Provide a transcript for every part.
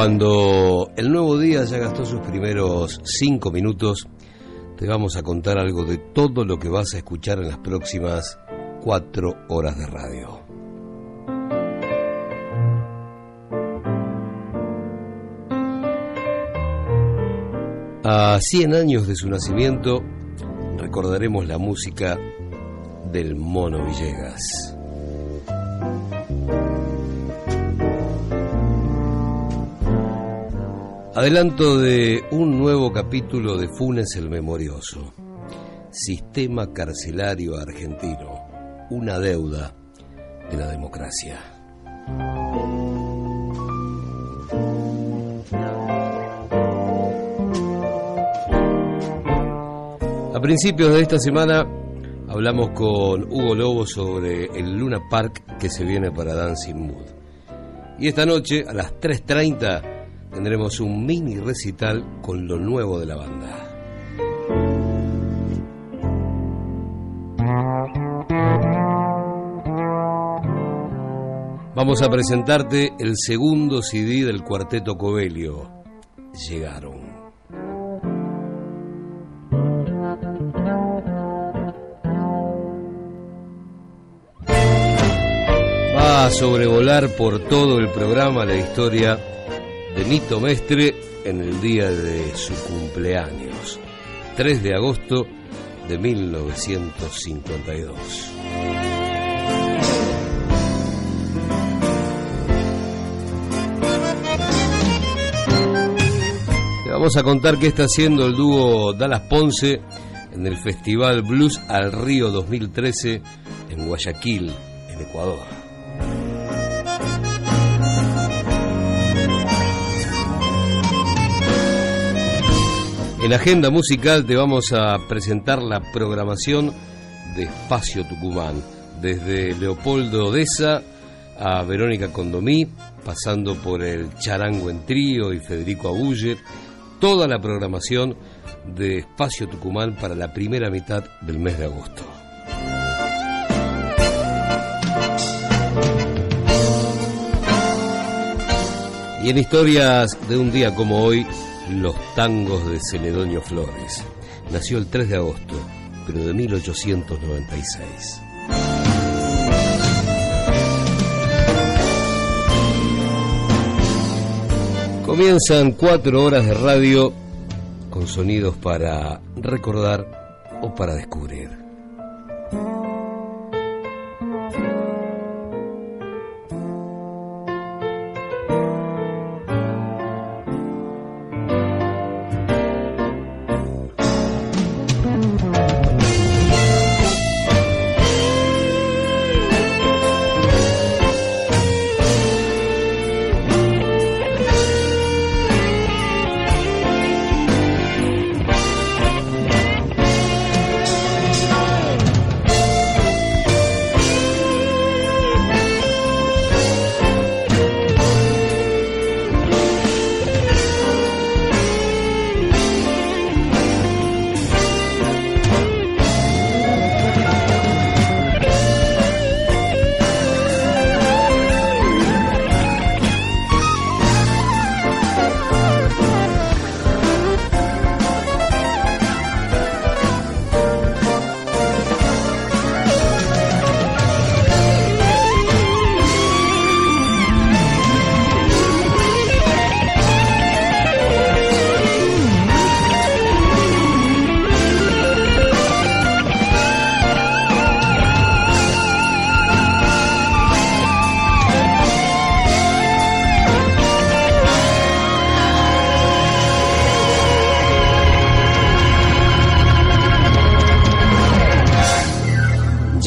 cuando el nuevo día ya gastó sus primeros cinco minutos, te vamos a contar algo de todo lo que vas a escuchar en las próximas cuatro horas de radio. A 100 años de su nacimiento, recordaremos la música del Mono Villegas. Adelanto de un nuevo capítulo de Funes el Memorioso. Sistema carcelario argentino. Una deuda de la democracia. A principios de esta semana hablamos con Hugo Lobo sobre el Luna Park que se viene para Dancing Mood. Y esta noche, a las 3.30, tendremos un mini recital con lo nuevo de la banda. Vamos a presentarte el segundo CD del cuarteto Covelio. Llegaron. Va a sobrevolar por todo el programa la historia de Nito Mestre en el día de su cumpleaños, 3 de agosto de 1952. Te vamos a contar qué está haciendo el dúo Dallas Ponce en el Festival Blues al Río 2013 en Guayaquil, en Ecuador. En agenda musical te vamos a presentar la programación de Espacio Tucumán, desde Leopoldo Odessa a Verónica Condomí, pasando por el Charango en Trío y Federico Abuller, toda la programación de Espacio Tucumán para la primera mitad del mes de agosto. Y en historias de un día como hoy, los tangos de Celedonio Flores. Nació el 3 de agosto, pero de 1896. Comienzan cuatro horas de radio con sonidos para recordar o para descubrir.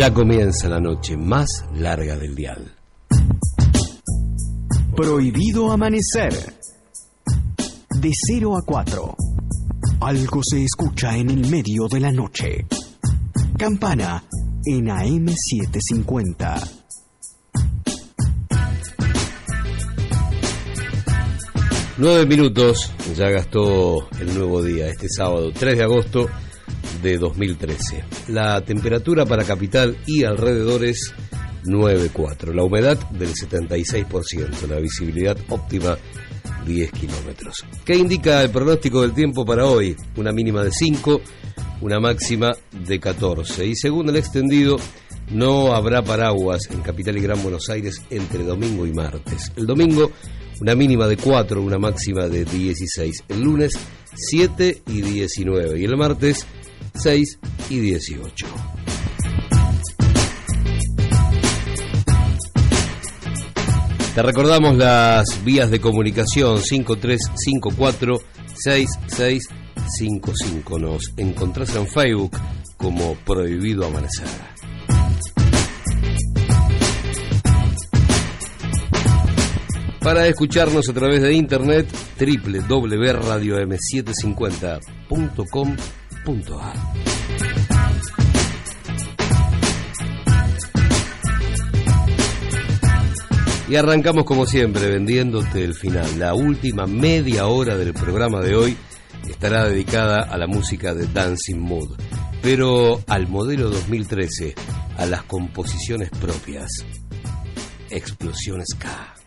Ya comienza la noche más larga del dial. Prohibido amanecer. De 0 a 4. Algo se escucha en el medio de la noche. Campana en AM750. Nueve minutos ya gastó el nuevo día, este sábado 3 de agosto de 2013. La temperatura para capital y alrededores 9,4. La humedad del 76%. La visibilidad óptima 10 kilómetros. ¿Qué indica el pronóstico del tiempo para hoy? Una mínima de 5, una máxima de 14. Y según el extendido, no habrá paraguas en Capital y Gran Buenos Aires entre domingo y martes. El domingo, una mínima de 4, una máxima de 16. El lunes, 7 y 19. Y el martes, 6 y 18. Te recordamos las vías de comunicación 5354-6655. Nos encontrás en Facebook como Prohibido Amanecer. Para escucharnos a través de internet www.radiom750.com.ar Y arrancamos como siempre vendiéndote el final. La última media hora del programa de hoy estará dedicada a la música de Dancing Mood, pero al modelo 2013, a las composiciones propias. Explosiones K.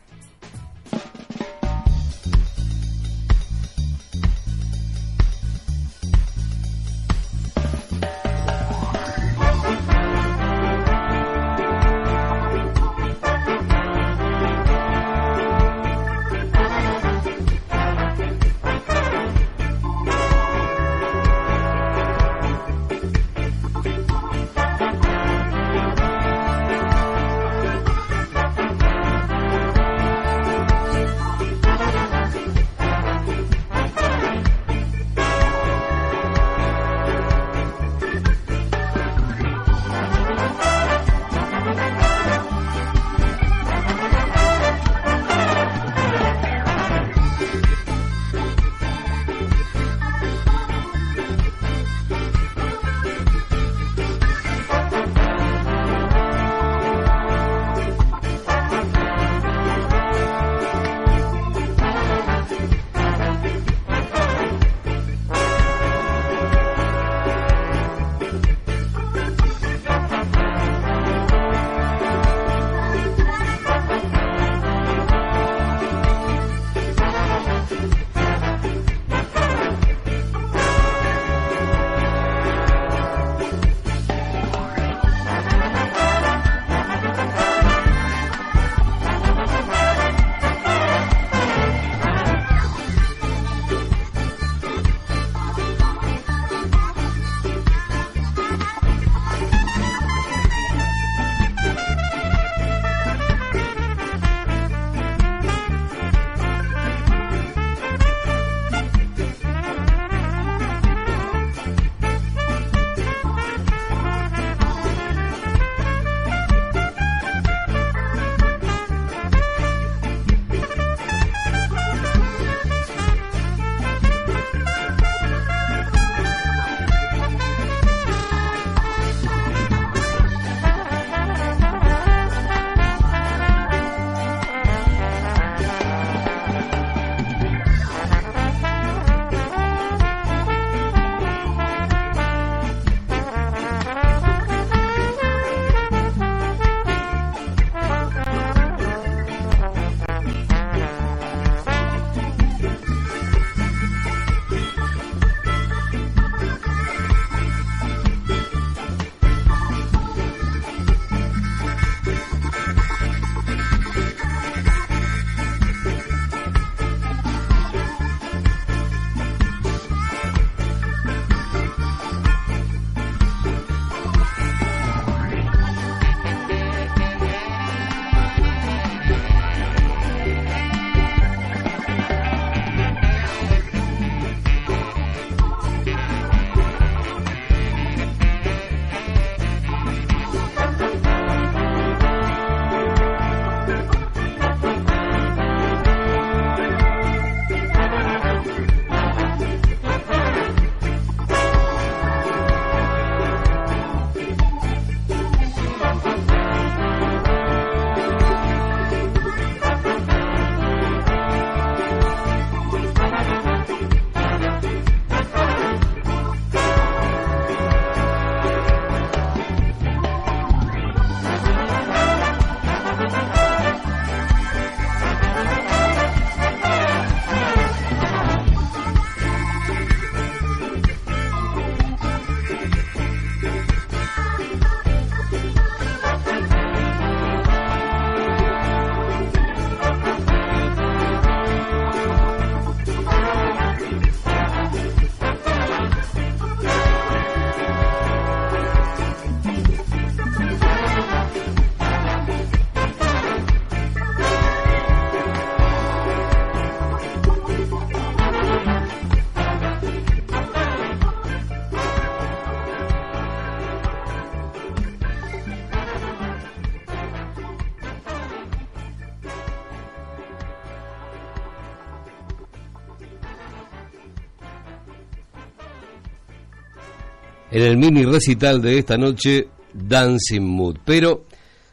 en el mini recital de esta noche, Dancing Mood, pero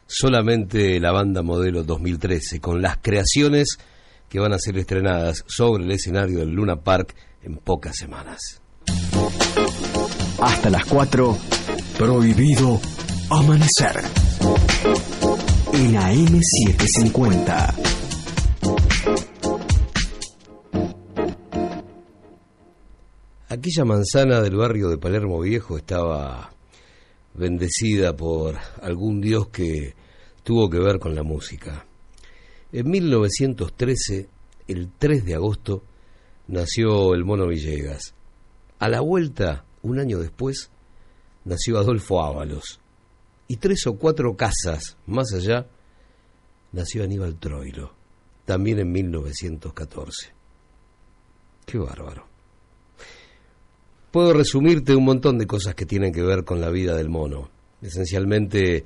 solamente la banda modelo 2013, con las creaciones que van a ser estrenadas sobre el escenario del Luna Park en pocas semanas. Hasta las 4, prohibido amanecer. En AM750. Aquella manzana del barrio de Palermo Viejo estaba bendecida por algún dios que tuvo que ver con la música. En 1913, el 3 de agosto, nació el Mono Villegas. A la vuelta, un año después, nació Adolfo Ábalos. Y tres o cuatro casas más allá, nació Aníbal Troilo, también en 1914. Qué bárbaro. Puedo resumirte un montón de cosas que tienen que ver con la vida del mono. Esencialmente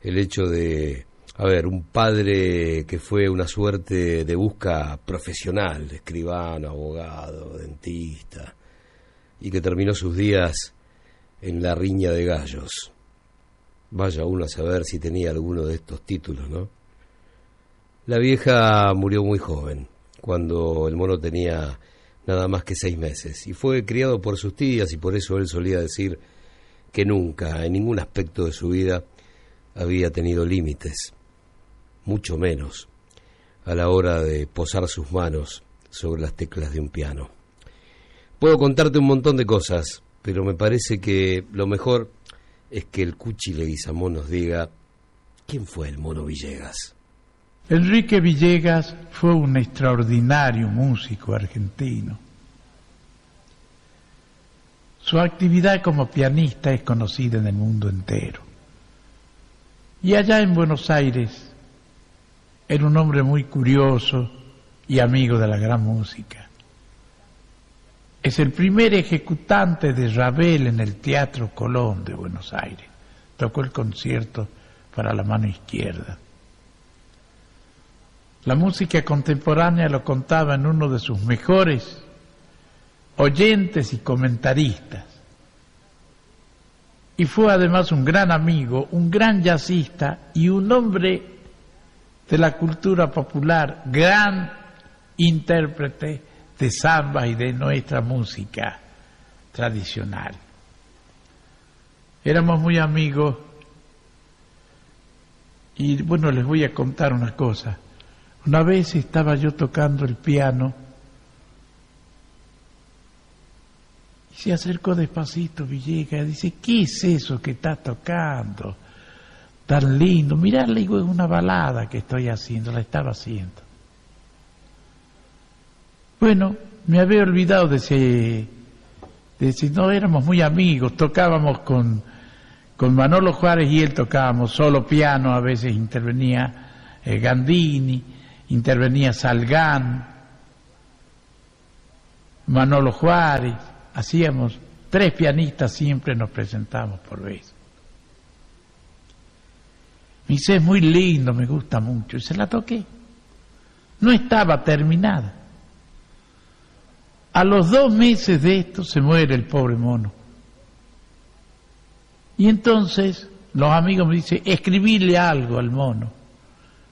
el hecho de, a ver, un padre que fue una suerte de busca profesional, escribano, abogado, dentista, y que terminó sus días en la riña de gallos. Vaya uno a saber si tenía alguno de estos títulos, ¿no? La vieja murió muy joven, cuando el mono tenía nada más que seis meses, y fue criado por sus tías y por eso él solía decir que nunca, en ningún aspecto de su vida, había tenido límites, mucho menos a la hora de posar sus manos sobre las teclas de un piano. Puedo contarte un montón de cosas, pero me parece que lo mejor es que el Cuchi Leguizamón nos diga quién fue el mono Villegas. Enrique Villegas fue un extraordinario músico argentino. Su actividad como pianista es conocida en el mundo entero. Y allá en Buenos Aires era un hombre muy curioso y amigo de la gran música. Es el primer ejecutante de Ravel en el Teatro Colón de Buenos Aires. Tocó el concierto para la mano izquierda. La música contemporánea lo contaba en uno de sus mejores oyentes y comentaristas. Y fue además un gran amigo, un gran jazzista y un hombre de la cultura popular, gran intérprete de samba y de nuestra música tradicional. Éramos muy amigos y bueno, les voy a contar una cosa. Una vez estaba yo tocando el piano y se acercó despacito Villegas y dice, ¿qué es eso que está tocando? Tan lindo. Mirá, le digo, es una balada que estoy haciendo, la estaba haciendo. Bueno, me había olvidado de si, de no éramos muy amigos, tocábamos con, con Manolo Juárez y él tocábamos solo piano, a veces intervenía eh, Gandini intervenía Salgán, Manolo Juárez, hacíamos tres pianistas siempre nos presentamos por vez. Me dice, es muy lindo, me gusta mucho, y se la toqué. No estaba terminada. A los dos meses de esto se muere el pobre mono. Y entonces los amigos me dicen, escribirle algo al mono.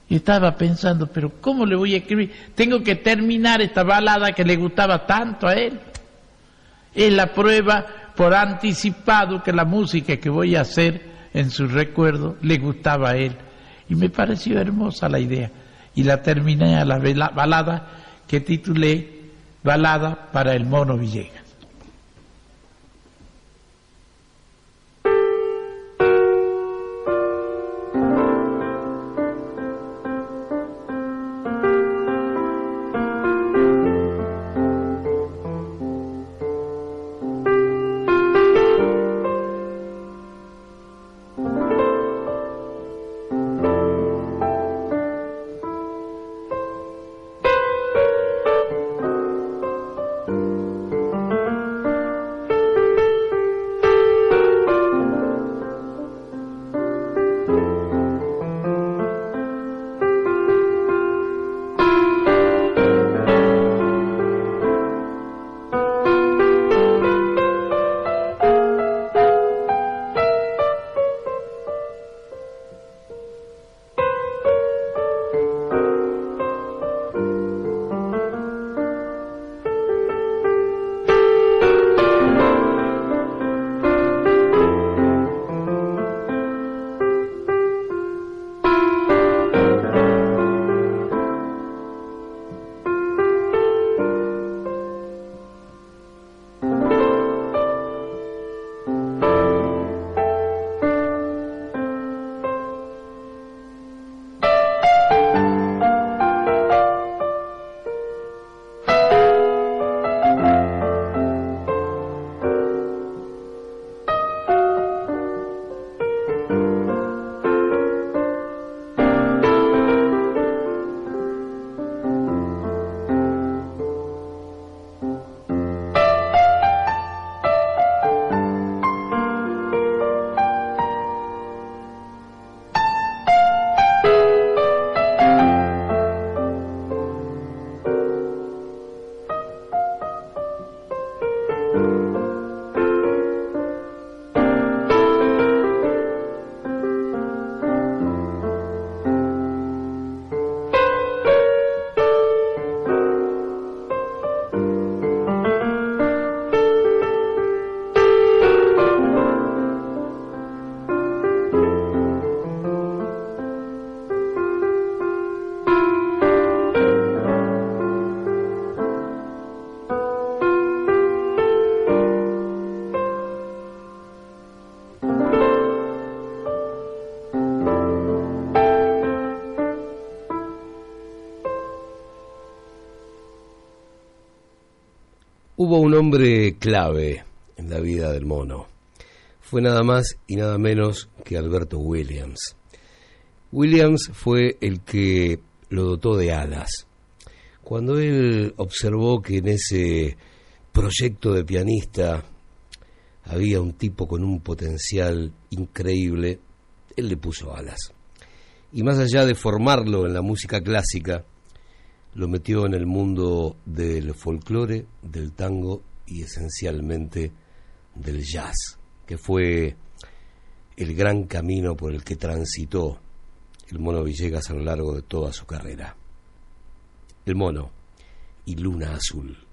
Y estaba pensando, pero ¿cómo le voy a escribir? Tengo que terminar esta balada que le gustaba tanto a él. Es la prueba por anticipado que la música que voy a hacer en su recuerdo le gustaba a él. Y me pareció hermosa la idea. Y la terminé a la balada que titulé Balada para el mono Villegas. Hubo un hombre clave en la vida del mono. Fue nada más y nada menos que Alberto Williams. Williams fue el que lo dotó de alas. Cuando él observó que en ese proyecto de pianista había un tipo con un potencial increíble, él le puso alas. Y más allá de formarlo en la música clásica, lo metió en el mundo del folclore, del tango y esencialmente del jazz, que fue el gran camino por el que transitó el mono Villegas a lo largo de toda su carrera. El mono y Luna Azul.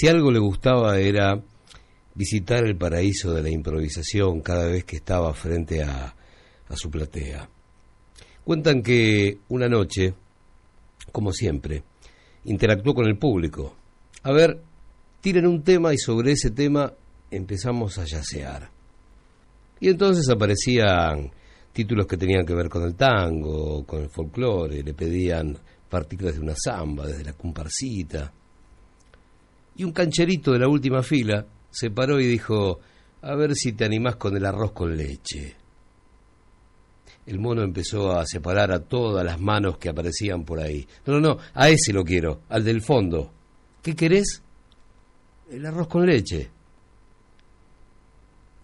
Si algo le gustaba era visitar el paraíso de la improvisación cada vez que estaba frente a, su platea. Cuentan que una noche, como siempre, interactuó con el público. A ver, tiren un tema y sobre ese tema empezamos a yacear. Y entonces aparecían títulos que tenían que ver con el tango, con el folclore, le pedían partículas de una samba, desde la comparsita. Y un cancherito de la última fila se paró y dijo, a ver si te animás con el arroz con leche. El mono empezó a separar a todas las manos que aparecían por ahí. No, no, no, a ese lo quiero, al del fondo. ¿Qué querés? El arroz con leche.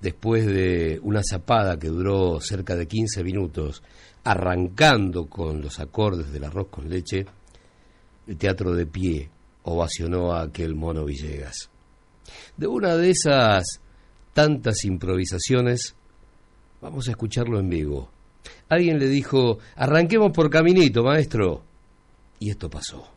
Después de una zapada que duró cerca de 15 minutos, arrancando con los acordes del arroz con leche, el teatro de pie ovacionó a aquel mono Villegas. De una de esas tantas improvisaciones, vamos a escucharlo en vivo. Alguien le dijo, arranquemos por caminito, maestro. Y esto pasó.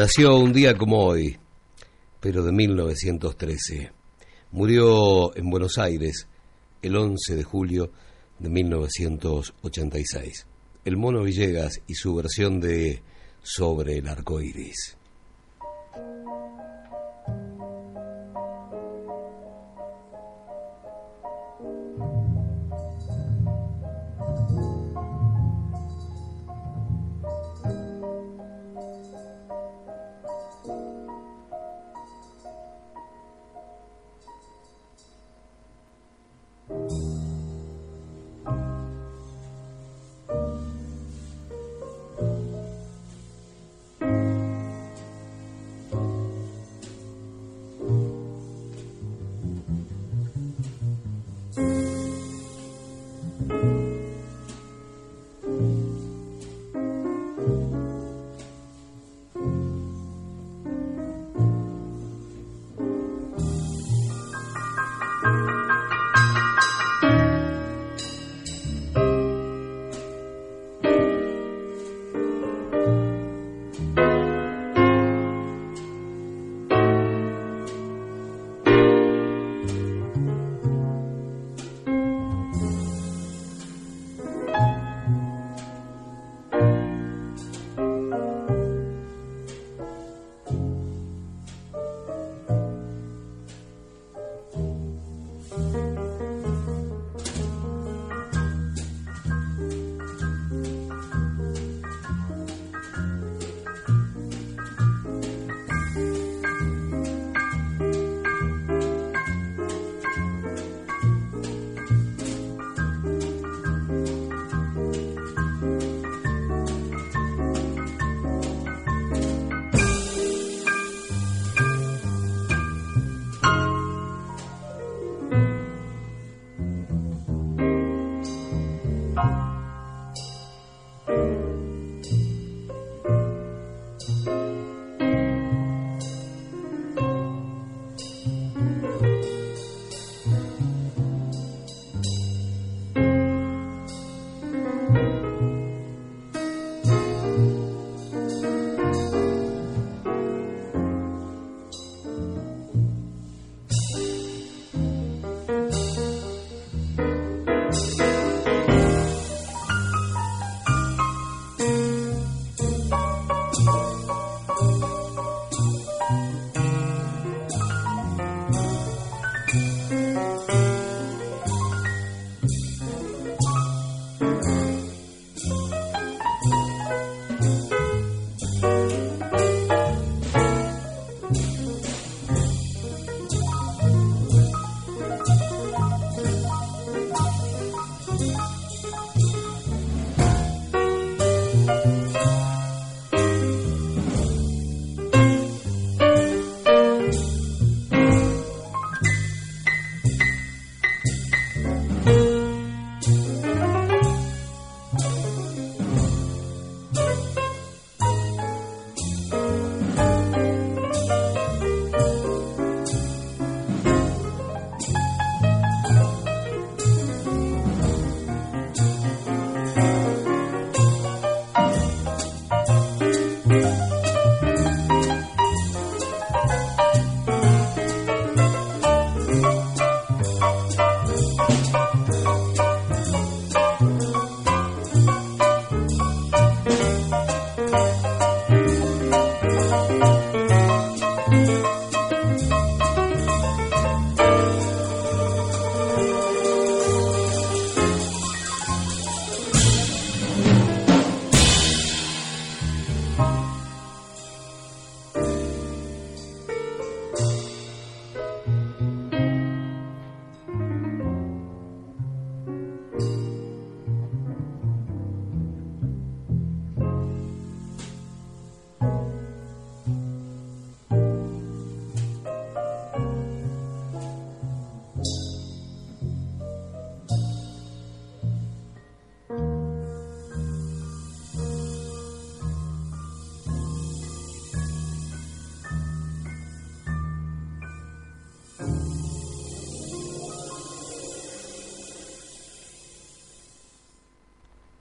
Nació un día como hoy, pero de 1913. Murió en Buenos Aires el 11 de julio de 1986. El Mono Villegas y su versión de Sobre el arco iris.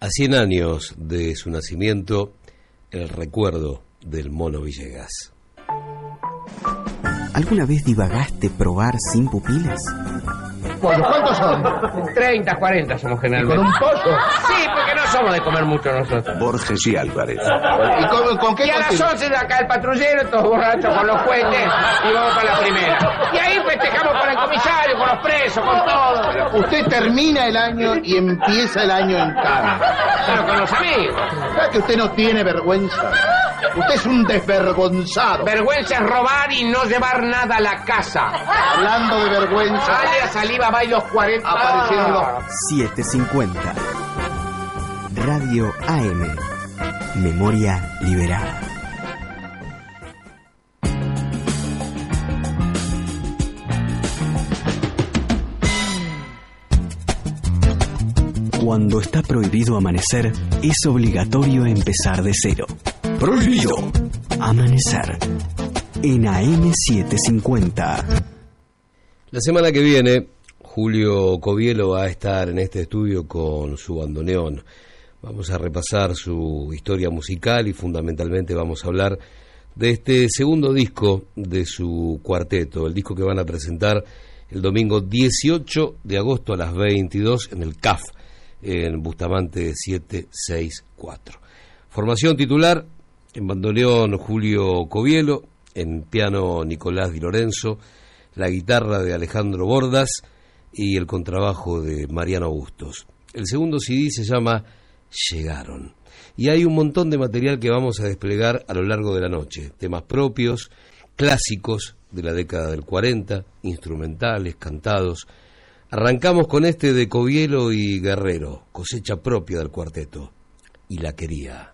A 100 años de su nacimiento, el recuerdo del mono Villegas. ¿Alguna vez divagaste probar sin pupilas? ¿Cuántos son? 30, 40 somos ¿Con generalmente. un pollo? Sí, porque no somos de comer mucho nosotros. Borges y Álvarez. ¿Y con, con qué Y a las contigo? 11 de acá el patrullero, todos borrachos con los cohetes, y vamos para la primera. Y ahí festejamos con el comisario, con los presos, con todo. Usted termina el año y empieza el año en cana. Pero con los amigos. ¿Verdad que usted no tiene vergüenza? Usted es un desvergonzado. Vergüenza es robar y no llevar nada a la casa. Hablando de vergüenza, Sale a saliva, va y los 40. aparecieron los 750. Radio AM. Memoria liberada. Cuando está prohibido amanecer, es obligatorio empezar de cero. Prohibido. Amanecer. En AM750. La semana que viene, Julio Covielo va a estar en este estudio con su bandoneón. Vamos a repasar su historia musical y fundamentalmente vamos a hablar de este segundo disco de su cuarteto, el disco que van a presentar el domingo 18 de agosto a las 22 en el CAF, en Bustamante 764. Formación titular, en bandoneón Julio Covielo, en piano Nicolás Di Lorenzo, la guitarra de Alejandro Bordas y el contrabajo de Mariano Bustos. El segundo CD se llama Llegaron. Y hay un montón de material que vamos a desplegar a lo largo de la noche. Temas propios, clásicos de la década del 40, instrumentales, cantados. Arrancamos con este de Covielo y Guerrero, cosecha propia del cuarteto. Y la quería.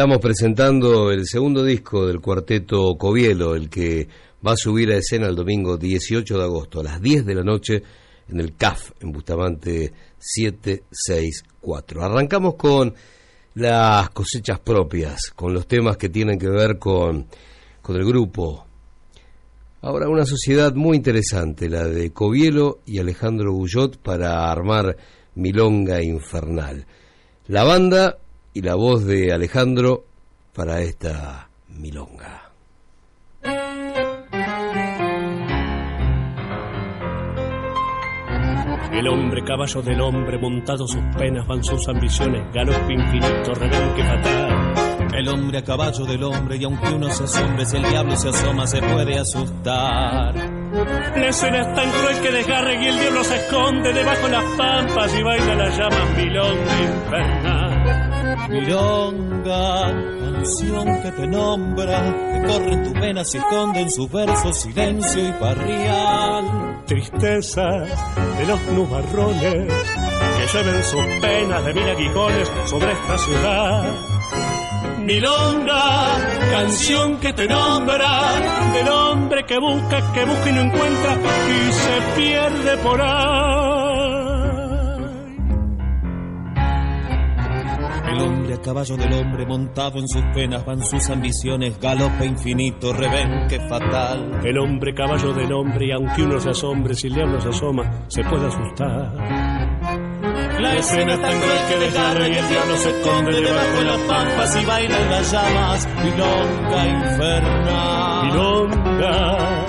Estamos presentando el segundo disco del cuarteto Covielo, el que va a subir a escena el domingo 18 de agosto a las 10 de la noche en el CAF, en Bustamante 764. Arrancamos con las cosechas propias, con los temas que tienen que ver con, con el grupo. Ahora una sociedad muy interesante, la de Covielo y Alejandro Gullot para armar Milonga Infernal. La banda y la voz de Alejandro para esta Milonga. El hombre caballo del hombre, montado sus penas, van sus ambiciones, galope infinito, rebenque fatal. El hombre a caballo del hombre, y aunque uno se asombre, si el diablo se asoma, se puede asustar. La escena es tan cruel que desgarre y el diablo se esconde debajo de las pampas y baila las llamas milonga infernal. Milonga, canción que te nombra, que corre en tus venas y esconde en sus versos silencio y parrial. Tristezas de los nubarrones que lleven sus penas de mil aguijones sobre esta ciudad. Milonga, canción que te nombra, del hombre que busca, que busca y no encuentra y se pierde por ahí. El hombre a caballo del hombre, montado en sus penas, van sus ambiciones, galope infinito, rebenque fatal. El hombre caballo del hombre y aunque uno se asombre, si el diablo se asoma, se puede asustar. La escena es tan cruel que desgarra y el diablo se esconde debajo de las pampas y bailan las llamas. Milonga infernal. Milonga,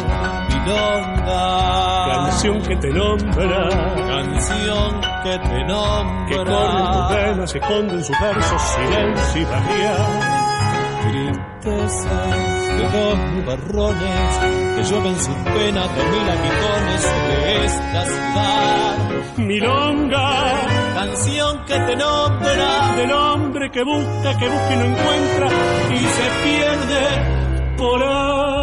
Milonga. Canción que te nombra, Canción que te nombra. que corre en tus venas, esconde en sus versos, silencio y barrial. Tristezas de dos nubarrones que llueven sus penas de mil aguijones sobre esta ciudad. Milonga, Canción que te nombra. del hombre que busca, que busca y no encuentra y se pierde por ahí.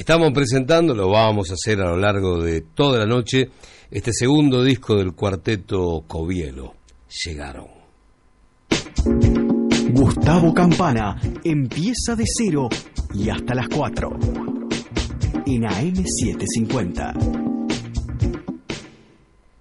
Estamos presentando, lo vamos a hacer a lo largo de toda la noche, este segundo disco del cuarteto Covielo. Llegaron. Gustavo Campana empieza de cero y hasta las 4 en AM750.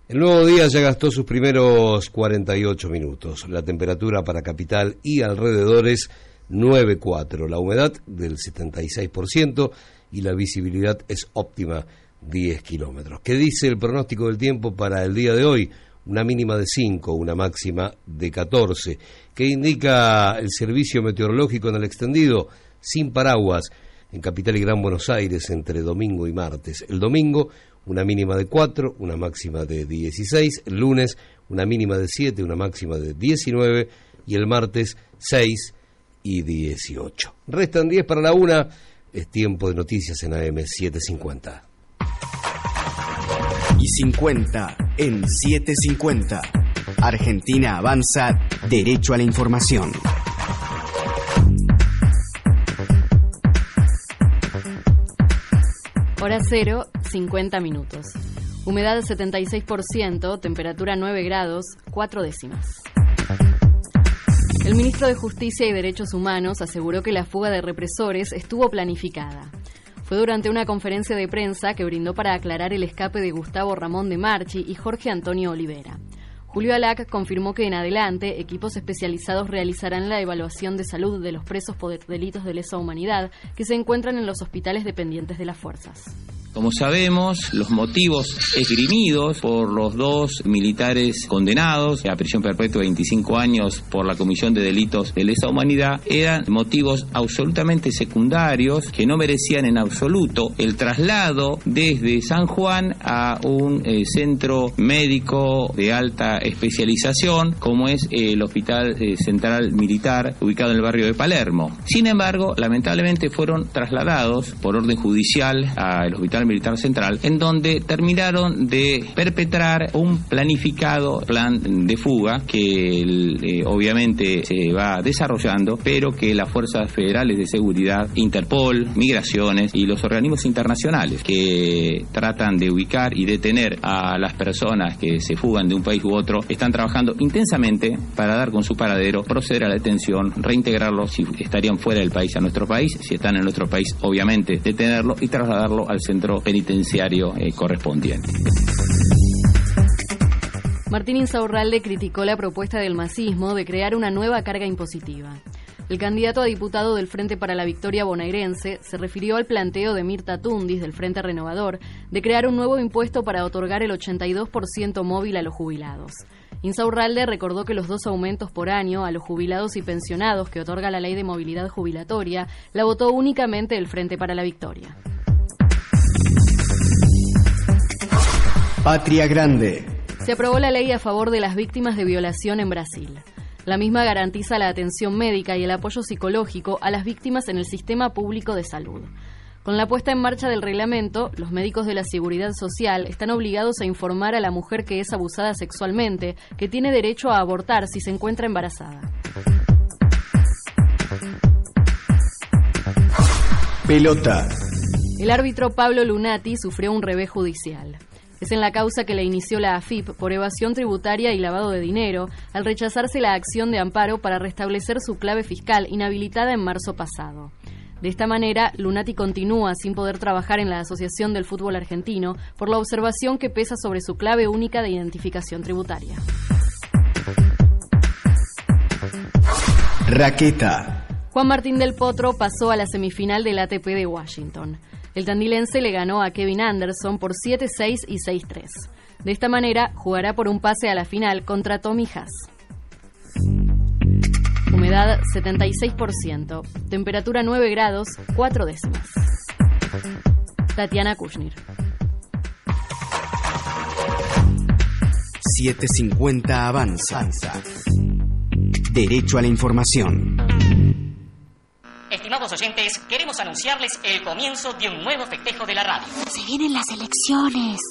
El nuevo día ya gastó sus primeros 48 minutos. La temperatura para capital y alrededores 9,4. La humedad del 76% y la visibilidad es óptima 10 kilómetros. ¿Qué dice el pronóstico del tiempo para el día de hoy? Una mínima de 5, una máxima de 14. ¿Qué indica el servicio meteorológico en el extendido? Sin paraguas en Capital y Gran Buenos Aires entre domingo y martes. El domingo una mínima de 4, una máxima de 16, el lunes una mínima de 7, una máxima de 19 y el martes 6 y 18. Restan 10 para la una, es tiempo de noticias en AM 750. y 50 en 750. Argentina avanza derecho a la información. Hora cero, 50 minutos. Humedad 76%, temperatura 9 grados, 4 décimas. El ministro de Justicia y Derechos Humanos aseguró que la fuga de represores estuvo planificada. Fue durante una conferencia de prensa que brindó para aclarar el escape de Gustavo Ramón de Marchi y Jorge Antonio Olivera. Julio Alac confirmó que en adelante equipos especializados realizarán la evaluación de salud de los presos por delitos de lesa humanidad que se encuentran en los hospitales dependientes de las fuerzas. Como sabemos, los motivos esgrimidos por los dos militares condenados a prisión perpetua de 25 años por la comisión de delitos de lesa humanidad eran motivos absolutamente secundarios que no merecían en absoluto el traslado desde San Juan a un eh, centro médico de alta especialización como es eh, el Hospital eh, Central Militar ubicado en el barrio de Palermo. Sin embargo, lamentablemente fueron trasladados por orden judicial al Hospital Militar Central, en donde terminaron de perpetrar un planificado plan de fuga que eh, obviamente se va desarrollando, pero que las fuerzas federales de seguridad, Interpol, Migraciones y los organismos internacionales que tratan de ubicar y detener a las personas que se fugan de un país u otro, están trabajando intensamente para dar con su paradero, proceder a la detención, reintegrarlos si estarían fuera del país a nuestro país, si están en nuestro país, obviamente detenerlo y trasladarlo al centro penitenciario eh, correspondiente. Martín Insaurralde criticó la propuesta del masismo de crear una nueva carga impositiva. El candidato a diputado del Frente para la Victoria bonaerense se refirió al planteo de Mirta Tundis del Frente Renovador de crear un nuevo impuesto para otorgar el 82% móvil a los jubilados. Insaurralde recordó que los dos aumentos por año a los jubilados y pensionados que otorga la ley de movilidad jubilatoria la votó únicamente el Frente para la Victoria. Patria Grande. Se aprobó la ley a favor de las víctimas de violación en Brasil. La misma garantiza la atención médica y el apoyo psicológico a las víctimas en el sistema público de salud. Con la puesta en marcha del reglamento, los médicos de la Seguridad Social están obligados a informar a la mujer que es abusada sexualmente que tiene derecho a abortar si se encuentra embarazada. Pelota. El árbitro Pablo Lunati sufrió un revés judicial. Es en la causa que le inició la AFIP por evasión tributaria y lavado de dinero, al rechazarse la acción de amparo para restablecer su clave fiscal inhabilitada en marzo pasado. De esta manera, Lunati continúa sin poder trabajar en la Asociación del Fútbol Argentino por la observación que pesa sobre su clave única de identificación tributaria. Raqueta. Juan Martín del Potro pasó a la semifinal del ATP de Washington. El tandilense le ganó a Kevin Anderson por 7-6 y 6-3. De esta manera, jugará por un pase a la final contra Tommy Haas. Humedad 76%. Temperatura 9 grados, 4 décimas. Tatiana Kushnir. 750 avanza. Derecho a la información. Estimados oyentes, queremos anunciarles el comienzo de un nuevo festejo de la radio. Se vienen las elecciones.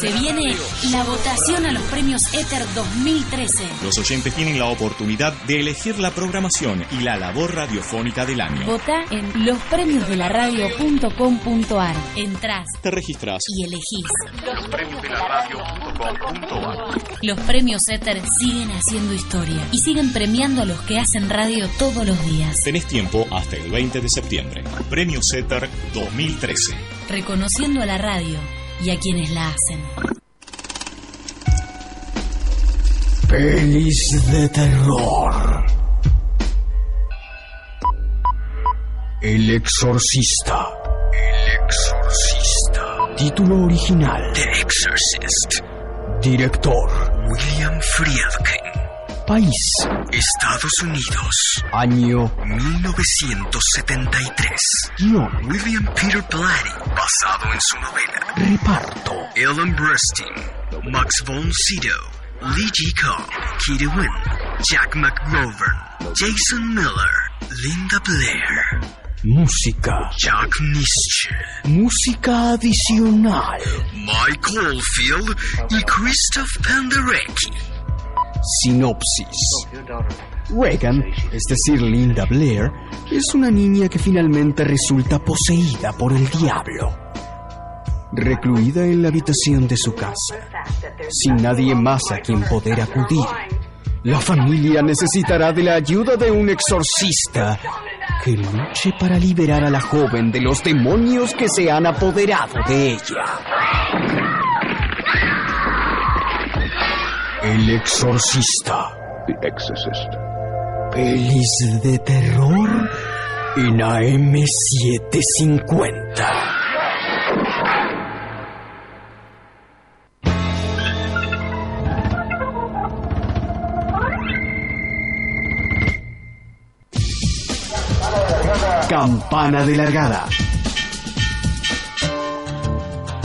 Se viene la votación a los premios Éter 2013. Los oyentes tienen la oportunidad de elegir la programación y la labor radiofónica del año. Vota en lospremiosdelaradio.com.ar. Entrás. Te registras. Y elegís. Lospremiosdelaradio.com.ar. Los premios Éter siguen haciendo historia y siguen premiando a los que hacen radio todos los días. Tenés tiempo hasta el 20 de septiembre. Premio Setter 2013. Reconociendo a la radio y a quienes la hacen. Pelis de terror. El exorcista. El exorcista. Título original. The Exorcist. Director. William Friedkin. País. Estados Unidos. Año 1973. Guión. William Peter Blatty, basado en su novela. Reparto. Ellen Burstyn, Max von Sydow, Lee Ji Cobb, Kitty Wynn, Jack McGovern, Jason Miller, Linda Blair. Música. Jack Nischke. Música adicional. Mike Oldfield y Christoph Penderecki. Sinopsis. Reagan, es decir, Linda Blair, es una niña que finalmente resulta poseída por el diablo. Recluida en la habitación de su casa, sin nadie más a quien poder acudir, la familia necesitará de la ayuda de un exorcista que luche para liberar a la joven de los demonios que se han apoderado de ella. El exorcista. The Exorcist. Pelis de terror en AM750. Campana de largada.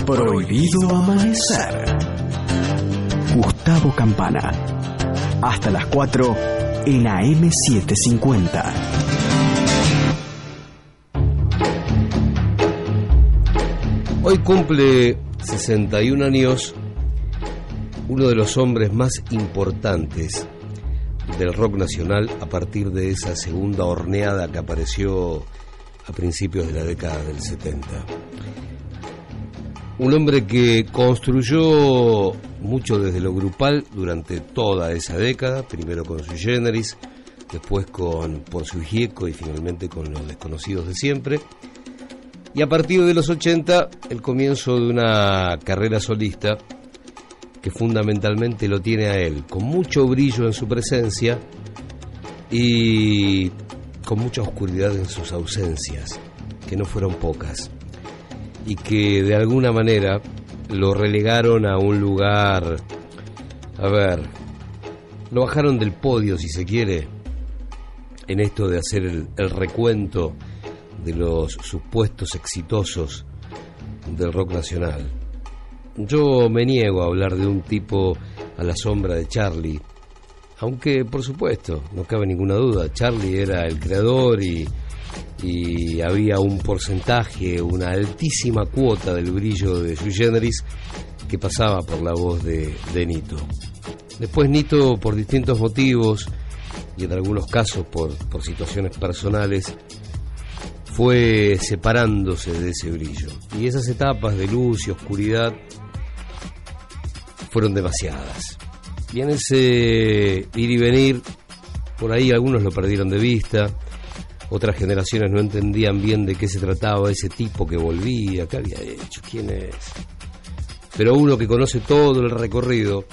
Prohibido amanecer. Gustavo Campana. Hasta las 4 en AM750. Hoy cumple 61 años uno de los hombres más importantes del rock nacional a partir de esa segunda horneada que apareció a principios de la década del 70. Un hombre que construyó mucho desde lo grupal durante toda esa década, primero con su generis, después con Por su Gieco y finalmente con los desconocidos de siempre. Y a partir de los 80, el comienzo de una carrera solista que fundamentalmente lo tiene a él, con mucho brillo en su presencia y con mucha oscuridad en sus ausencias, que no fueron pocas, y que de alguna manera lo relegaron a un lugar, a ver, lo bajaron del podio si se quiere, en esto de hacer el, el recuento de los supuestos exitosos del rock nacional. Yo me niego a hablar de un tipo a la sombra de Charlie, aunque por supuesto, no cabe ninguna duda, Charlie era el creador y, había un porcentaje, una altísima cuota del brillo de su generis que pasaba por la voz de, de Nito. Después Nito, por distintos motivos y en algunos casos por situaciones personales, fue separándose de ese brillo. Y esas etapas de luz y oscuridad fueron demasiadas. Y ese ir y venir, por ahí algunos lo perdieron de vista, otras generaciones no entendían bien de qué se trataba ese tipo que volvía, qué había hecho, quién es. Pero uno que conoce todo el recorrido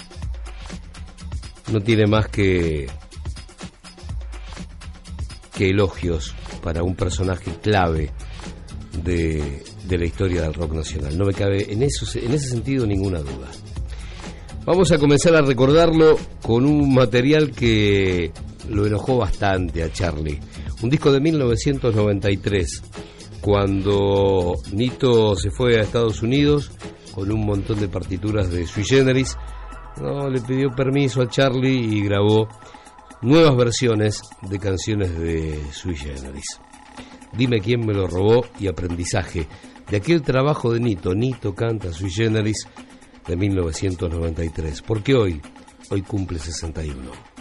no tiene más que que elogios para un personaje clave de, de la historia del rock nacional. No me cabe en, eso, en ese sentido ninguna duda. Vamos a comenzar a recordarlo con un material que lo enojó bastante a Charlie. Un disco de 1993, cuando Nito se fue a Estados Unidos con un montón de partituras de Sui Generis. No, le pidió permiso a Charlie y grabó nuevas versiones de canciones de Sui Generis. Dime quién me lo robó y aprendizaje de aquel trabajo de Nito. Nito canta Sui Generis de 1993, porque hoy, hoy cumple 61.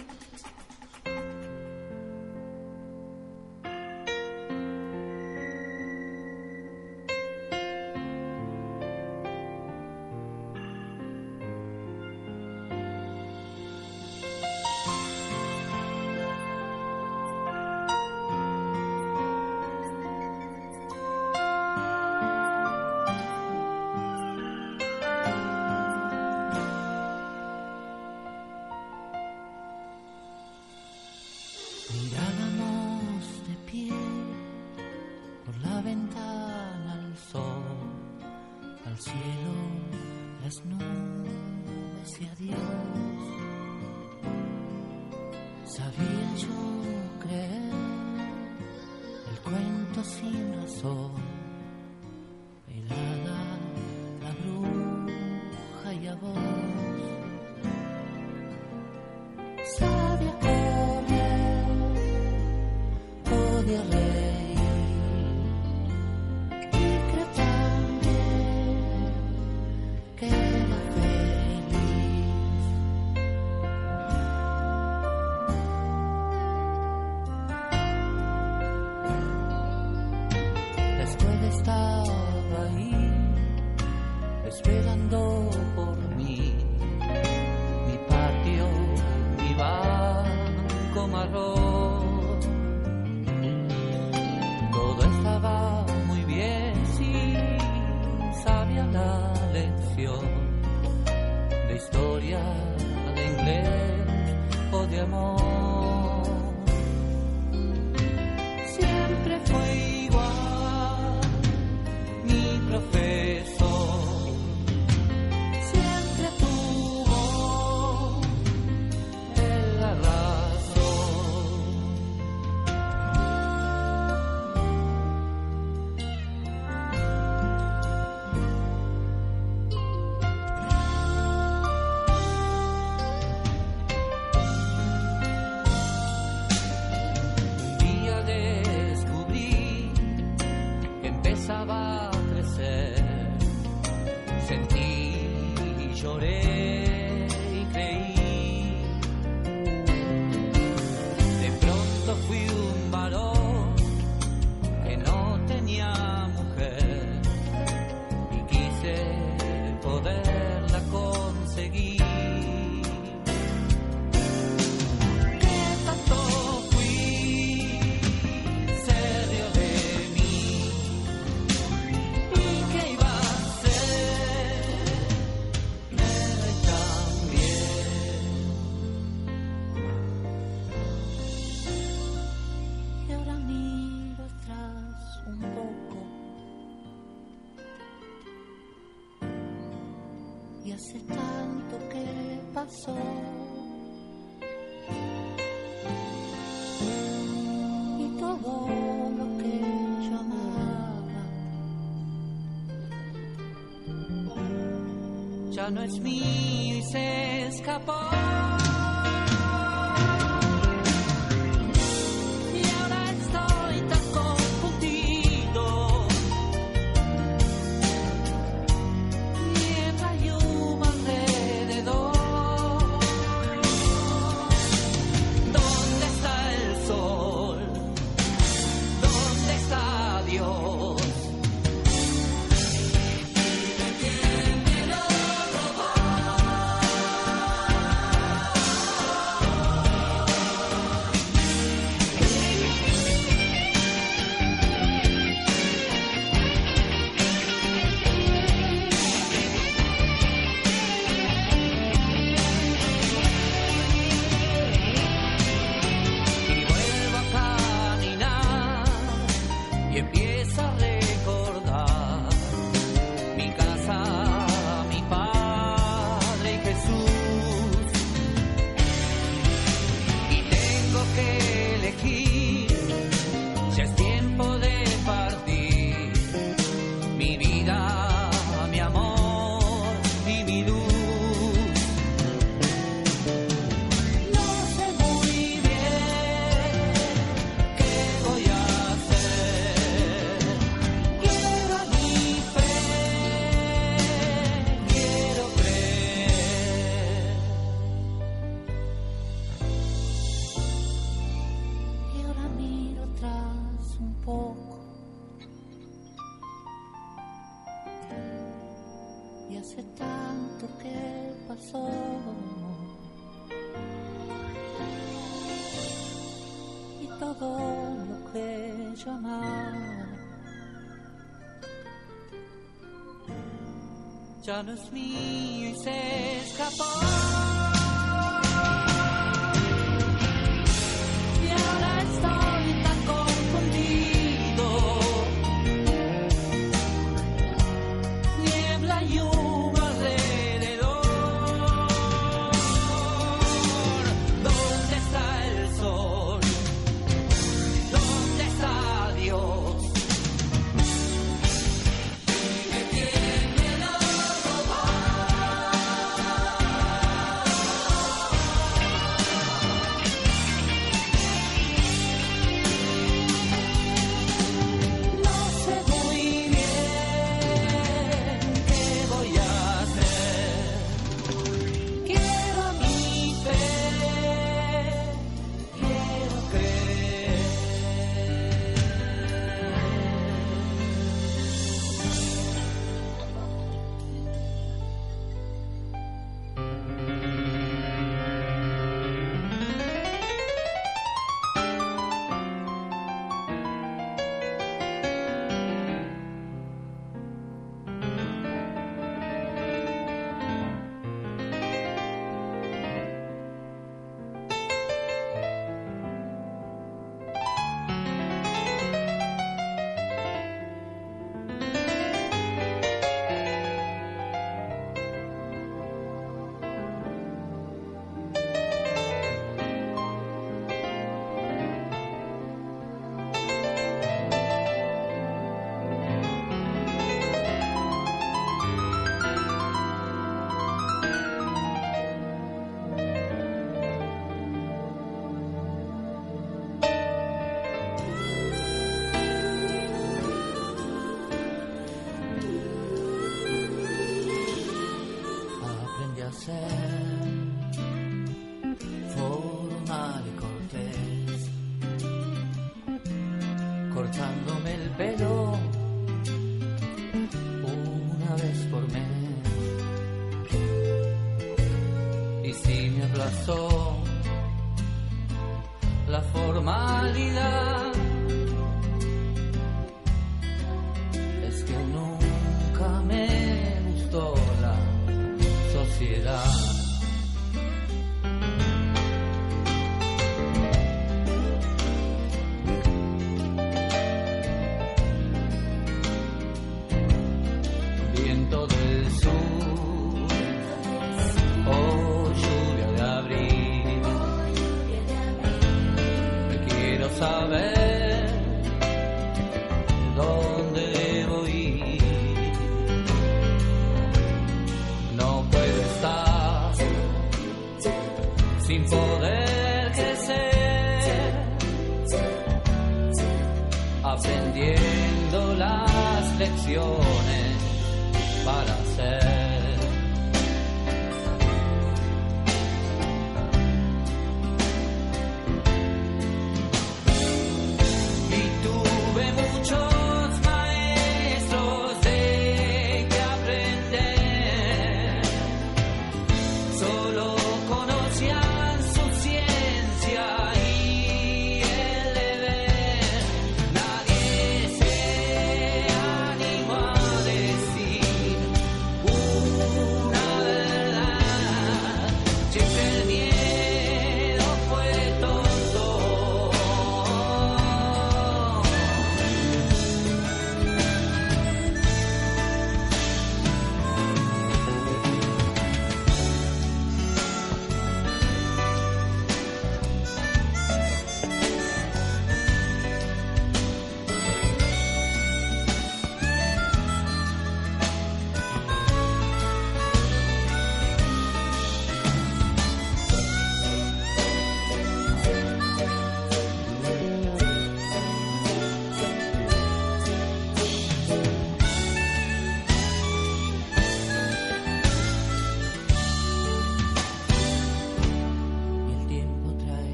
Ya no que yo encendiendo las lecciones para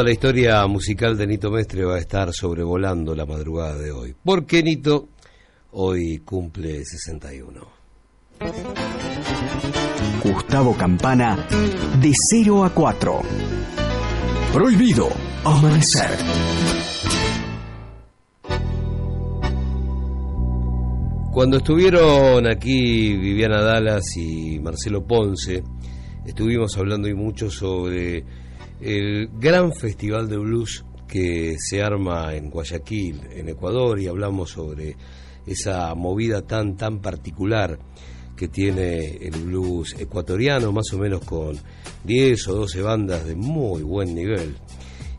Toda la historia musical de Nito Mestre va a estar sobrevolando la madrugada de hoy. Porque Nito hoy cumple 61. Gustavo Campana, de 0 a 4. Prohibido amanecer. Cuando estuvieron aquí Viviana Dallas y Marcelo Ponce, estuvimos hablando y mucho sobre el gran festival de blues que se arma en Guayaquil, en Ecuador, y hablamos sobre esa movida tan tan particular que tiene el blues ecuatoriano, más o menos con 10 o 12 bandas de muy buen nivel.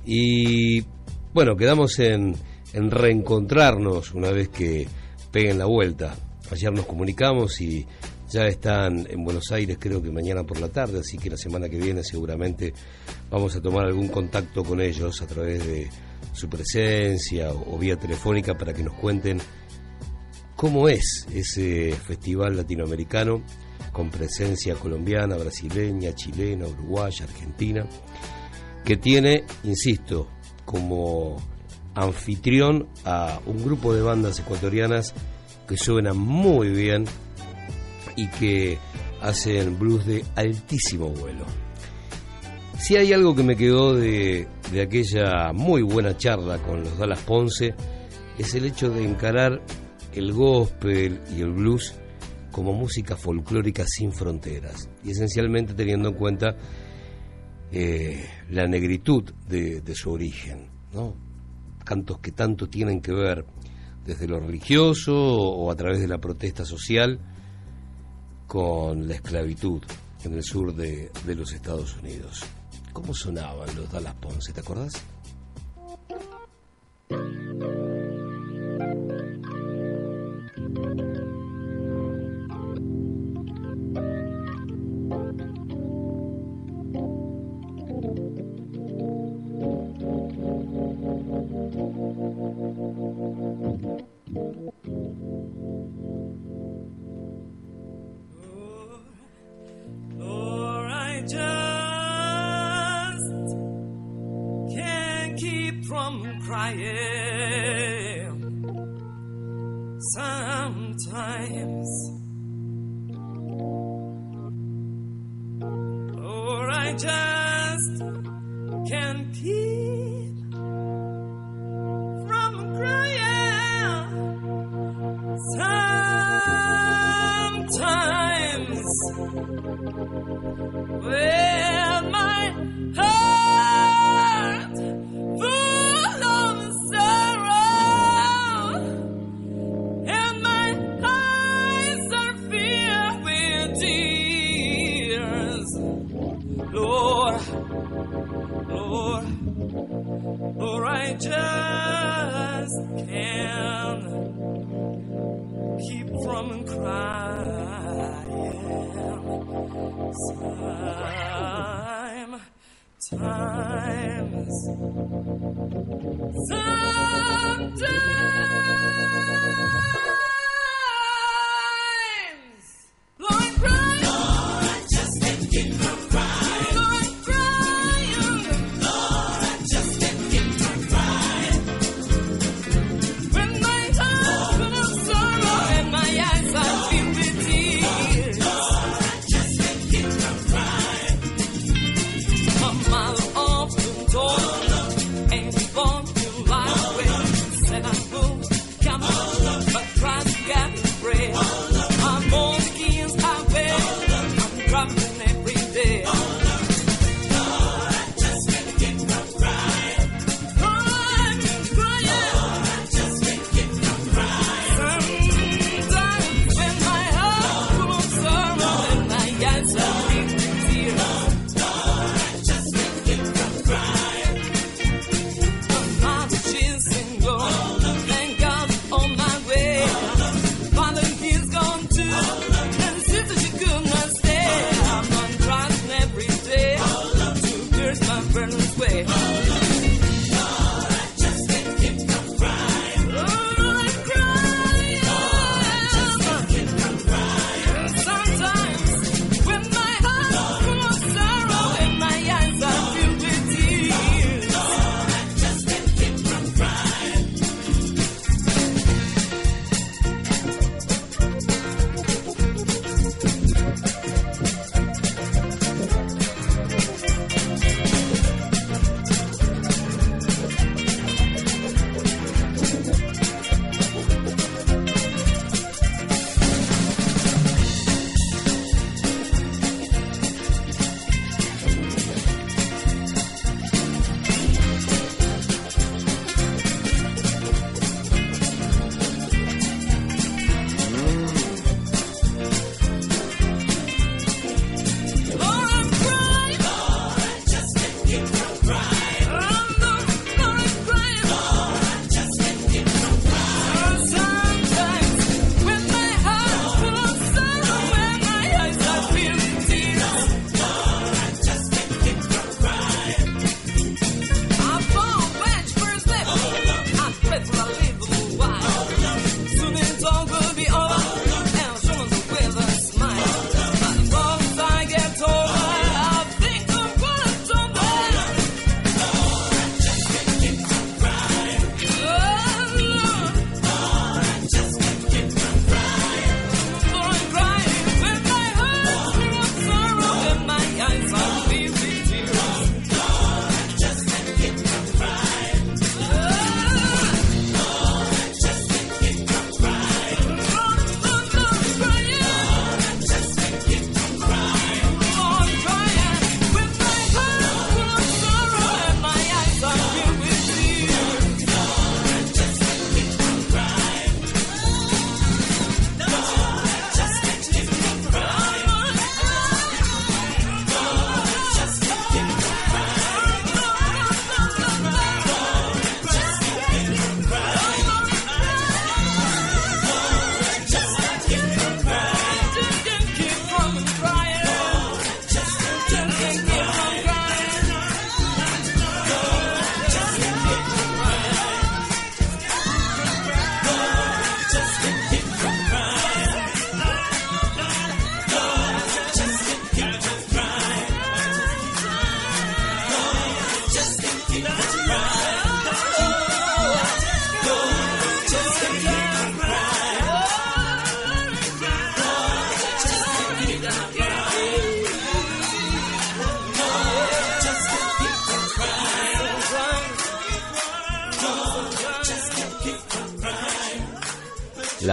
Y bueno, quedamos en, en reencontrarnos una vez que peguen la vuelta. Ayer nos comunicamos y ya están en Buenos Aires, creo que mañana por la tarde, así que la semana que viene seguramente vamos a tomar algún contacto con ellos a través de su presencia o, vía telefónica para que nos cuenten cómo es ese festival latinoamericano con presencia colombiana, brasileña, chilena, uruguaya, argentina, que tiene, insisto, como anfitrión a un grupo de bandas ecuatorianas que suenan muy bien y que hacen blues de altísimo vuelo. Si hay algo que me quedó de, de aquella muy buena charla con los Dallas Ponce, es el hecho de encarar el gospel y el blues como música folclórica sin fronteras y esencialmente teniendo en cuenta eh, la negritud de, de su origen, ¿no? cantos que tanto tienen que ver desde lo religioso o a través de la protesta social con la esclavitud en el sur de, de los Estados Unidos. ¿Cómo sonaban los Dallas Ponce? ¿Te acordás? I am. Sometimes. times. Sometimes.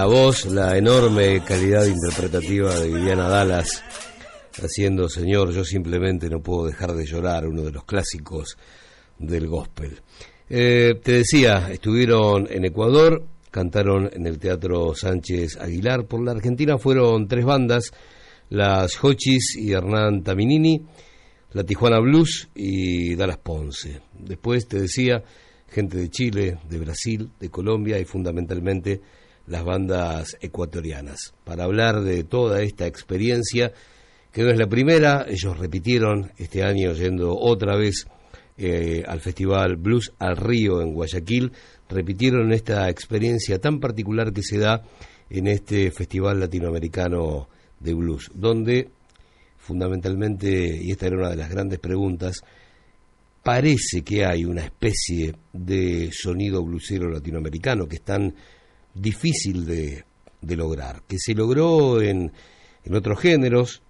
Voz, la enorme calidad interpretativa de Viviana Dallas haciendo Señor, yo simplemente no puedo dejar de llorar, uno de los clásicos del gospel. Eh, te decía, estuvieron en Ecuador, cantaron en el Teatro Sánchez Aguilar. Por la Argentina fueron tres bandas, las Hochis y Hernán Taminini, la Tijuana Blues y Dallas Ponce. Después te decía, gente de Chile, de Brasil, de Colombia y fundamentalmente las bandas ecuatorianas. Para hablar de toda esta experiencia, que no es la primera, ellos repitieron este año yendo otra vez eh, al Festival Blues al Río en Guayaquil, repitieron esta experiencia tan particular que se da en este Festival Latinoamericano de Blues, donde fundamentalmente, y esta era una de las grandes preguntas, parece que hay una especie de sonido blusero latinoamericano que es tan difícil de, de lograr, que se logró en, en otros géneros,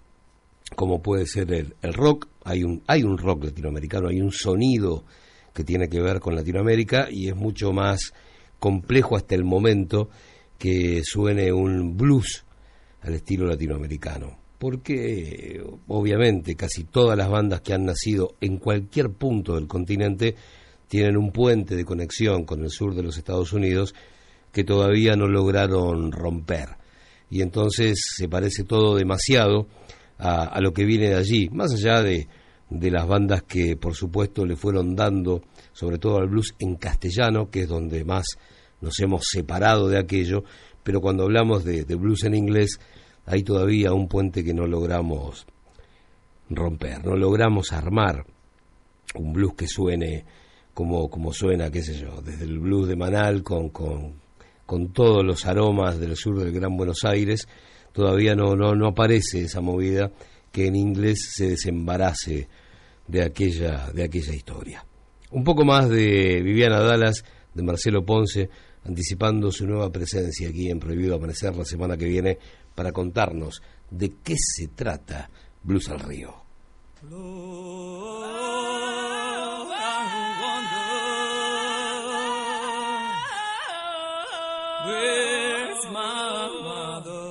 como puede ser el, el, rock, hay un, hay un rock latinoamericano, hay un sonido que tiene que ver con Latinoamérica y es mucho más complejo hasta el momento que suene un blues al estilo latinoamericano. Porque obviamente casi todas las bandas que han nacido en cualquier punto del continente tienen un puente de conexión con el sur de los Estados Unidos que todavía no lograron romper. Y entonces se parece todo demasiado a, lo que viene de allí, más allá de, de, las bandas que por supuesto le fueron dando, sobre todo al blues en castellano, que es donde más nos hemos separado de aquello, pero cuando hablamos de, de blues en inglés, hay todavía un puente que no logramos romper, no logramos armar un blues que suene como, como suena, qué sé yo, desde el blues de Manal con, con todos los aromas del sur del Gran Buenos Aires, todavía no, no, no aparece esa movida que en inglés se desembarace de aquella, de aquella historia. Un poco más de Viviana Dallas, de Marcelo Ponce, anticipando su nueva presencia aquí en Prohibido Amanecer la semana que viene para contarnos de qué se trata Blues al Río. Where's my mother?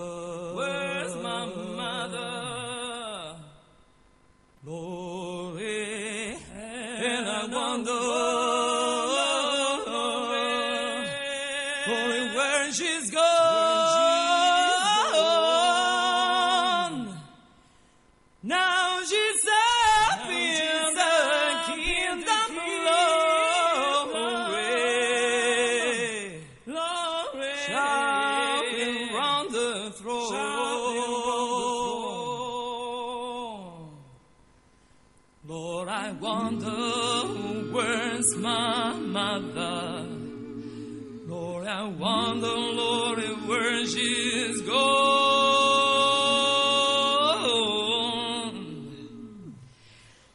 Wonder, Lord, where she's gone.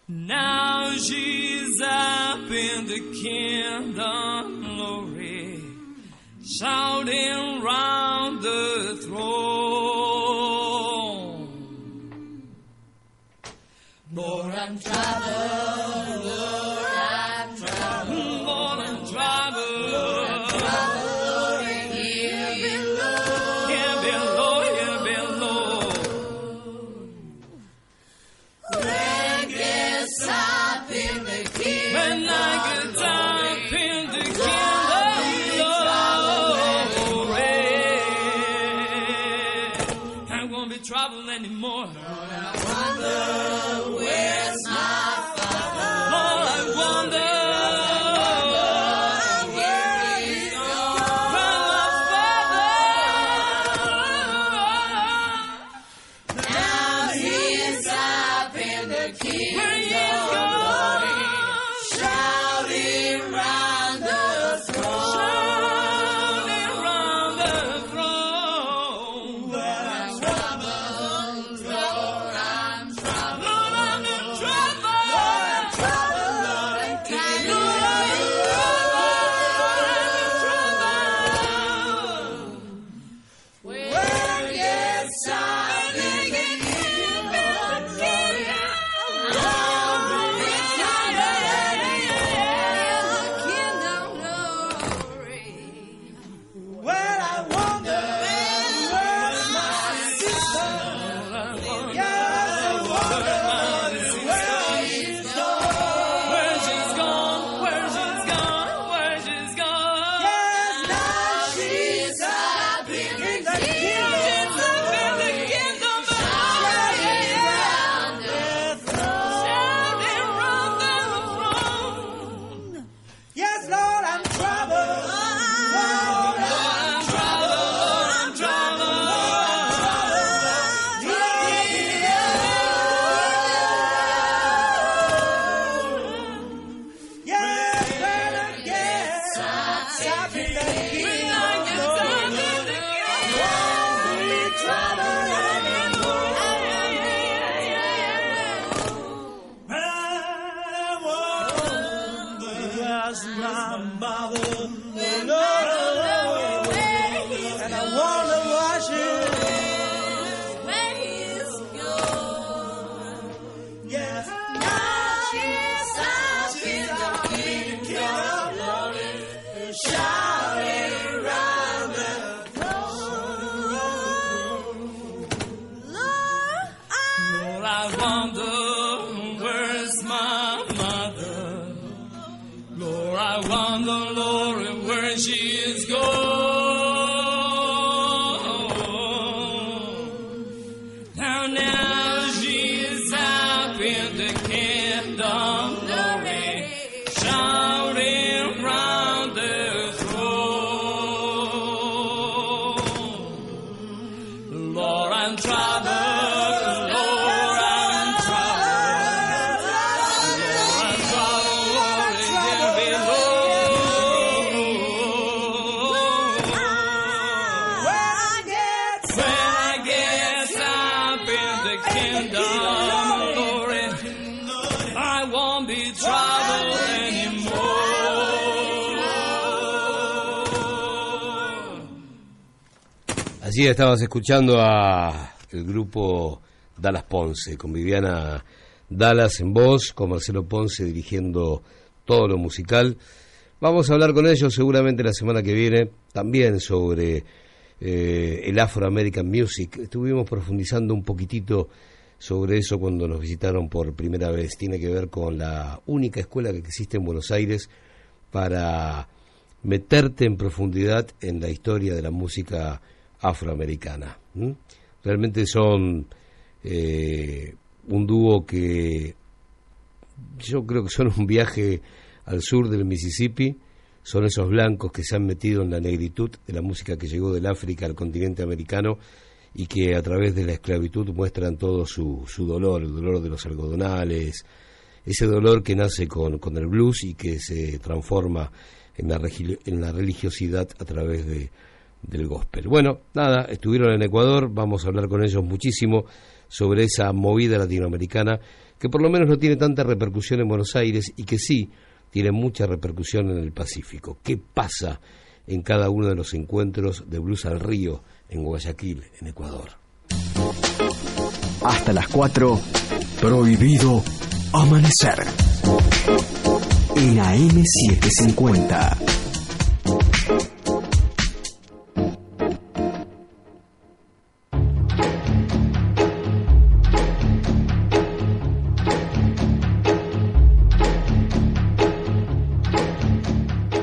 Now she's up in the kingdom glory, shouting round the throne. Lord, I'm estabas escuchando a el grupo Dallas Ponce, con Viviana Dallas en voz, con Marcelo Ponce dirigiendo todo lo musical. Vamos a hablar con ellos seguramente la semana que viene, también sobre eh, el Afro American Music. Estuvimos profundizando un poquitito sobre eso cuando nos visitaron por primera vez. Tiene que ver con la única escuela que existe en Buenos Aires para meterte en profundidad en la historia de la música afroamericana. Realmente son eh, un dúo que yo creo que son un viaje al sur del Mississippi, son esos blancos que se han metido en la negritud de la música que llegó del África al continente americano y que a través de la esclavitud muestran todo su, su dolor, el dolor de los algodonales, ese dolor que nace con, con el blues y que se transforma en la, en la religiosidad a través de, del gospel. Bueno, nada, estuvieron en Ecuador, vamos a hablar con ellos muchísimo sobre esa movida latinoamericana que por lo menos no tiene tanta repercusión en Buenos Aires y que sí tiene mucha repercusión en el Pacífico. ¿Qué pasa en cada uno de los encuentros de Blues al Río en Guayaquil, en Ecuador? Hasta las 4, prohibido amanecer. En AM750.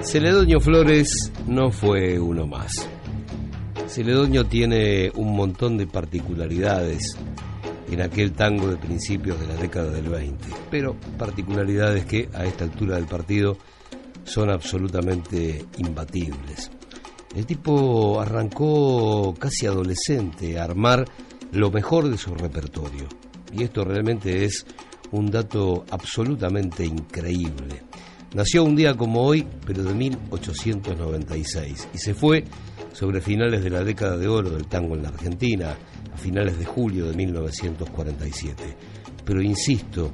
Celedonio Flores no fue uno más. Celedonio tiene un montón de particularidades en aquel tango de principios de la década del 20, pero particularidades que a esta altura del partido son absolutamente imbatibles. El tipo arrancó casi adolescente a armar lo mejor de su repertorio, y esto realmente es un dato absolutamente increíble. Nació un día como hoy, pero de 1896, y se fue sobre finales de la década de oro del tango en la Argentina, a finales de julio de 1947. Pero insisto,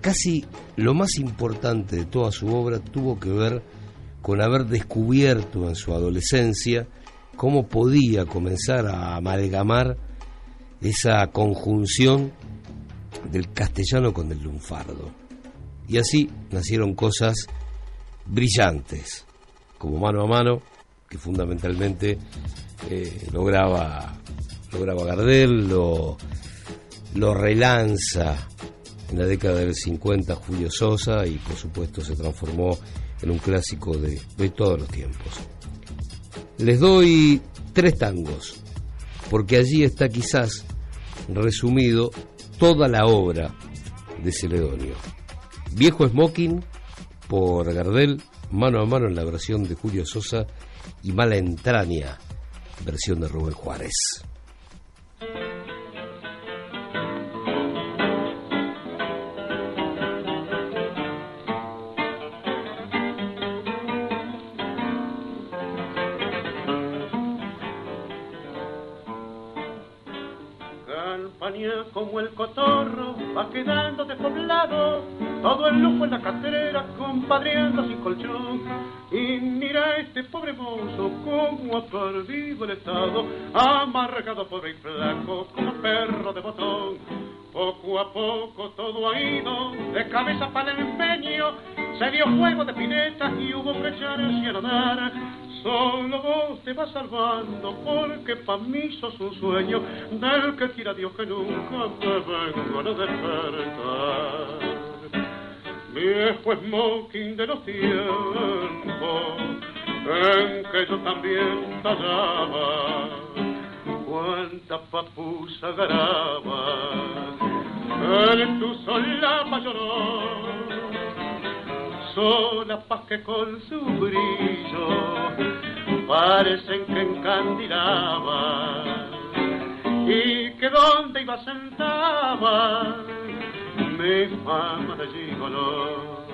casi lo más importante de toda su obra tuvo que ver con haber descubierto en su adolescencia cómo podía comenzar a amalgamar esa conjunción del castellano con el lunfardo. Y así nacieron cosas brillantes, como mano a mano, que fundamentalmente eh, lograba, lograba Gardel, lo, relanza en la década del 50 Julio Sosa y por supuesto se transformó en un clásico de, de todos los tiempos. Les doy tres tangos, porque allí está quizás resumido toda la obra de Celedonio. Viejo Smoking por Gardel, mano a mano en la versión de Julio Sosa y Mala Entraña, versión de Rubén Juárez. Como el cotorro va quedando despoblado todo el lujo en la cartera, compadreando sin colchón. Y mira este pobre mozo, cómo ha perdido el estado, amargado pobre y flaco, como perro de botón. Poco a poco todo ha ido, de cabeza para el empeño, se dio juego de pinetas y hubo que echarse a nadar. Solo vos te vas salvando, porque pa' mí sos un sueño del que quiera Dios que nunca te vengo a despertar viejo smoking de los tiempos en que yo también tallaba cuánta papusa garaba en tu solapa lloró solapas que con su brillo parecen que encandilaban y que donde iba sentaba mi fama de gigolo.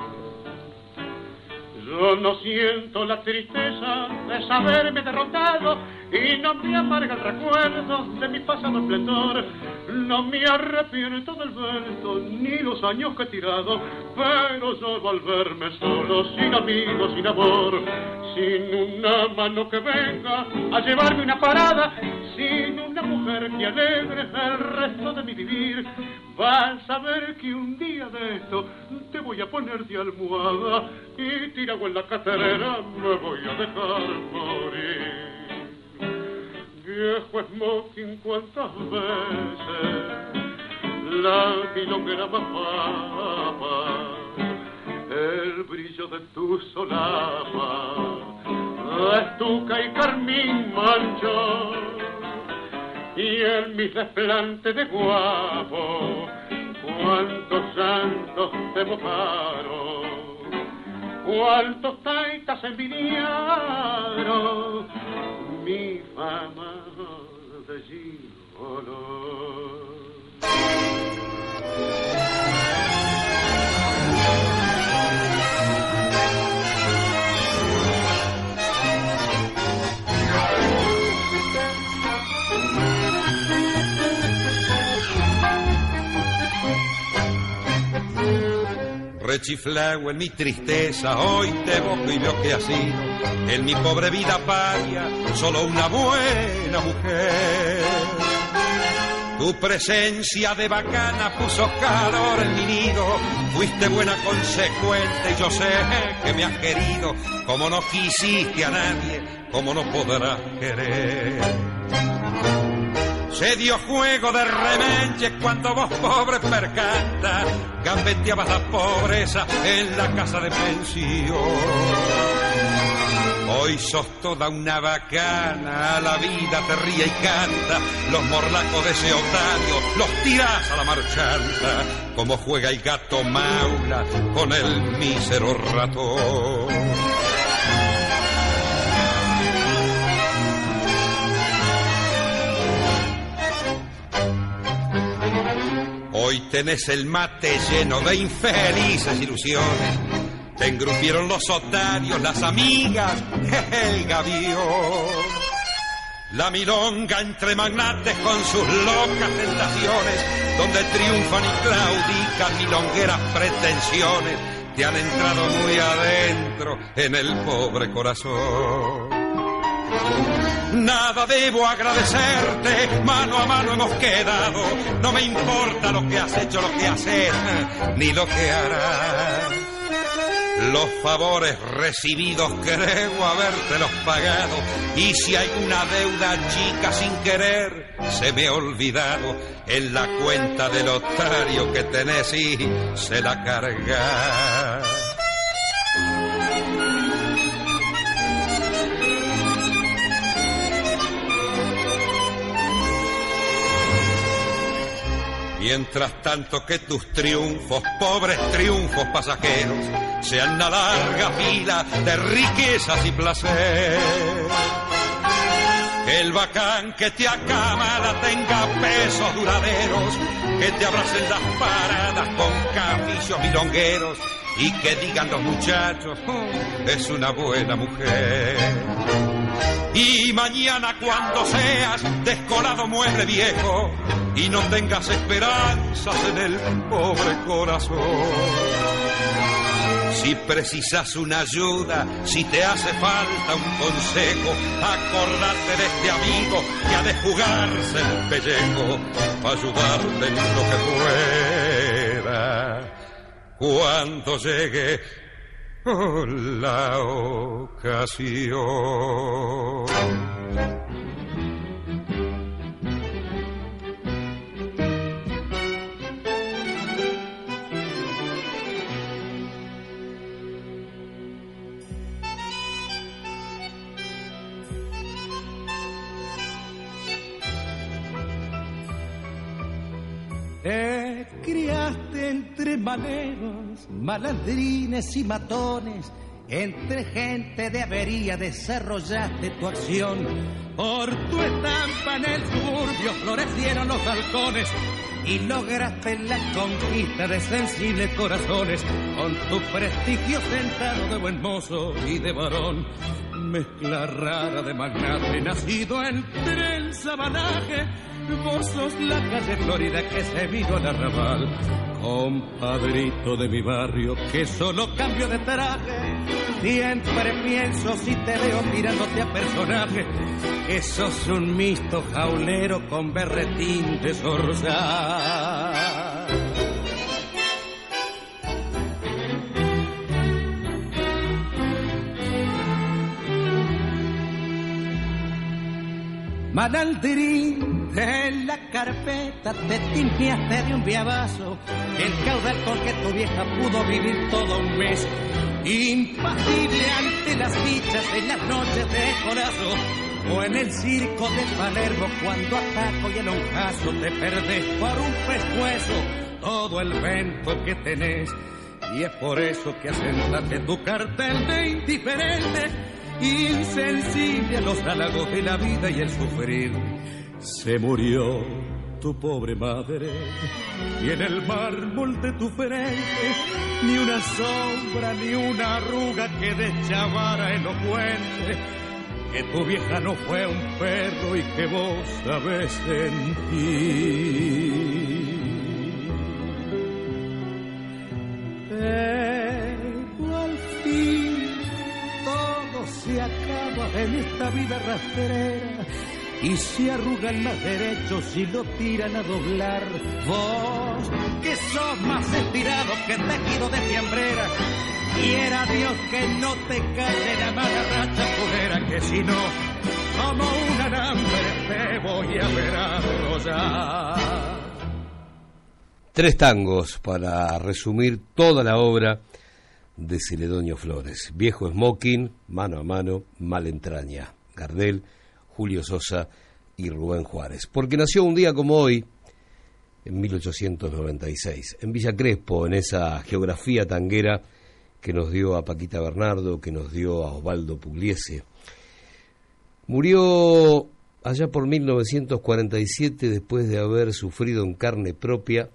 Yo no siento la tristeza de saberme derrotado y no me amarga el recuerdo de mi pasado esplendor. No me arrepiento del vento ni los años que he tirado, pero solo al verme solo, sin amigos, sin amor, sin una mano que venga a llevarme una parada, sin una mujer que alegre el resto de mi vivir, vas a ver que un día de esto te voy a poner de almohada y tirado en la caterera me voy a dejar morir. Viejo smoking, cuántas veces la milonguera bajaba el brillo de tu solapa, estuca y carmín manchó y en mi desplante de guapo cuántos santos te mojaron cuántos taitas envidiaron mi fama de gigolo. Rechiflao en mi tristeza, hoy te busco y veo que ha sido en mi pobre vida paria solo una buena mujer. Tu presencia de bacana puso calor en mi nido, fuiste buena consecuente y yo sé que me has querido, como no quisiste a nadie, como no podrás querer. Se dio juego de remenches cuando vos pobre percanta gambeteabas la pobreza en la casa de pensión. Hoy sos toda una bacana, la vida te ríe y canta, los morlacos de ese otario los tirás a la marchanta, como juega el gato maula con el mísero ratón. Hoy tenés el mate lleno de infelices ilusiones. Te engrupieron los otarios, las amigas, el gavión. La milonga entre magnates con sus locas tentaciones, donde triunfan y claudican milongueras pretensiones, te han entrado muy adentro en el pobre corazón. Nada debo agradecerte, mano a mano hemos quedado. No me importa lo que has hecho, lo que haces, ni lo que harás. Los favores recibidos creo habértelos pagado. Y si hay una deuda chica sin querer, se me ha olvidado en la cuenta del otario que tenés y se la carga. Mientras tanto que tus triunfos, pobres triunfos pasajeros, sean una larga fila de riquezas y placer. Que el bacán que te acamala tenga pesos duraderos, que te abracen las paradas con cafillos milongueros y que digan los muchachos, "Oh, es una buena mujer. Y mañana cuando seas descolado mueble viejo y no tengas esperanzas en el pobre corazón. Si precisas una ayuda, si te hace falta un consejo, acordate de este amigo que ha de jugarse el pellejo para ayudarte en lo que pueda. Cuando llegue la ocasión. Te criaste entre maneros, malandrines y matones, entre gente de avería desarrollaste tu acción. Por tu estampa en el suburbio florecieron los balcones y lograste la conquista de sensibles corazones con tu prestigio sentado de buen mozo y de varón. Mezcla rara de magnate nacido entre el sabanaje. Vos sos la calle Florida que se vino al arrabal. Compadrito de mi barrio que solo cambio de traje. Siempre pienso si te veo mirándote a personaje. Que sos un misto jaulero con berretín de zorzal. Manaldirín, en la carpeta te timpiaste de un viabazo, el caudal con que tu vieja pudo vivir todo un mes. Impasible ante las dichas en las noches de corazón, o en el circo de Palermo cuando ataco y el lonjazo te perdés por un pescuezo todo el vento que tenés. Y es por eso que asentaste tu cartel de indiferente insensible a los halagos de la vida y el sufrir. Se murió tu pobre madre y en el mármol de tu frente ni una sombra ni una arruga que de chavara elocuente. Que tu vieja no fue un perro y que vos sabés sentir. Pero al fin todo se acaba en esta vida rastrera y se arrugan más derechos y lo tiran a doblar. Vos, que sos más estirado que tejido de fiambrera, quiera Dios que no te calle la mala racha culera, que si no, como un alambre te voy a ver. Tres tangos para resumir toda la obra de Celedonio Flores. Viejo Smoking, Mano a Mano, Mal Entraña. Gardel, Julio Sosa y Rubén Juárez. Porque nació un día como hoy, en 1896, en Villa Crespo, en esa geografía tanguera que nos dio a Paquita Bernardo, que nos dio a Osvaldo Pugliese. Murió allá por 1947 después de haber sufrido en carne propia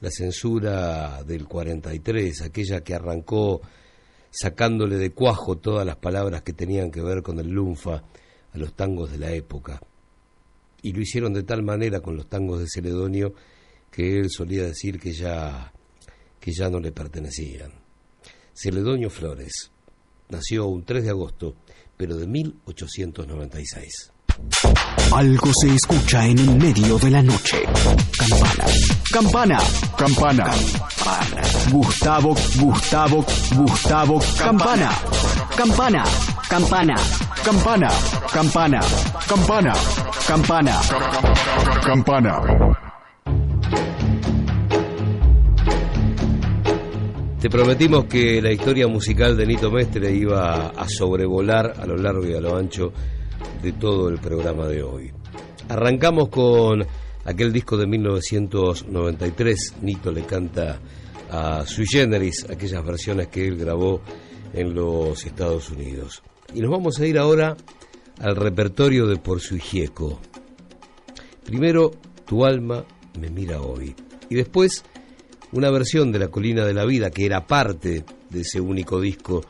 la censura del 43, aquella que arrancó sacándole de cuajo todas las palabras que tenían que ver con el lunfa a los tangos de la época. Y lo hicieron de tal manera con los tangos de Celedonio que él solía decir que ya que ya no le pertenecían. Celedonio Flores nació un 3 de agosto, pero de 1896. Algo se escucha en el medio de la noche. Campana. Campana. Campana. Gustavo, Gustavo, Gustavo, Campana. Campana. Campana. Campana. Campana. Campana. Campana. Campana. Te prometimos que la historia musical de Nito Mestre iba a sobrevolar a lo largo y a lo ancho de todo el programa de hoy. Arrancamos con aquel disco de 1993, Nito le canta a Sui Generis, aquellas versiones que él grabó en los Estados Unidos. Y nos vamos a ir ahora al repertorio de Por su Gieco. Primero, Tu alma me mira hoy. Y después, una versión de La Colina de la Vida, que era parte de ese único disco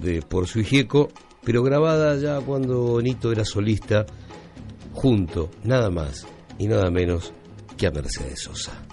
de Por su Gieco, pero grabada ya cuando Nito era solista, junto, nada más y nada menos que a Mercedes Sosa.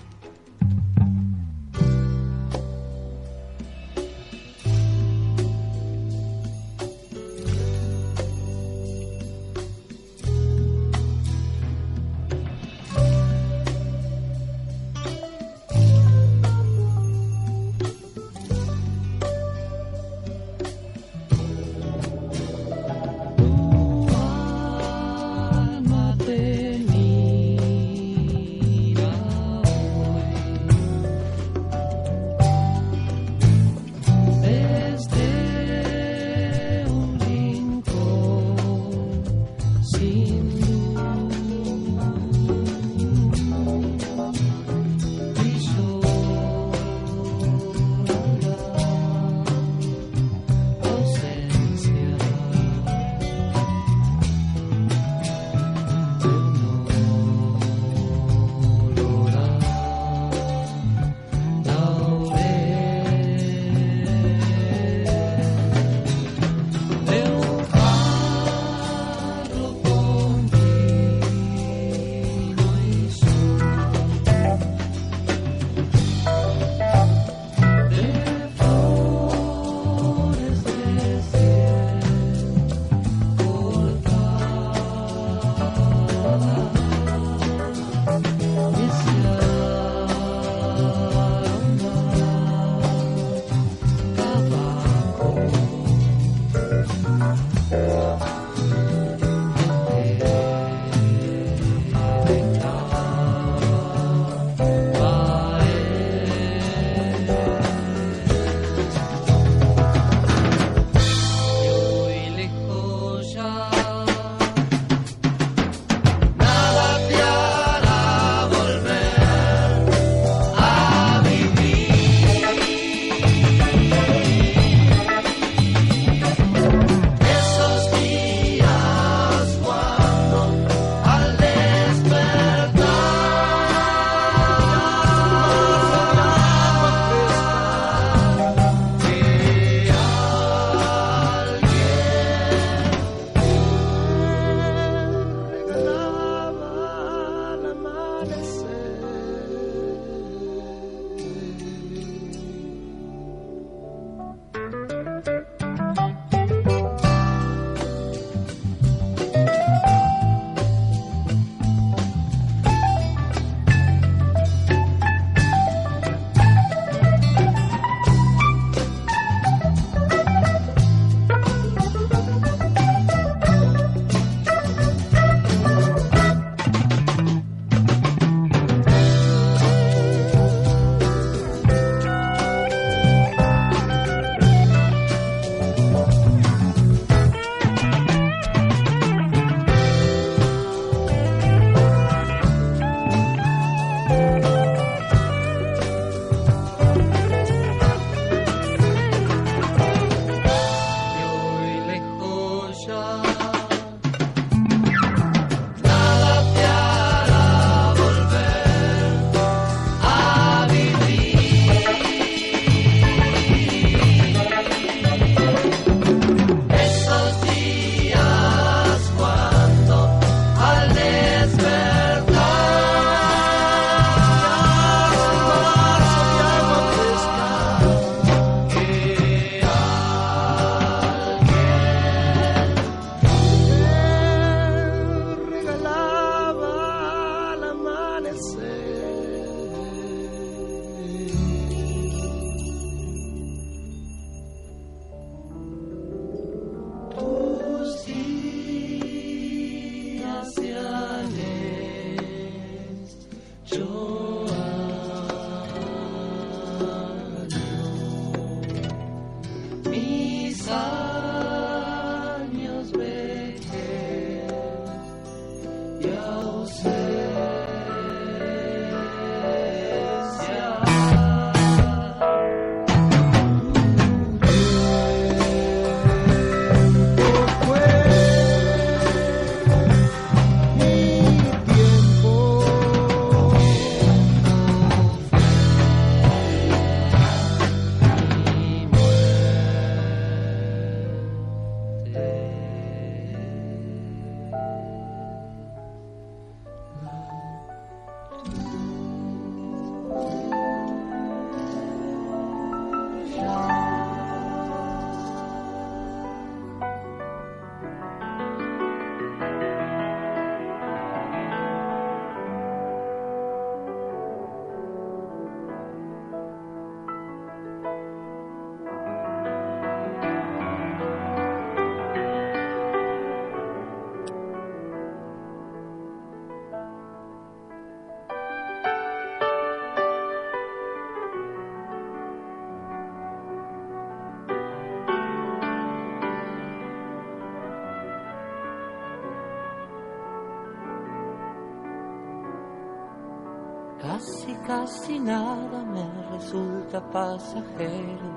Casi, nada me resulta pasajero,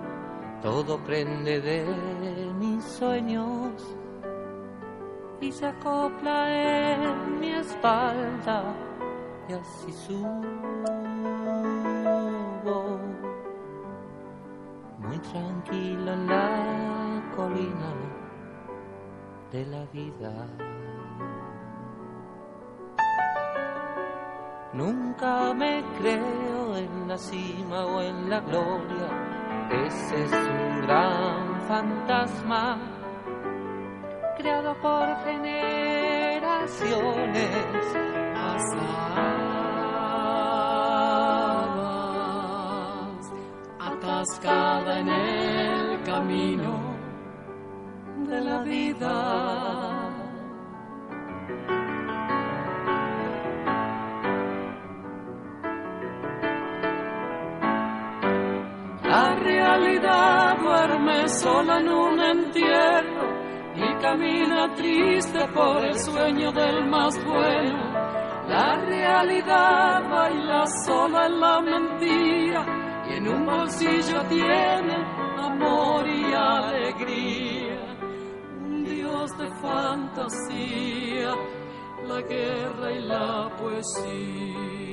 todo prende de mis sueños y se acopla en mi espalda y así subo muy tranquilo en la colina de la vida. Nunca me creo en la cima o en la gloria, ese es un gran fantasma creado por generaciones pasadas, atascada en el camino de la vida. Realidad duerme sola en un entierro y camina triste por el sueño del más bueno. La realidad baila sola en la mentira y en un bolsillo tiene amor y alegría. Un Dios de fantasía, la guerra y la poesía.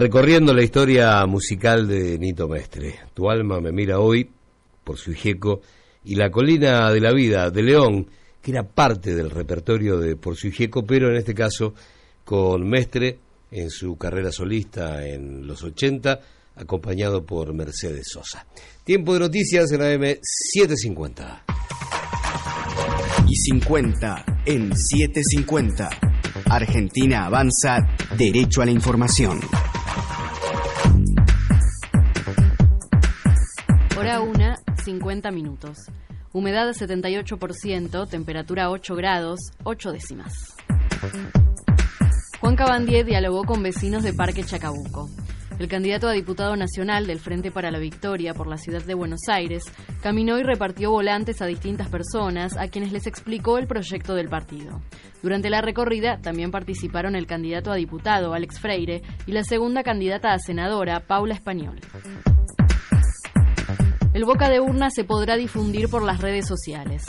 Recorriendo la historia musical de Nito Mestre. Tu alma me mira hoy por su hijeco y La colina de la vida de León, que era parte del repertorio de Por su hijeco, pero en este caso con Mestre en su carrera solista en los 80, acompañado por Mercedes Sosa. Tiempo de noticias en AM 750. Y 50 en 750. Argentina avanza derecho a la información. 50 minutos. Humedad 78%, temperatura 8 grados, 8 décimas. Juan Cabandier dialogó con vecinos de Parque Chacabuco. El candidato a diputado nacional del Frente para la Victoria por la ciudad de Buenos Aires caminó y repartió volantes a distintas personas a quienes les explicó el proyecto del partido. Durante la recorrida también participaron el candidato a diputado Alex Freire y la segunda candidata a senadora Paula Español. El boca de urna se podrá difundir por las redes sociales.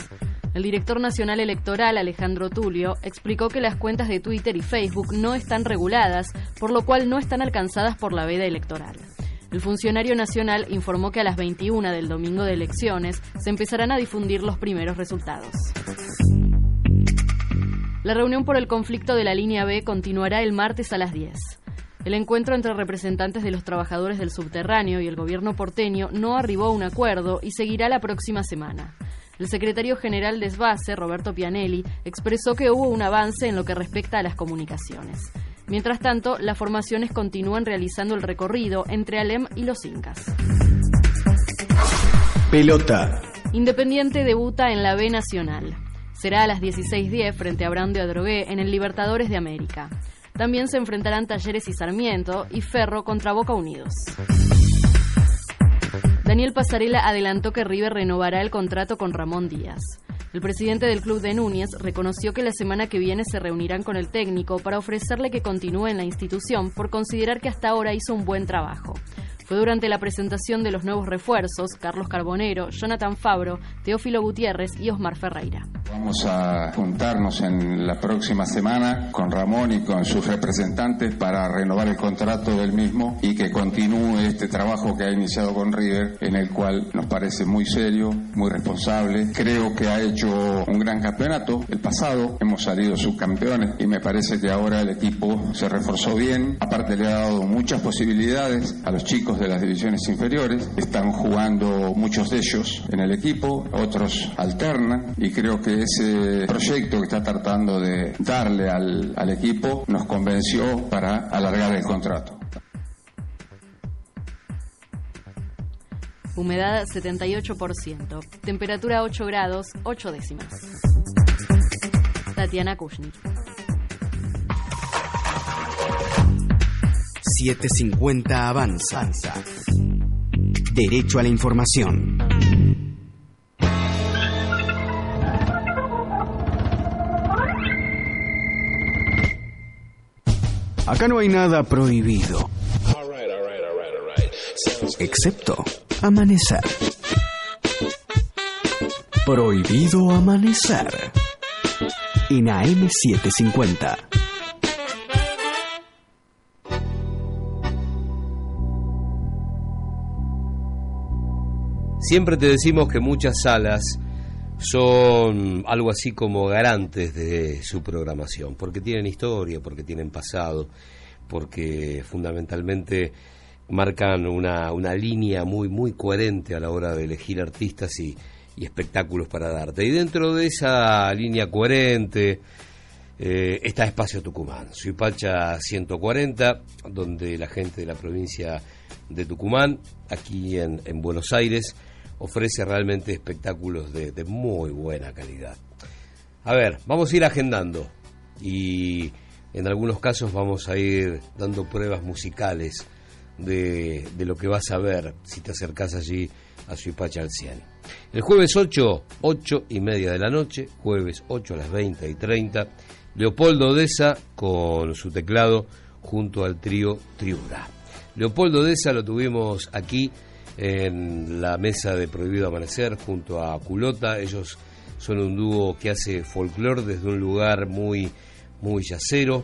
El director nacional electoral, Alejandro Tulio, explicó que las cuentas de Twitter y Facebook no están reguladas, por lo cual no están alcanzadas por la veda electoral. El funcionario nacional informó que a las 21 del domingo de elecciones se empezarán a difundir los primeros resultados. La reunión por el conflicto de la línea B continuará el martes a las 10. El encuentro entre representantes de los trabajadores del subterráneo y el gobierno porteño no arribó a un acuerdo y seguirá la próxima semana. El secretario general de SBACE, Roberto Pianelli, expresó que hubo un avance en lo que respecta a las comunicaciones. Mientras tanto, las formaciones continúan realizando el recorrido entre Alem y los Incas. Pelota. Independiente debuta en la B Nacional. Será a las 16.10 frente a Brown de Adrogué en el Libertadores de América. También se enfrentarán Talleres y Sarmiento y Ferro contra Boca Unidos. Daniel Pasarela adelantó que River renovará el contrato con Ramón Díaz. El presidente del club de Núñez reconoció que la semana que viene se reunirán con el técnico para ofrecerle que continúe en la institución por considerar que hasta ahora hizo un buen trabajo. Fue durante la presentación de los nuevos refuerzos, Carlos Carbonero, Jonathan Fabro, Teófilo Gutiérrez y Osmar Ferreira. Vamos a juntarnos en la próxima semana con Ramón y con sus representantes para renovar el contrato del mismo y que continúe este trabajo que ha iniciado con River, en el cual nos parece muy serio, muy responsable. Creo que ha hecho un gran campeonato el pasado, hemos salido subcampeones y me parece que ahora el equipo se reforzó bien, aparte le ha dado muchas posibilidades a los chicos de las divisiones inferiores, están jugando muchos de ellos en el equipo, otros alternan y creo que ese proyecto que está tratando de darle al, al equipo nos convenció para alargar el contrato. Humedad 78%. Temperatura 8 grados, 8 décimas. Tatiana Kushnik. 750 avanza. Derecho a la información. Acá no hay nada prohibido. Excepto amanecer. Prohibido amanecer. En AM750. Siempre te decimos que muchas salas son algo así como garantes de su programación, porque tienen historia, porque tienen pasado, porque fundamentalmente marcan una, una línea muy, muy coherente a la hora de elegir artistas y, espectáculos para darte. Y dentro de esa línea coherente eh, está Espacio Tucumán, Suipacha 140, donde la gente de la provincia de Tucumán, aquí en Buenos Aires, ofrece realmente espectáculos de, muy buena calidad. A ver, vamos a ir agendando y en algunos casos vamos a ir dando pruebas musicales de, lo que vas a ver si te acercas allí a Suipacha al 100. El jueves 8, 8 y media de la noche, jueves 8 a las 20 y 30, Leopoldo Odessa con su teclado junto al trío Triura. Leopoldo Odessa lo tuvimos aquí en la mesa de Prohibido Amanecer junto a Culota. Ellos son un dúo que hace folclore desde un lugar muy, muy yacero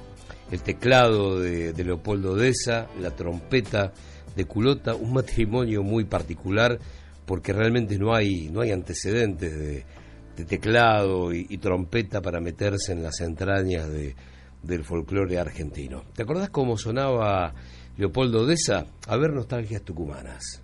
el teclado de, Leopoldo Deza, la trompeta de Culota, un matrimonio muy particular porque realmente no hay, no hay antecedentes de, teclado y, y trompeta para meterse en las entrañas de, del folclore argentino. ¿Te acordás cómo sonaba Leopoldo Deza? A ver, nostalgias tucumanas.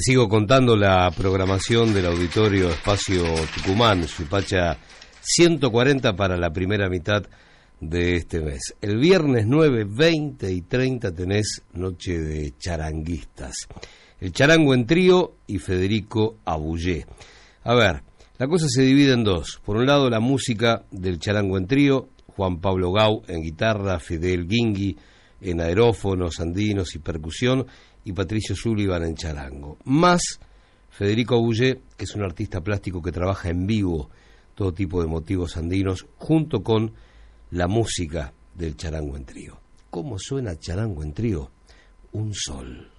Sigo contando la programación del Auditorio Espacio Tucumán, Supacha 140 para la primera mitad de este mes. El viernes 9, 20 y 30 tenés Noche de Charanguistas. El charango en trío y Federico Abullé. A ver, la cosa se divide en dos. Por un lado, la música del charango en trío, Juan Pablo Gau en guitarra, Fidel Guingui en aerófonos, andinos y percusión, y Patricio Sullivan en charango. Más Federico Abullé, que es un artista plástico que trabaja en vivo todo tipo de motivos andinos, junto con la música del charango en trío. ¿Cómo suena charango en trío? Un sol.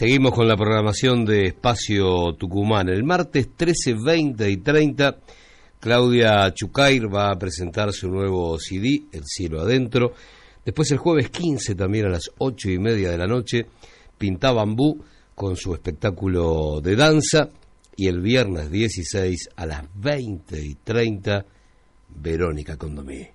Seguimos con la programación de Espacio Tucumán. El martes 13, 20 y 30, Claudia Chucair va a presentar su nuevo CD, El Cielo Adentro. Después el jueves 15, también a las 8 y media de la noche, Pinta Bambú con su espectáculo de danza. Y el viernes 16 a las 20 y 30, Verónica Condomí.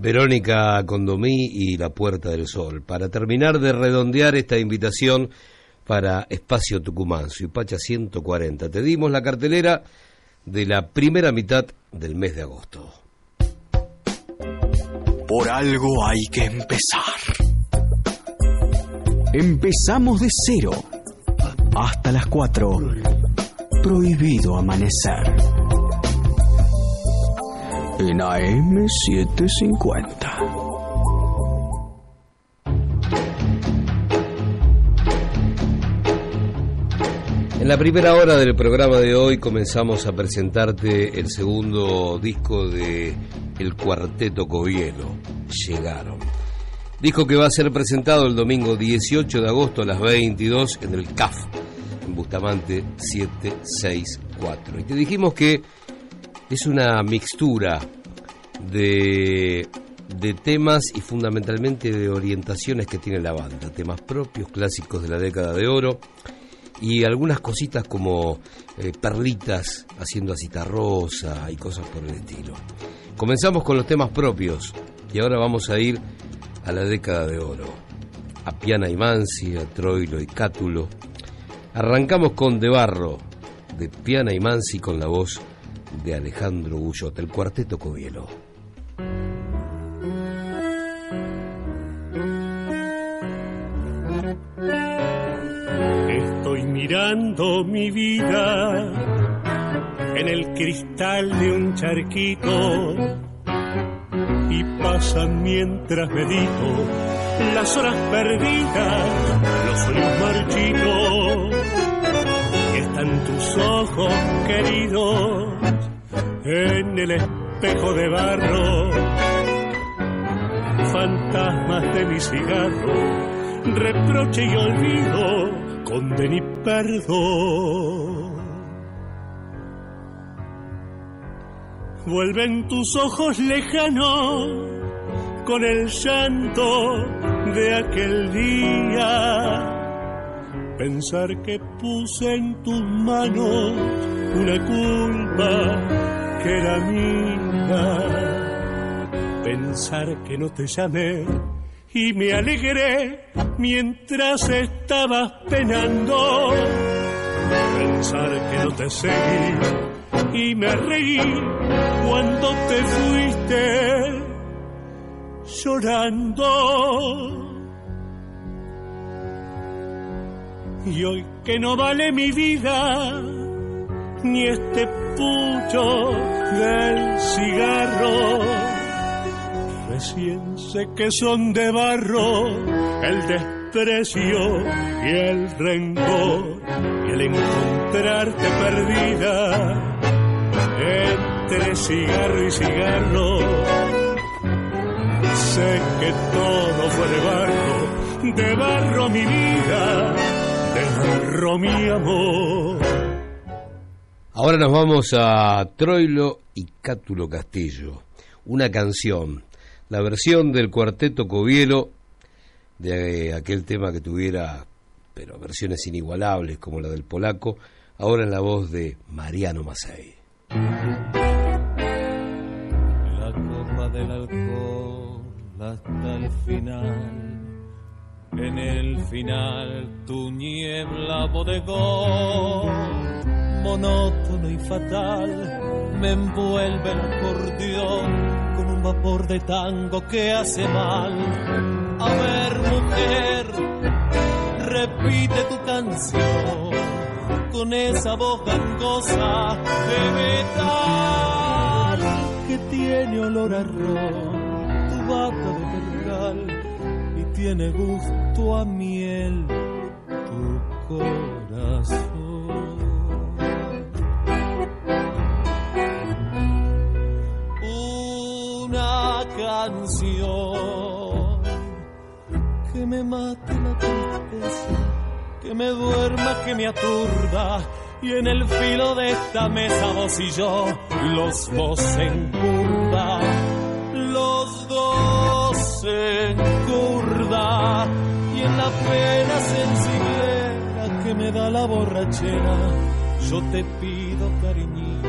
Verónica Condomí y La Puerta del Sol. Para terminar de redondear esta invitación para Espacio Tucumán, Suipacha 140, te dimos la cartelera de la primera mitad del mes de agosto. Por algo hay que empezar. Empezamos de cero. Hasta las 4. Prohibido amanecer. En AM750. En la primera hora del programa de hoy comenzamos a presentarte el segundo disco de El Cuarteto Covielo, Llegaron. Disco que va a ser presentado el domingo 18 de agosto a las 22 en el CAF, en Bustamante 764. Y te dijimos que es una mixtura de, de temas y fundamentalmente de orientaciones que tiene la banda, temas propios, clásicos de la década de oro y algunas cositas como eh, perlitas haciendo a rosa y cosas por el estilo. Comenzamos con los temas propios y ahora vamos a ir a la década de oro, a Piana y Mansi, a Troilo y Cátulo. Arrancamos con De Barro, de Piana y Mansi con la voz de Alejandro Gullot, el cuarteto Covielo. Estoy mirando mi vida en el cristal de un charquito y pasan mientras medito las horas perdidas, los sueños marchitos. Están tus ojos queridos en el espejo de barro, fantasmas de mi cigarro reproche y olvido, condena y perdón. Vuelven tus ojos lejanos con el llanto de aquel día. Pensar que puse en tus manos una culpa que era mía. Pensar que no te llamé y me alegré mientras estabas penando. Pensar que no te seguí y me reí cuando te fuiste llorando. Y hoy que no vale mi vida, ni este pucho del cigarro recién sé que son de barro el desprecio y el rencor y el encontrarte perdida entre cigarro y cigarro. Sé que todo fue de barro, de barro mi vida, de barro mi amor. Ahora nos vamos a Troilo y Cátulo Castillo, una canción la versión del cuarteto Covielo de aquel tema que tuviera pero versiones inigualables como la del polaco, ahora en la voz de Mariano Macei. La copa del alcohol hasta el final. En el final tu niebla bodegón, monótono y fatal, me envuelve el acordeón con un vapor de tango que hace mal. A ver, mujer, repite tu canción con esa voz gangosa de metal que tiene olor a ron, tu bata de percal tiene gusto a miel tu corazón. Una canción que me mate la tristeza, que me duerma, que me aturda. Y en el filo de esta mesa vos y yo, los dos en curva, los dos se encurda y en la pena sensibilera que me da la borrachera, yo te pido cariñito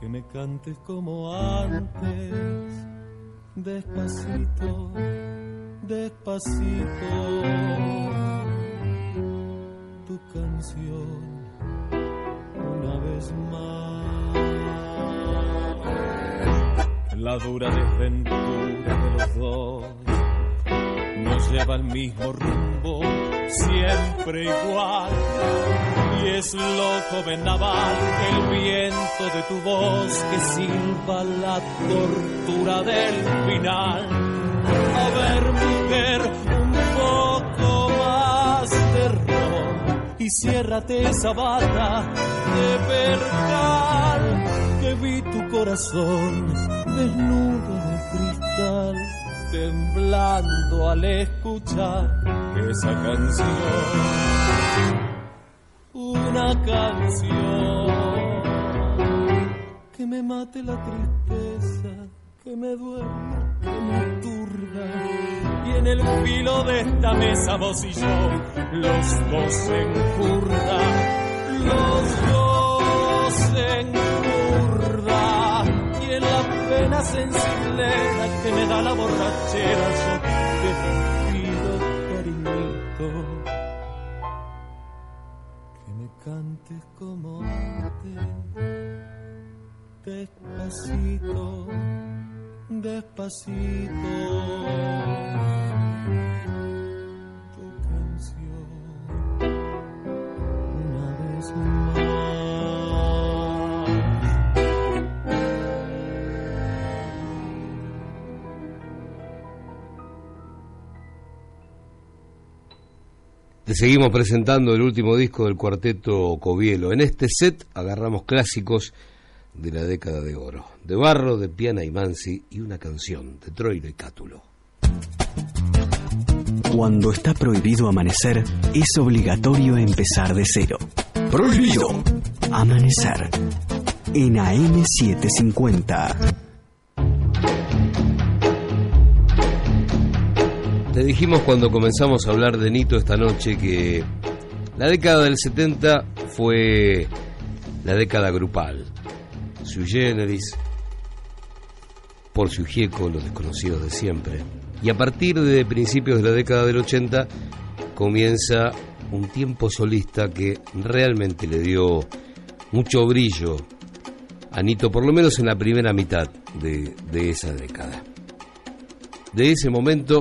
que me cantes como antes, despacito, despacito, tu canción una vez más. La dura desventura de los dos nos lleva al mismo rumbo, siempre igual. Y es loco vendaval el viento de tu voz que silba la tortura del final. A ver, mujer, un poco más de ron y ciérrate esa bata de percal vi tu corazón desnudo de cristal temblando al escuchar esa canción. Una canción que me mate la tristeza, que me duerma, que me turba. Y en el filo de esta mesa vos y yo, los dos en curda, los dos en curda. La sensiblera que me da la borrachera, yo te pido, cariñito, que me cantes como antes, despacito, despacito. Te seguimos presentando el último disco del cuarteto Covielo. En este set agarramos clásicos de la década de oro. De Barro, de Piana y Mansi y una canción de Troilo y Cátulo. Cuando está prohibido amanecer, es obligatorio empezar de cero. Prohibido. Amanecer. En AM750. Dijimos cuando comenzamos a hablar de Nito esta noche que la década del 70 fue la década grupal. Sui generis, por su gieco, los desconocidos de siempre. Y a partir de principios de la década del 80 comienza un tiempo solista que realmente le dio mucho brillo a Nito, por lo menos en la primera mitad de, de esa década. De ese momento,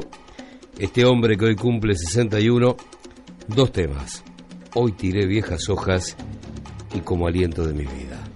este hombre que hoy cumple 61, dos temas. Hoy tiré viejas hojas y como aliento de mi vida.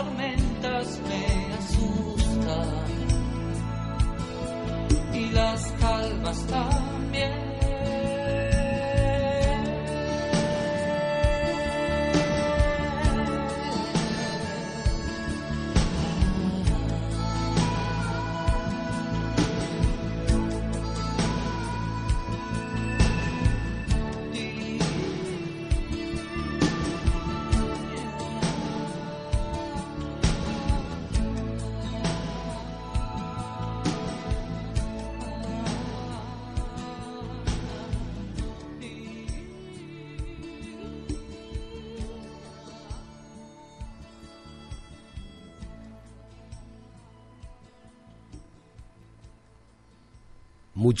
Tormentas me asustan y las calmas también.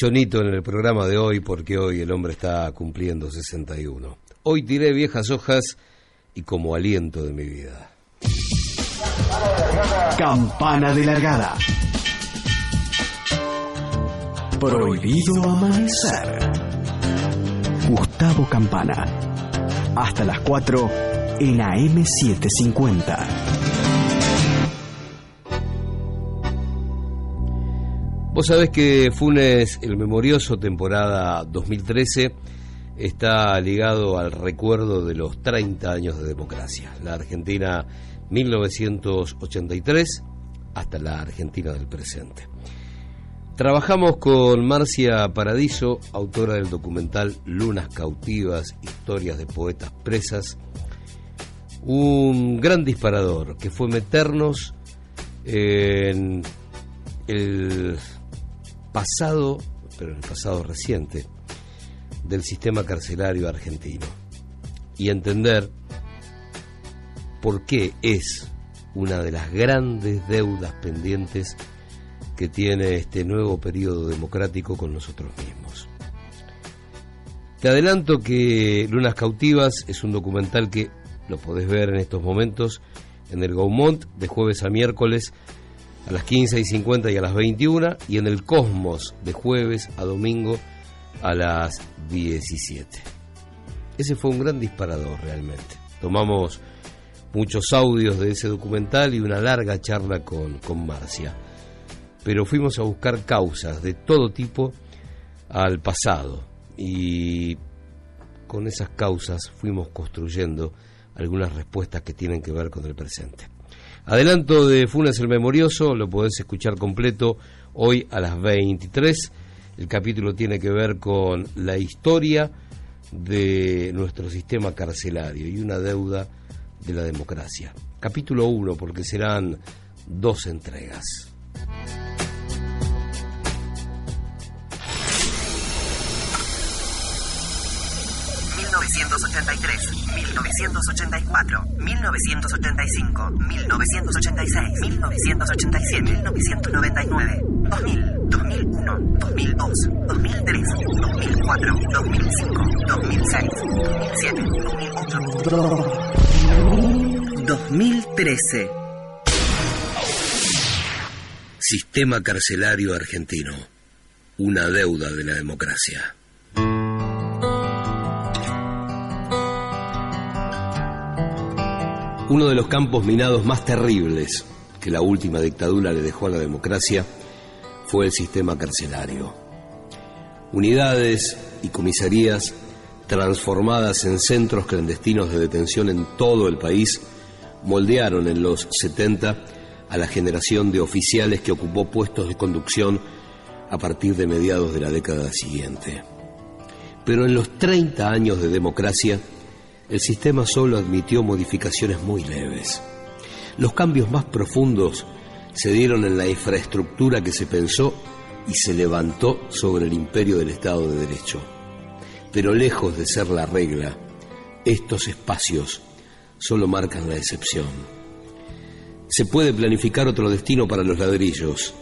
Mucho nito en el programa de hoy porque hoy el hombre está cumpliendo 61. Hoy tiré viejas hojas y como aliento de mi vida. Campana de largada. Prohibido amanecer. Gustavo Campana. Hasta las 4 en AM750. Vos sabés que Funes, el memorioso temporada 2013, está ligado al recuerdo de los 30 años de democracia. La Argentina 1983 hasta la Argentina del presente. Trabajamos con Marcia Paradiso, autora del documental Lunas cautivas, historias de poetas presas. Un gran disparador que fue meternos en el pasado, pero en el pasado reciente, del sistema carcelario argentino y entender por qué es una de las grandes deudas pendientes que tiene este nuevo periodo democrático con nosotros mismos. Te adelanto que Lunas Cautivas es un documental que lo podés ver en estos momentos en el Gaumont de jueves a miércoles a las 15 y 50 y a las 21 y en el Cosmos de jueves a domingo a las 17. Ese fue un gran disparador realmente. Tomamos muchos audios de ese documental y una larga charla con, con Marcia. Pero fuimos a buscar causas de todo tipo al pasado y con esas causas fuimos construyendo algunas respuestas que tienen que ver con el presente. Adelanto de Funes el Memorioso, lo podés escuchar completo hoy a las 23. El capítulo tiene que ver con la historia de nuestro sistema carcelario y una deuda de la democracia. Capítulo 1, porque serán dos entregas. 1983, 1984, 1985, 1986, 1987, 1999, 2000, 2001, 2002, 2003, 2004, 2005, 2006, 2007, 2008, 2013. Sistema carcelario argentino. Una deuda de la democracia. Uno de los campos minados más terribles que la última dictadura le dejó a la democracia fue el sistema carcelario. Unidades y comisarías transformadas en centros clandestinos de detención en todo el país moldearon en los 70 a la generación de oficiales que ocupó puestos de conducción a partir de mediados de la década siguiente. Pero en los 30 años de democracia, el sistema solo admitió modificaciones muy leves. Los cambios más profundos se dieron en la infraestructura que se pensó y se levantó sobre el imperio del Estado de Derecho. Pero lejos de ser la regla, estos espacios solo marcan la excepción. Se puede planificar otro destino para los ladrillos,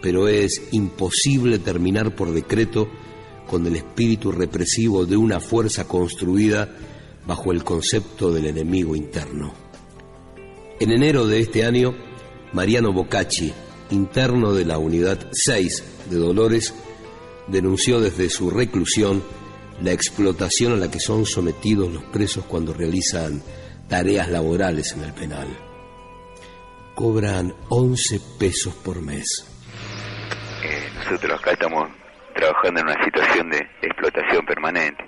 pero es imposible terminar por decreto con el espíritu represivo de una fuerza construida bajo el concepto del enemigo interno. En enero de este año, Mariano Boccacci, interno de la Unidad 6 de Dolores, denunció desde su reclusión la explotación a la que son sometidos los presos cuando realizan tareas laborales en el penal. Cobran 11 pesos por mes. Eh, nosotros acá estamos trabajando en una situación de explotación permanente.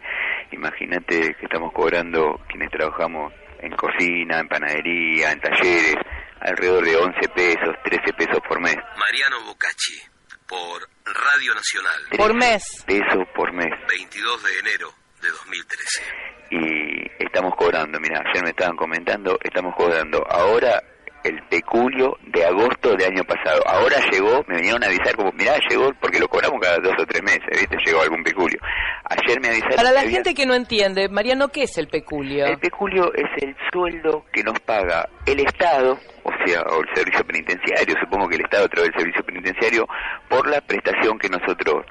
Imagínate que estamos cobrando quienes trabajamos en cocina, en panadería, en talleres, alrededor de 11 pesos, 13 pesos por mes. Mariano Boccacci, por Radio Nacional. Por mes. Pesos por mes. 22 de enero de 2013. Y estamos cobrando, mira, ayer me estaban comentando, estamos cobrando ahora el peculio de agosto del año pasado. Ahora llegó, me vinieron a avisar como, mirá, llegó, porque lo cobramos cada dos o tres meses, ¿viste? Llegó algún peculio. Ayer me avisaron... Para la había- gente que no entiende, Mariano, ¿qué es el peculio? El peculio es el sueldo que nos paga el Estado, o sea, o el servicio penitenciario, supongo que el Estado a través del servicio penitenciario, por la prestación que nosotros,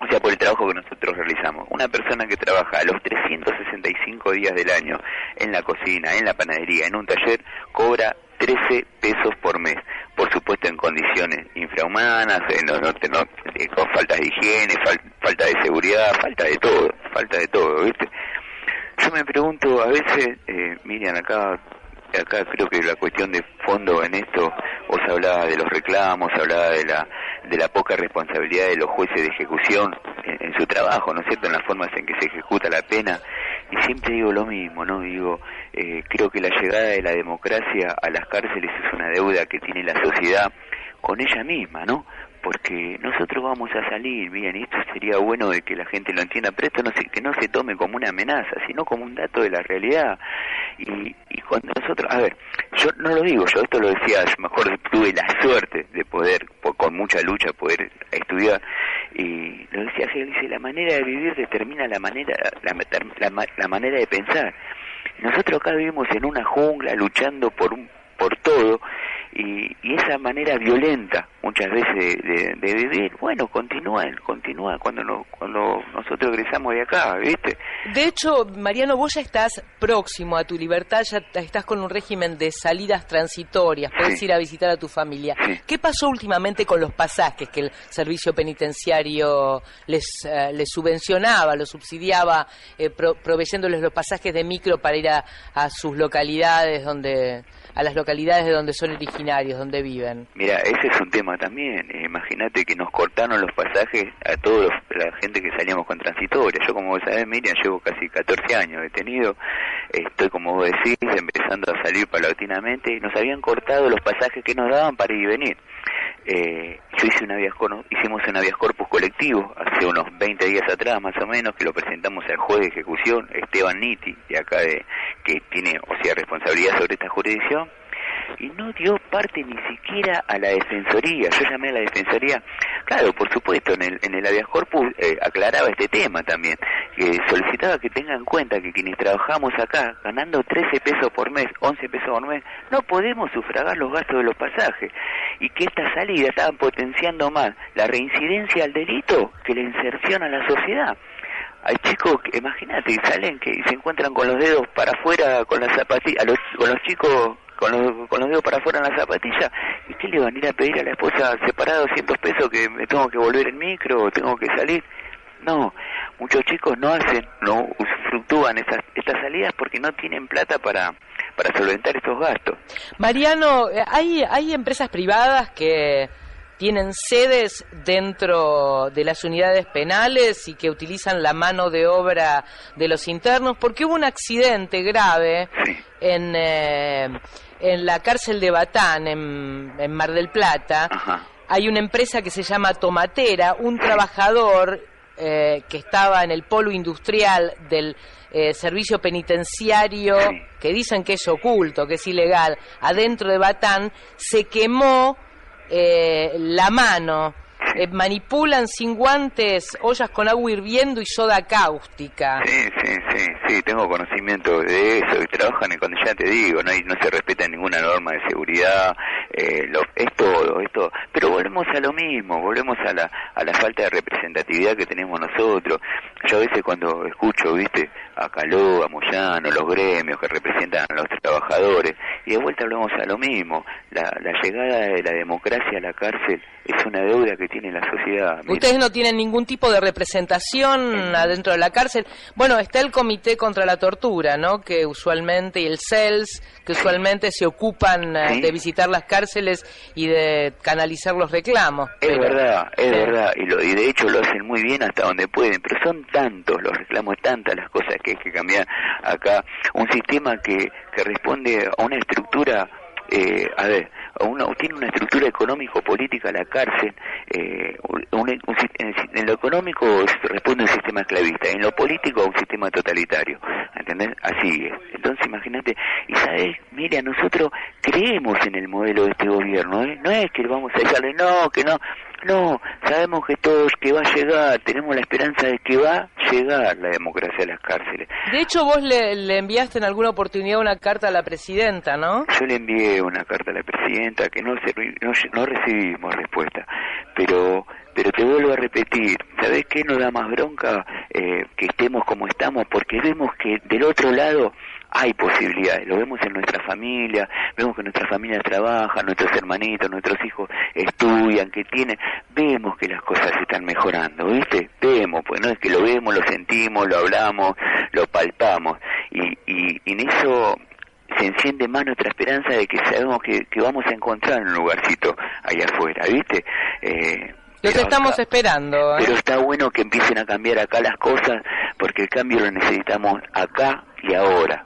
o sea, por el trabajo que nosotros realizamos. Una persona que trabaja los 365 días del año en la cocina, en la panadería, en un taller, cobra 13 pesos por mes. Por supuesto en condiciones infrahumanas, en no- no- eh, con faltas de higiene, fal- falta de seguridad, falta de todo, falta de todo, ¿viste? Yo me pregunto a veces, eh, Miriam, acá, acá creo que la cuestión de fondo en esto, vos hablabas de los reclamos, hablaba de la, de la poca responsabilidad de los jueces de ejecución en, en su trabajo, ¿no es cierto?, en las formas en que se ejecuta la pena. Y siempre digo lo mismo, ¿no? Digo, eh, creo que la llegada de la democracia a las cárceles es una deuda que tiene la sociedad con ella misma, ¿no? Porque nosotros vamos a salir, miren, y esto sería bueno de que la gente lo entienda, pero esto no se, que no se tome como una amenaza, sino como un dato de la realidad. Y, y cuando nosotros, a ver, yo no lo digo yo, esto lo decía, mejor tuve la suerte de poder, por- con mucha lucha, poder estudiar, y lo decía Hegel, dice, la manera de vivir determina la manera, la, la, la manera de pensar. Nosotros acá vivimos en una jungla luchando por un por todo y, y esa manera violenta muchas veces de, de- de vivir, bueno, continúa, continúa cuando no, cuando nosotros egresamos de acá, ¿viste? De hecho, Mariano, vos ya estás próximo a tu libertad, ya estás con un régimen de salidas transitorias, puedes Sí. ir a visitar a tu familia. ¿Qué pasó últimamente con los pasajes que el servicio penitenciario les, eh, les subvencionaba, los subsidiaba, eh, pro- proveyéndoles los pasajes de micro para ir a, a sus localidades donde a las localidades de donde son originarios, donde viven. Mira, ese es un tema también. Eh, Imagínate que nos cortaron los pasajes a toda la gente que salíamos con transitoria. Yo, como vos sabés, Miriam, llevo casi 14 años detenido. Estoy, como vos decís, empezando a salir paulatinamente y nos habían cortado los pasajes que nos daban para ir y venir. Eh, yo hice un habeas corpus- hicimos un habeas corpus colectivo hace unos 20 días atrás más o menos que lo presentamos al juez de ejecución Esteban Nitti de acá de que tiene o sea responsabilidad sobre esta jurisdicción y no dio parte ni siquiera a la defensoría. Yo llamé a la defensoría claro por supuesto en el en el habeas corpus eh, aclaraba este tema también que solicitaba que tengan en cuenta que quienes trabajamos acá ganando 13 pesos por mes 11 pesos por mes no podemos sufragar los gastos de los pasajes y que estas salidas estaban potenciando más la reincidencia al delito que la inserción a la sociedad. Hay chicos imagínate, salen que se encuentran con los dedos para afuera con las zapatillas, los, con los chicos con los, con los dedos para afuera en la zapatilla, ¿y qué le van a ir a pedir a la esposa separada 200 pesos que me tengo que volver en micro o tengo que salir? No, muchos chicos no hacen, no usufructúan esas, estas salidas porque no tienen plata para, para solventar estos gastos. Mariano, eh, hay, hay empresas privadas que tienen sedes dentro de las unidades penales y que utilizan la mano de obra de los internos, porque hubo un accidente grave en, eh, en la cárcel de Batán, en, en Mar del Plata. Hay una empresa que se llama Tomatera, un trabajador eh, que estaba en el polo industrial del eh, servicio penitenciario, que dicen que es oculto, que es ilegal, adentro de Batán, se quemó eh, la mano. Eh, manipulan sin guantes ollas con agua hirviendo y soda cáustica. Sí, sí, sí, sí, tengo conocimiento de eso y trabajan en cuando ya te digo, no, hay, no se respeta ninguna norma de seguridad, eh, lo, es todo, es todo. Pero volvemos a lo mismo, volvemos a la, a la falta de representatividad que tenemos nosotros. Yo a veces cuando escucho, viste, a Caló, a Moyano, los gremios que representan a los trabajadores, y de vuelta hablamos a lo mismo, la, la llegada de la democracia a la cárcel es una deuda que tiene la sociedad. Mira, Ustedes no tienen ningún tipo de representación adentro de la cárcel. Bueno, está el Comité contra la Tortura, ¿no? Que usualmente, y el CELS, que usualmente se ocupan eh, de visitar las cárceles y de canalizar los reclamos. Es Pero- verdad, es Sí. verdad, y, lo, y de hecho lo hacen muy bien hasta donde pueden, pero son tantos los reclamos, tantas las cosas que hay que cambiar acá. Un sistema que, que responde a una estructura, eh, a ver, a una, tiene una estructura económico-política la cárcel, eh, un- un- en, lo económico es- responde un sistema esclavista, en lo político a un sistema totalitario, ¿entendés? Así es. Entonces imagínate, y sabes, mira, nosotros creemos en el modelo de este gobierno, ¿eh? no es que vamos a decirle no, que no, no, sabemos que todo que va a llegar, tenemos la esperanza de que va a llegar la democracia a las cárceles. De hecho, vos le, le enviaste en alguna oportunidad una carta a la presidenta, ¿no? Yo le envié una carta a la presidenta que no, no, no recibimos respuesta, pero pero te vuelvo a repetir, ¿sabes qué nos da más bronca eh, que estemos como estamos? Porque vemos que del otro lado hay posibilidades, lo vemos en nuestra familia, vemos que nuestra familia trabaja, nuestros hermanitos, nuestros hijos estudian, que tienen, vemos que las cosas se están mejorando, ¿viste? Vemos, pues no es que lo vemos, lo sentimos, lo hablamos, lo palpamos, y, y, y en eso se enciende más nuestra esperanza de que sabemos que, que vamos a encontrar un lugarcito ahí afuera, ¿viste? Eh, Lo pero estamos acá- esperando. ¿eh? pero está bueno que empiecen a cambiar acá las cosas, porque el cambio lo necesitamos acá y ahora.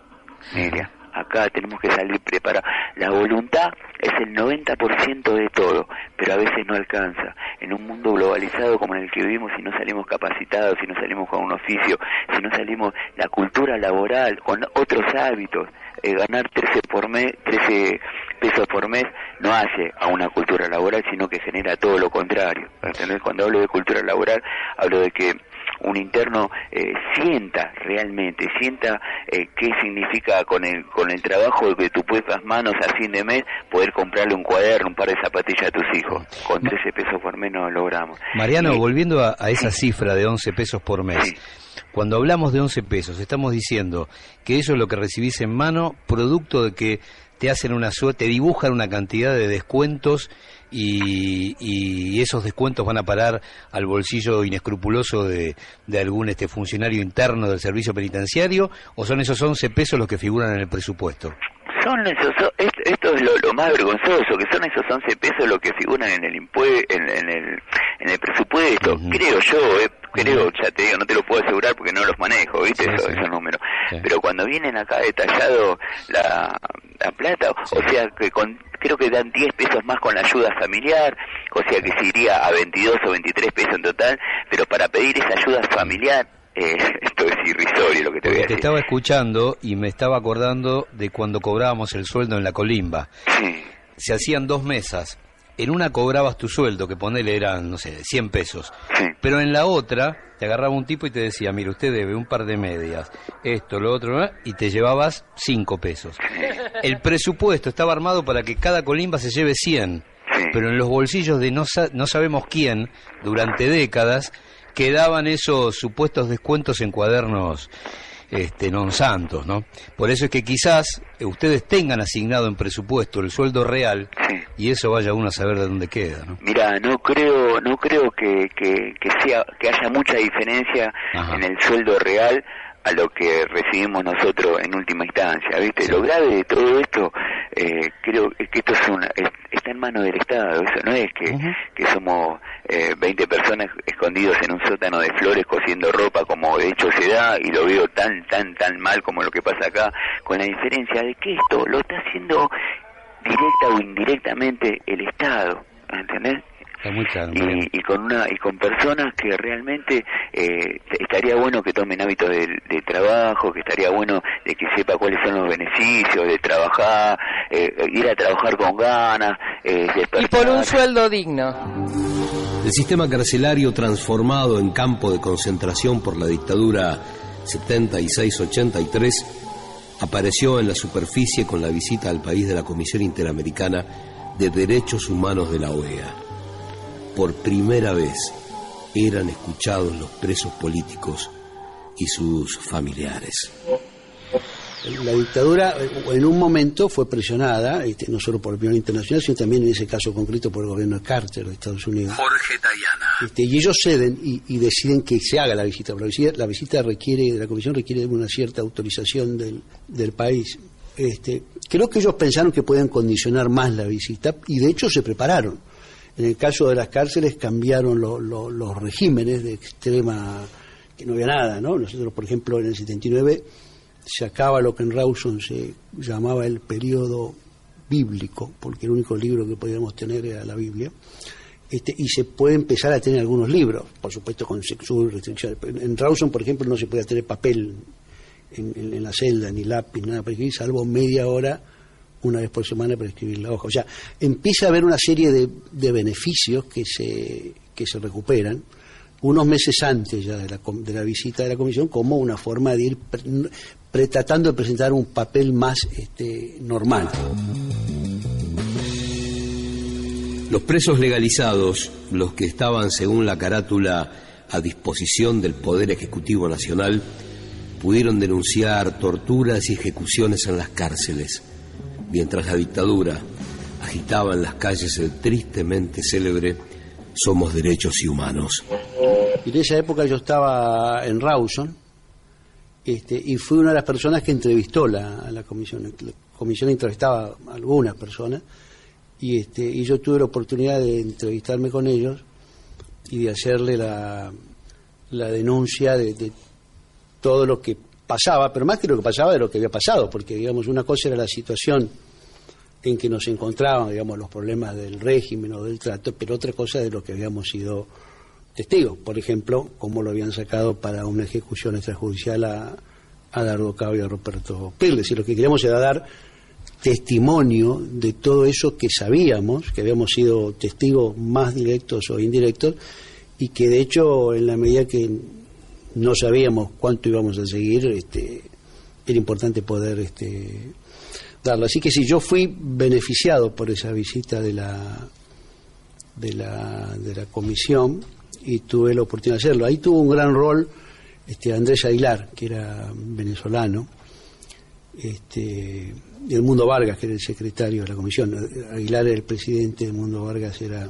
Mira, acá tenemos que salir preparados. La voluntad es el 90% de todo, pero a veces no alcanza. En un mundo globalizado como en el que vivimos, si no salimos capacitados, si no salimos con un oficio, si no salimos la cultura laboral, con otros hábitos, eh, ganar 13 por mes, 13 pesos por mes no hace a una cultura laboral, sino que genera todo lo contrario. ¿entendés? Cuando hablo de cultura laboral, hablo de que un interno eh, sienta realmente, sienta eh, qué significa con el con el trabajo de tus propias manos a fin de mes poder comprarle un cuaderno, un par de zapatillas a tus hijos. Con 13 pesos por mes no lo logramos. Mariano, volviendo a, a esa cifra de 11 pesos por mes, cuando hablamos de 11 pesos, estamos diciendo que eso es lo que recibís en mano, producto de que te hacen una suerte, te dibujan una cantidad de descuentos y, y esos descuentos van a parar al bolsillo inescrupuloso de, de algún este funcionario interno del servicio penitenciario, o son esos 11 pesos los que figuran en el presupuesto? son esos, esto es lo, lo más vergonzoso, que son esos 11 pesos lo que figuran en el impue, en, en el, en el presupuesto, creo yo, eh, creo, ya te digo, no te lo puedo asegurar porque no los manejo, ¿viste? Eso- esos números. Pero cuando vienen acá detallado la, la plata, o sea, que con, creo que dan 10 pesos más con la ayuda familiar, o sea que se iría a 22 o 23 pesos en total, pero para pedir esa ayuda familiar, eh, esto es irrisorio lo que te voy a Porque te decir. estaba escuchando y me estaba acordando de cuando cobrábamos el sueldo en la colimba. Se hacían dos mesas. En una cobrabas tu sueldo, que ponele eran, no sé, 100 pesos. Pero en la otra te agarraba un tipo y te decía, mire, usted debe un par de medias, esto, lo otro, ¿no? y te llevabas 5 pesos. El presupuesto estaba armado para que cada colimba se lleve 100. Pero en los bolsillos de no, sa- no sabemos quién, durante décadas, quedaban esos supuestos descuentos en cuadernos este, non santos, ¿no? Por eso es que quizás ustedes tengan asignado en presupuesto el sueldo real y eso vaya uno a saber de dónde queda, ¿no? Mira, no creo, no creo que, que, que sea, que haya mucha diferencia en el sueldo real a lo que recibimos nosotros en última instancia, ¿viste? Lo grave de todo esto, eh, creo que esto es una, es- está en manos del Estado, eso no es que, que somos eh, 20 personas escondidos en un sótano de flores cosiendo ropa como de hecho se da y lo veo tan, tan, tan mal como lo que pasa acá, con la diferencia de que esto lo está haciendo directa o indirectamente el Estado, ¿entendés? Y, y con una y con personas que realmente eh, estaría bueno que tomen hábitos de, de trabajo que estaría bueno de que sepa cuáles son los beneficios de trabajar eh, ir a trabajar con ganas eh, Y por un sueldo digno. El sistema carcelario transformado en campo de concentración por la dictadura 76-83 apareció en la superficie con la visita al país de la Comisión Interamericana de Derechos Humanos de la OEA. Por primera vez eran escuchados los presos políticos y sus familiares. La dictadura eh, en un momento fue presionada, este, no solo por la opinión internacional, sino también en ese caso concreto por el gobierno de Carter de Estados Unidos. Jorge Tayana. Este, y ellos ceden y, y deciden que se haga la visita. La visita, la visita requiere, la comisión requiere de una cierta autorización del, del país. Este, creo que ellos pensaron que podían condicionar más la visita y de hecho se prepararon. En el caso de las cárceles cambiaron lo- lo- los regímenes de extrema, que no había nada, ¿no? Nosotros, por ejemplo, en el 79 se acaba lo que en Rawson se llamaba el periodo bíblico, porque el único libro que podíamos tener era la Biblia, este, y se puede empezar a tener algunos libros, por supuesto con censura y restricciones. En Rawson, por ejemplo, no se puede tener papel en, la celda, ni lápiz, nada salvo media hora una vez por semana para escribir la hoja. O sea, empieza a haber una serie de, de beneficios que se, que se recuperan unos meses antes ya de la, de la visita de la comisión como una forma de ir pre- tratando de presentar un papel más este, normal. Los presos legalizados, los que estaban según la carátula a disposición del Poder Ejecutivo Nacional, pudieron denunciar torturas y ejecuciones en las cárceles, mientras la dictadura agitaba en las calles el tristemente célebre Somos Derechos y Humanos. En esa época yo estaba en Rawson este, y fui una de las personas que entrevistó la, la comisión. La comisión entrevistaba a algunas personas y, este, y yo tuve la oportunidad de entrevistarme con ellos y de hacerle la, denuncia de, de todo lo que pasaba, pero más que lo que pasaba de lo que había pasado, porque digamos una cosa era la situación en que nos encontraban, digamos, los problemas del régimen o del trato, pero otra cosa de lo que habíamos sido testigos. Por ejemplo, cómo lo habían sacado para una ejecución extrajudicial a, a Dardo Cabo y a Roberto Pirles. Y lo que queríamos era dar testimonio de todo eso que sabíamos, que habíamos sido testigos más directos o indirectos, y que de hecho, en la medida que no sabíamos cuánto íbamos a seguir, este, era importante poder este, darlo. Así que sí, yo fui beneficiado por esa visita de la, de la, de la comisión y tuve la oportunidad de hacerlo. Ahí tuvo un gran rol este, Andrés Aguilar, que era venezolano, este, y el Mundo Vargas, que era el secretario de la comisión. Aguilar era el presidente, el Mundo Vargas era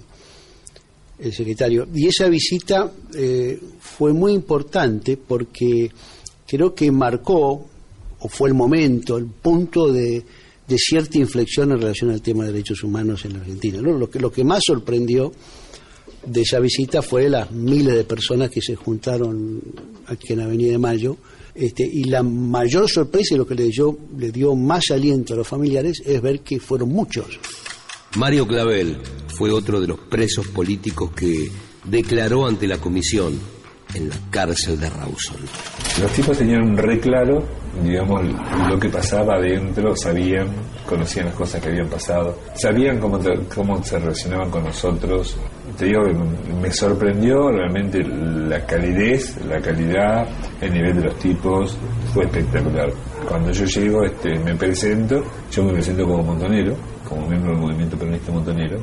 el secretario. Y esa visita eh, fue muy importante porque creo que marcó, o fue el momento, el punto de, cierta inflexión en relación al tema de derechos humanos en la Argentina. ¿no? Lo, que, lo que más sorprendió de esa visita fue las miles de personas que se juntaron aquí en Avenida de Mayo. Este, y la mayor sorpresa y lo que le dio, le dio más aliento a los familiares es ver que fueron muchos. Mario Clavel fue otro de los presos políticos que declaró ante la comisión en la cárcel de Rawson. Los tipos tenían un re claro, digamos, lo que pasaba adentro, sabían, conocían las cosas que habían pasado, sabían cómo, cómo se relacionaban con nosotros. Te digo que me sorprendió realmente la calidez, la calidad, el nivel de los tipos, fue espectacular. Cuando yo llego, este, me presento, yo me presento como montonero, como miembro del movimiento peronista montonero,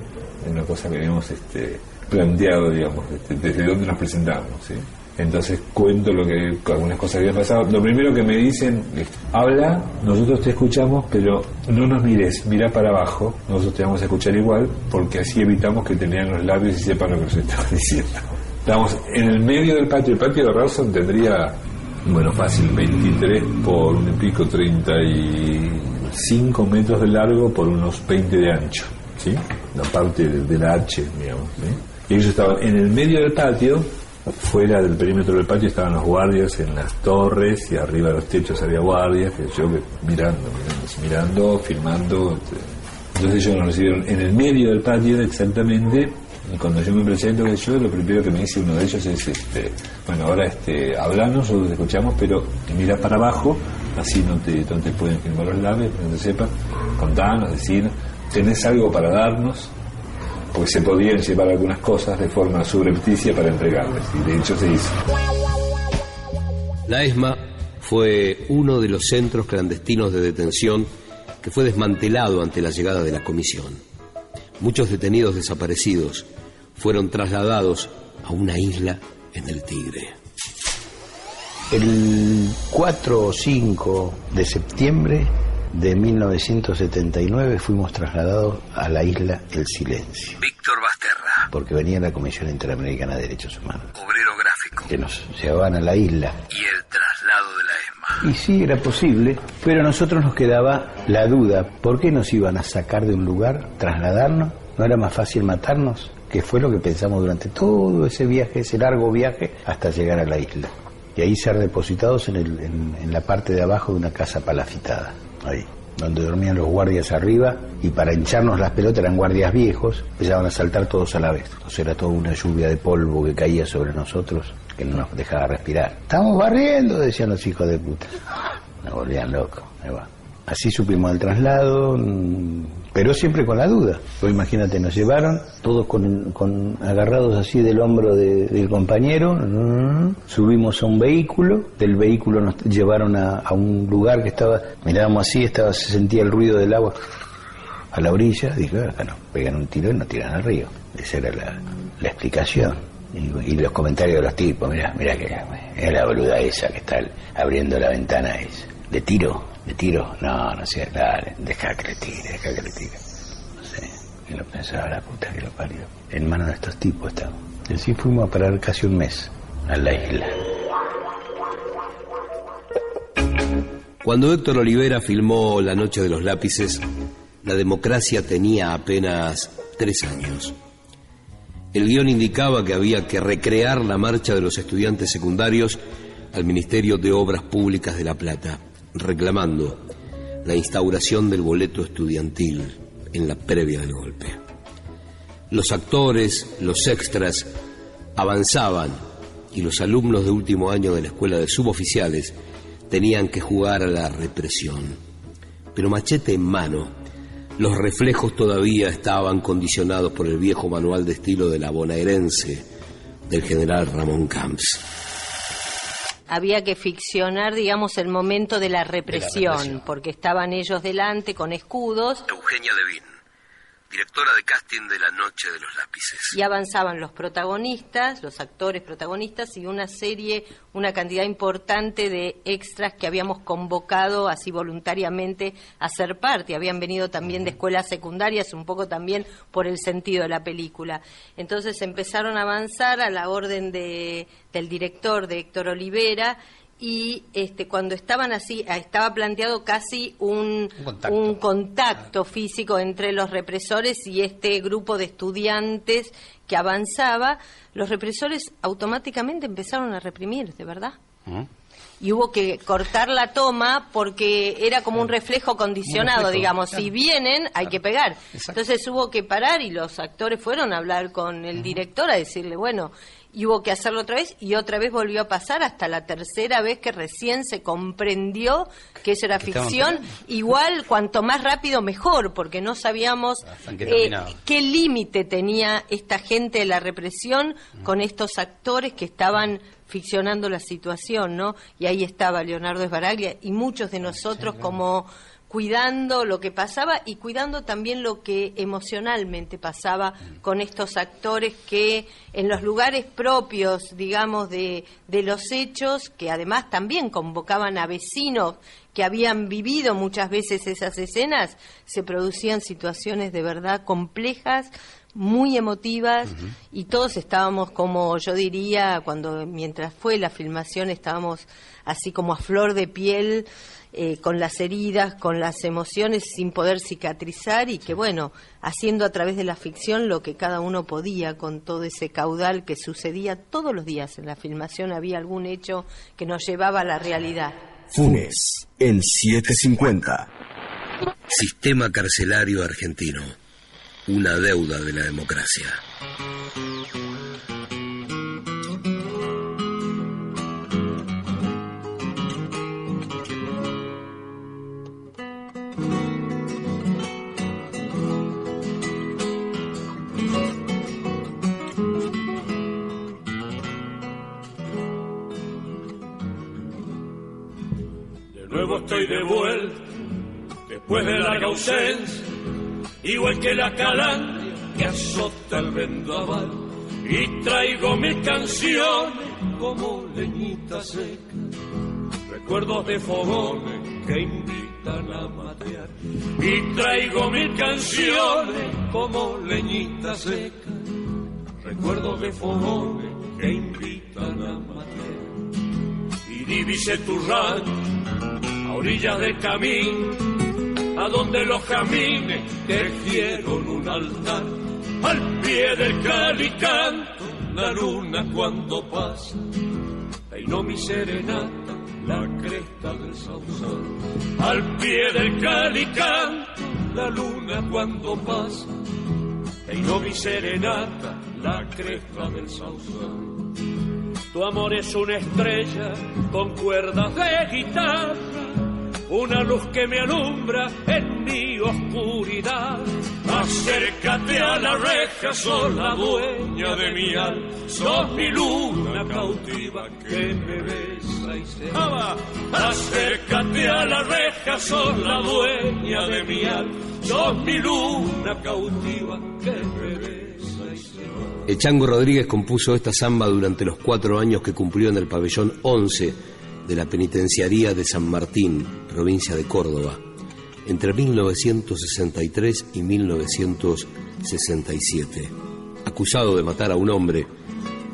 es una cosa que habíamos este, planteado, digamos, este, desde dónde nos presentamos, ¿sí? Entonces cuento lo que algunas cosas habían pasado. Lo primero que me dicen habla, nosotros te escuchamos, pero no nos mires, mira para abajo, nosotros te vamos a escuchar igual, porque así evitamos que te lean los labios y sepan lo que nos estás diciendo. Estamos en el medio del patio, el patio de Rawson tendría, bueno, fácil, 23 por un y pico, 35 metros de largo por unos 20 de ancho, ¿sí? La parte de, la H, digamos, ¿sí? Y ellos estaban en el medio del patio, fuera del perímetro del patio estaban los guardias en las torres y arriba de los techos había guardias, que yo mirando, mirando, filmando. este. Entonces ellos nos recibieron en el medio del patio exactamente. Y cuando yo me presento, que yo, lo primero que me dice uno de ellos es, este, bueno, ahora este, hablanos, nosotros escuchamos, pero mira para abajo, así no te, pueden filmar los labios, no te sepas, contanos, decirnos, tenés algo para darnos, porque se podían llevar algunas cosas de forma subrepticia para entregarles, y de hecho se hizo. La ESMA fue uno de los centros clandestinos de detención que fue desmantelado ante la llegada de la comisión. Muchos detenidos desaparecidos fueron trasladados a una isla en el Tigre. El 4 o 5 de septiembre de 1979 fuimos trasladados a la isla El Silencio. Víctor Basterra, Porque venía la Comisión Interamericana de Derechos Humanos, obrero gráfico. que nos llevaban a la isla. Y el traslado de la ESMA. Y sí, era posible, pero a nosotros nos quedaba la duda, ¿por qué nos iban a sacar de un lugar, trasladarnos? ¿No era más fácil matarnos? Que fue lo que pensamos durante todo ese viaje, ese largo viaje, hasta llegar a la isla. Y ahí ser depositados en, el- en- en la parte de abajo de una casa palafitada, ahí, donde dormían los guardias arriba, y para hincharnos las pelotas eran guardias viejos, empezaban a saltar todos a la vez. Entonces era toda una lluvia de polvo que caía sobre nosotros, que no nos dejaba respirar. Estamos barriendo, decían los hijos de puta. Me volvían loco. ahí va. Así supimos el traslado, mm, pero siempre con la duda. Pues imagínate, nos llevaron todos con, con- agarrados así del hombro de- del compañero, mm, subimos a un vehículo, del vehículo nos llevaron a, a un lugar que estaba, mirábamos así, estaba, se sentía el ruido del agua a la orilla, dije, acá no, pegan un tiro y nos tiran al río. Esa era la, la explicación. Y, los comentarios de los tipos, mira, mira que es la boluda esa que está abriendo la ventana es de tiro, de tiro, no, no sé, dale, deja que le tire, deja que le tire. No sé, y lo pensaba la puta que lo parió. En manos de estos tipos estamos. Y así fuimos a parar casi un mes a la isla. Cuando Héctor Olivera filmó La Noche de los Lápices, la democracia tenía apenas tres años. El guion indicaba que había que recrear la marcha de los estudiantes secundarios al Ministerio de Obras Públicas de La Plata, reclamando la instauración del boleto estudiantil en la previa del golpe. Los actores, los extras, avanzaban y los alumnos de último año de la escuela de suboficiales tenían que jugar a la represión. Pero machete en mano, los reflejos todavía estaban condicionados por el viejo manual de estilo de la bonaerense del general Ramón Camps. Había que ficcionar, digamos, el momento de la represión, represión. porque estaban ellos delante con escudos Eugenia directora de casting de La Noche de los Lápices. y avanzaban los protagonistas, los actores protagonistas y una serie, una cantidad importante de extras que habíamos convocado así voluntariamente a ser parte. Habían venido también de escuelas secundarias, un poco también por el sentido de la película. Entonces empezaron a avanzar a la orden de, del director, de Héctor Olivera, y este, cuando estaban así, ah, estaba planteado casi un, un contacto, físico entre los represores y este grupo de estudiantes que avanzaba, los represores automáticamente empezaron a reprimir, ¿de verdad? ¿Mm? y hubo que cortar la toma porque era como un reflejo condicionado, reflejo, digamos, claro. si vienen hay que pegar. Exacto. Entonces hubo que parar y los actores fueron a hablar con el director a decirle, bueno, y hubo que hacerlo otra vez y otra vez volvió a pasar hasta la tercera vez que recién se comprendió que eso era ficción. Igual cuanto más rápido mejor, porque no sabíamos eh, qué límite tenía esta gente de la represión con estos actores que estaban ficcionando la situación, ¿no? Y ahí estaba Leonardo Esbaraglia y muchos de nosotros como cuidando lo que pasaba y cuidando también lo que emocionalmente pasaba con estos actores que en los lugares propios, digamos, de, de los hechos, que además también convocaban a vecinos que habían vivido muchas veces esas escenas, se producían situaciones de verdad complejas, muy emotivas y todos estábamos como yo diría cuando mientras fue la filmación estábamos así como a flor de piel eh, con las heridas, con las emociones sin poder cicatrizar y que bueno, haciendo a través de la ficción lo que cada uno podía con todo ese caudal que sucedía todos los días en la filmación había algún hecho que nos llevaba a la realidad. Funes en 750. Sistema carcelario argentino. Una deuda de la democracia. De nuevo estoy de vuelta, después de larga ausencia, igual que la calandria que azota el vendaval. Y traigo mis canciones como leñita seca, recuerdos de fogones que invitan a matear. Y traigo mis canciones como leñita seca, recuerdos de fogones que invitan a matear y divise tu rancho a orillas del camino, a donde los camines tejieron un altar, al pie del calicanto, la luna cuando pasa, peinó mi serenata, la cresta del sausal, al pie del calicanto, la luna cuando pasa, peinó mi serenata, la cresta del sausal. Tu amor es una estrella con cuerdas de guitarra, una luz que me alumbra en mi oscuridad. Acércate a la reja, sos la dueña de mi alma, sos mi luna cautiva que me besa y se va. Acércate a la reja, sos la dueña de mi alma, sos mi luna cautiva que me besa. El Chango Rodríguez compuso esta samba durante los cuatro años que cumplió en el pabellón 11 de la penitenciaría de San Martín, provincia de Córdoba, entre 1963 y 1967, acusado de matar a un hombre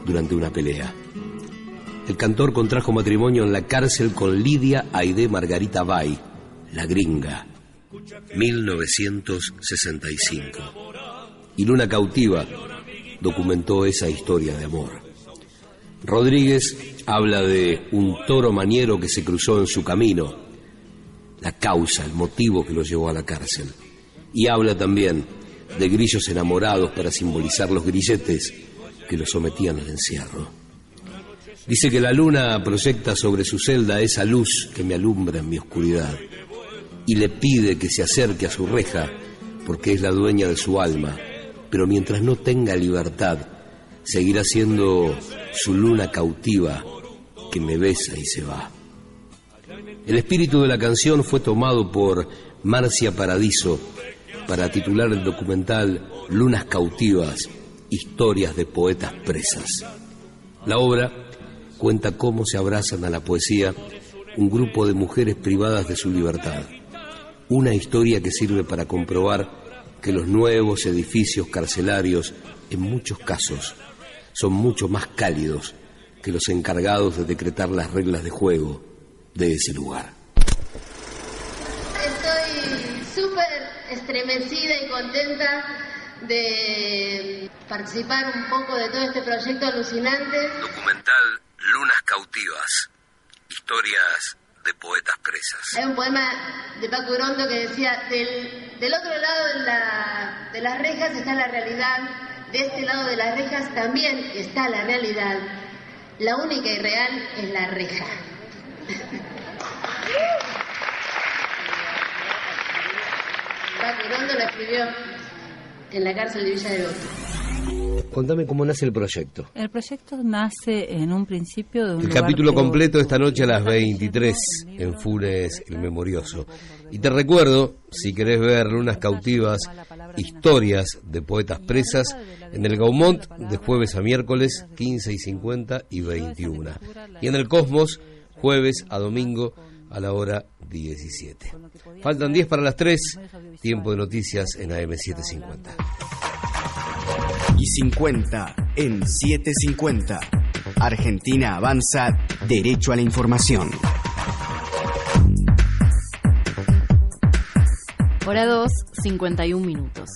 durante una pelea. El cantor contrajo matrimonio en la cárcel con Lidia Aide Margarita Bay, la gringa, 1965. Y Luna Cautiva documentó esa historia de amor. Rodríguez habla de un toro maniero que se cruzó en su camino, la causa, el motivo que lo llevó a la cárcel. Y habla también de grillos enamorados para simbolizar los grilletes que lo sometían al encierro. Dice que la luna proyecta sobre su celda esa luz que me alumbra en mi oscuridad y le pide que se acerque a su reja porque es la dueña de su alma, pero mientras no tenga libertad, seguirá siendo su luna cautiva que me besa y se va. El espíritu de la canción fue tomado por Marcia Paradiso para titular el documental Lunas cautivas, historias de poetas presas. La obra cuenta cómo se abrazan a la poesía un grupo de mujeres privadas de su libertad. Una historia que sirve para comprobar que los nuevos edificios carcelarios, en muchos casos, son mucho más cálidos que los encargados de decretar las reglas de juego de ese lugar. Estoy súper estremecida y contenta de participar un poco de todo este proyecto alucinante. Documental Lunas Cautivas, historias de poetas presas. Hay un poema de Paco Urondo que decía, del, del otro lado de, la, de las rejas está la realidad, de este lado de las rejas también está la realidad. La única y real es la reja. Paco Urondo lo escribió en la cárcel de Villa. Contame cómo nace el proyecto. El proyecto nace en un principio de un El lugar capítulo completo esta noche a las 23 en Funes el Memorioso. Y te recuerdo, si querés ver Lunas Cautivas, historias de poetas presas, en el Gaumont de jueves a miércoles 15 y 50 y 21. Y en el Cosmos, jueves a domingo a la hora 17. Faltan 10 para las 3, tiempo de noticias en AM750. Y 50 en 750. Argentina avanza derecho a la información. Hora 2, 51 minutos.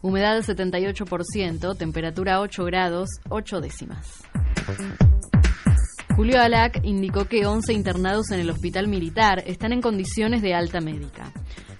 Humedad 78%, temperatura 8 grados, 8 décimas. Julio Alac indicó que 11 internados en el hospital militar están en condiciones de alta médica.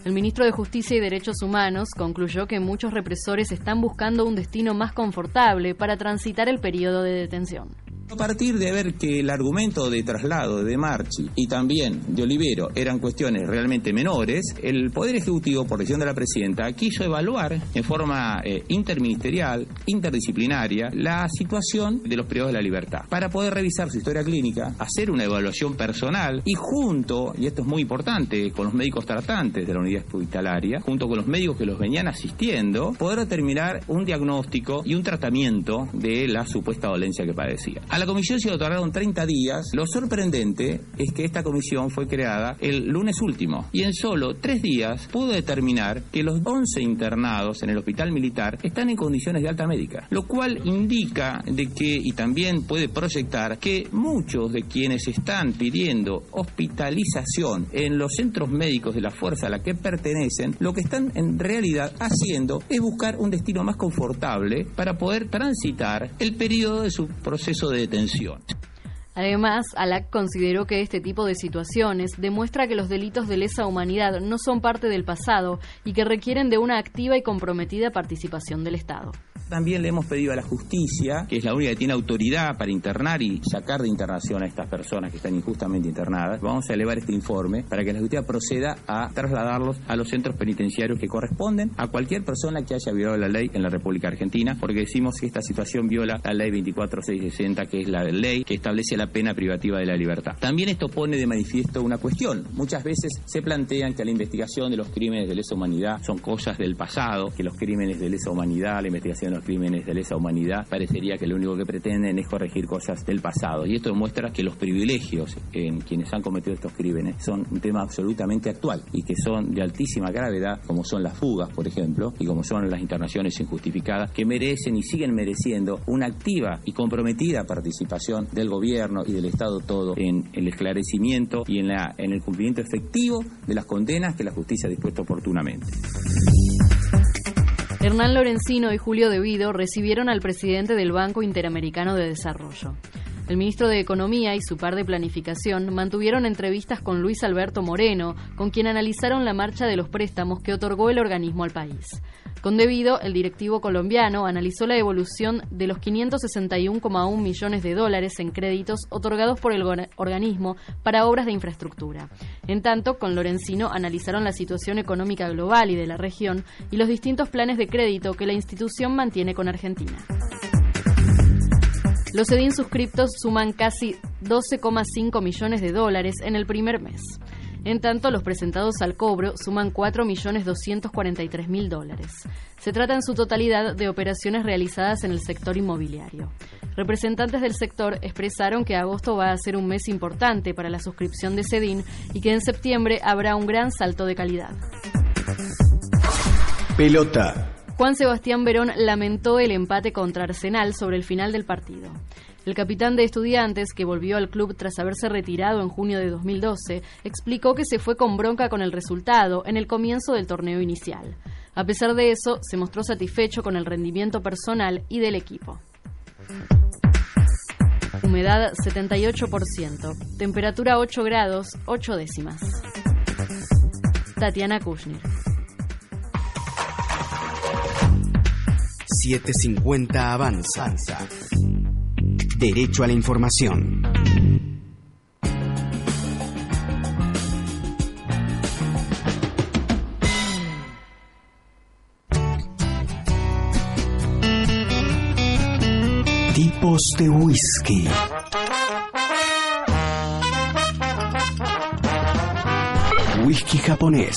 El ministro de Justicia y Derechos Humanos concluyó que muchos represores están buscando un destino más confortable para transitar el periodo de detención. A partir de ver que el argumento de traslado de Marchi y también de Olivero eran cuestiones realmente menores, el Poder Ejecutivo, por decisión de la Presidenta, quiso evaluar en forma eh, interministerial, interdisciplinaria, la situación de los privados de la libertad, para poder revisar su historia clínica, hacer una evaluación personal y junto, y esto es muy importante, con los médicos tratantes de la unidad hospitalaria, junto con los médicos que los venían asistiendo, poder determinar un diagnóstico y un tratamiento de la supuesta dolencia que padecía. A la comisión se otorgaron 30 días. Lo sorprendente es que esta comisión fue creada el lunes último y en solo tres días pudo determinar que los 11 internados en el hospital militar están en condiciones de alta médica, lo cual indica de que y también puede proyectar que muchos de quienes están pidiendo hospitalización en los centros médicos de la fuerza a la que pertenecen, lo que están en realidad haciendo es buscar un destino más confortable para poder transitar el periodo de su proceso de detención. Además, Alac consideró que este tipo de situaciones demuestra que los delitos de lesa humanidad no son parte del pasado y que requieren de una activa y comprometida participación del Estado. También le hemos pedido a la justicia, que es la única que tiene autoridad para internar y sacar de internación a estas personas que están injustamente internadas, vamos a elevar este informe para que la justicia proceda a trasladarlos a los centros penitenciarios que corresponden a cualquier persona que haya violado la ley en la República Argentina, porque decimos que esta situación viola la ley 24660, que es la ley que establece la pena privativa de la libertad. También esto pone de manifiesto una cuestión. Muchas veces se plantean que la investigación de los crímenes de lesa humanidad son cosas del pasado, que los crímenes de lesa humanidad, la investigación de los crímenes de lesa humanidad, parecería que lo único que pretenden es corregir cosas del pasado. Y esto demuestra que los privilegios en quienes han cometido estos crímenes son un tema absolutamente actual y que son de altísima gravedad, como son las fugas, por ejemplo, y como son las internaciones injustificadas, que merecen y siguen mereciendo una activa y comprometida participación del gobierno y del Estado todo en el esclarecimiento y en, la, en el cumplimiento efectivo de las condenas que la justicia ha dispuesto oportunamente. Hernán Lorenzino y Julio Devido recibieron al presidente del Banco Interamericano de Desarrollo. El ministro de Economía y su par de Planificación mantuvieron entrevistas con Luis Alberto Moreno, con quien analizaron la marcha de los préstamos que otorgó el organismo al país. Con Devido, el directivo colombiano analizó la evolución de los 561,1 millones de dólares en créditos otorgados por el organismo para obras de infraestructura. En tanto, con Lorenzino analizaron la situación económica global y de la región y los distintos planes de crédito que la institución mantiene con Argentina. Los EDIN suscriptos suman casi 12,5 millones de dólares en el primer mes. En tanto, los presentados al cobro suman 4.243.000 dólares. Se trata en su totalidad de operaciones realizadas en el sector inmobiliario. Representantes del sector expresaron que agosto va a ser un mes importante para la suscripción de CEDIN y que en septiembre habrá un gran salto de calidad. Pelota. Juan Sebastián Verón lamentó el empate contra Arsenal sobre el final del partido. El capitán de estudiantes, que volvió al club tras haberse retirado en junio de 2012, explicó que se fue con bronca con el resultado en el comienzo del torneo inicial. A pesar de eso, se mostró satisfecho con el rendimiento personal y del equipo. Humedad 78%. Temperatura 8 grados, 8 décimas. Tatiana Kushner. 750 Avanza. Derecho a la información. Tipos de whisky. Whisky japonés.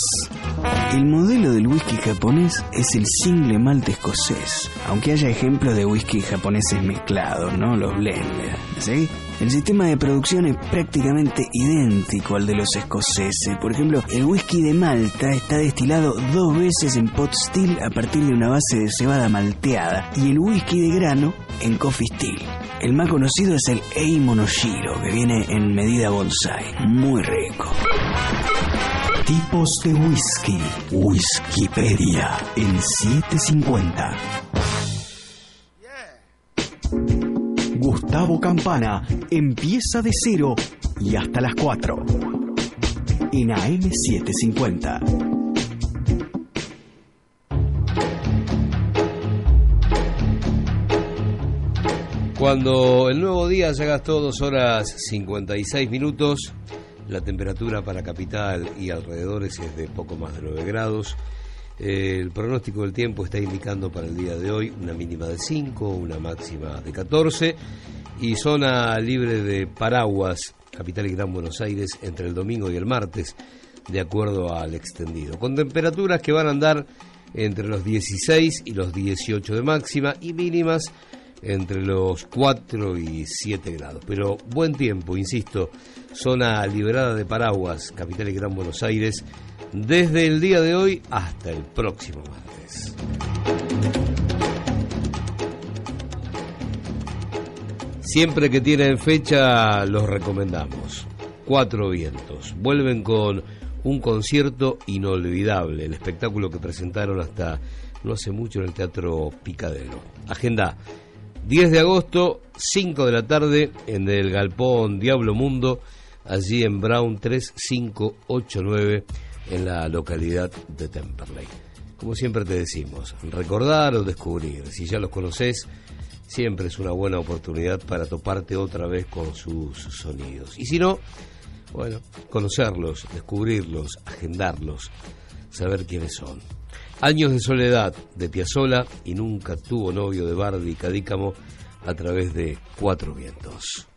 El modelo del whisky japonés es el single malt escocés, aunque haya ejemplos de whisky japoneses mezclados, ¿no? Los blenders, ¿sí? El sistema de producción es prácticamente idéntico al de los escoceses. Por ejemplo, el whisky de Malta está destilado dos veces en pot still a partir de una base de cebada malteada y el whisky de grano en coffee still. El más conocido es el Ei Monoshiro, que viene en medida bonsai. Muy rico. Tipos de whisky. Whiskypedia en 750. Gustavo Campana empieza de cero y hasta las 4. En AM750. Cuando el nuevo día ya gastó 2 horas 56 minutos, la temperatura para capital y alrededores es de poco más de 9 grados. El pronóstico del tiempo está indicando para el día de hoy una mínima de 5, una máxima de 14 y zona libre de paraguas, capital y Gran Buenos Aires, entre el domingo y el martes, de acuerdo al extendido. Con temperaturas que van a andar entre los 16 y los 18 de máxima y mínimas entre los 4 y 7 grados. Pero buen tiempo, insisto, zona liberada de paraguas, capital y Gran Buenos Aires, desde el día de hoy hasta el próximo martes. Siempre que tienen fecha los recomendamos. Cuatro vientos. Vuelven con un concierto inolvidable, el espectáculo que presentaron hasta no hace mucho en el Teatro Picadero. Agenda 10 de agosto, 5 de la tarde, en el Galpón Diablo Mundo, allí en Brown 3589, en la localidad de Temperley. Como siempre te decimos, recordar o descubrir. Si ya los conoces, siempre es una buena oportunidad para toparte otra vez con sus sonidos. Y si no, bueno, conocerlos, descubrirlos, agendarlos, saber quiénes son. Años de soledad de Piazzola y nunca tuvo novio de Bardi Cadícamo a través de Cuatro Vientos.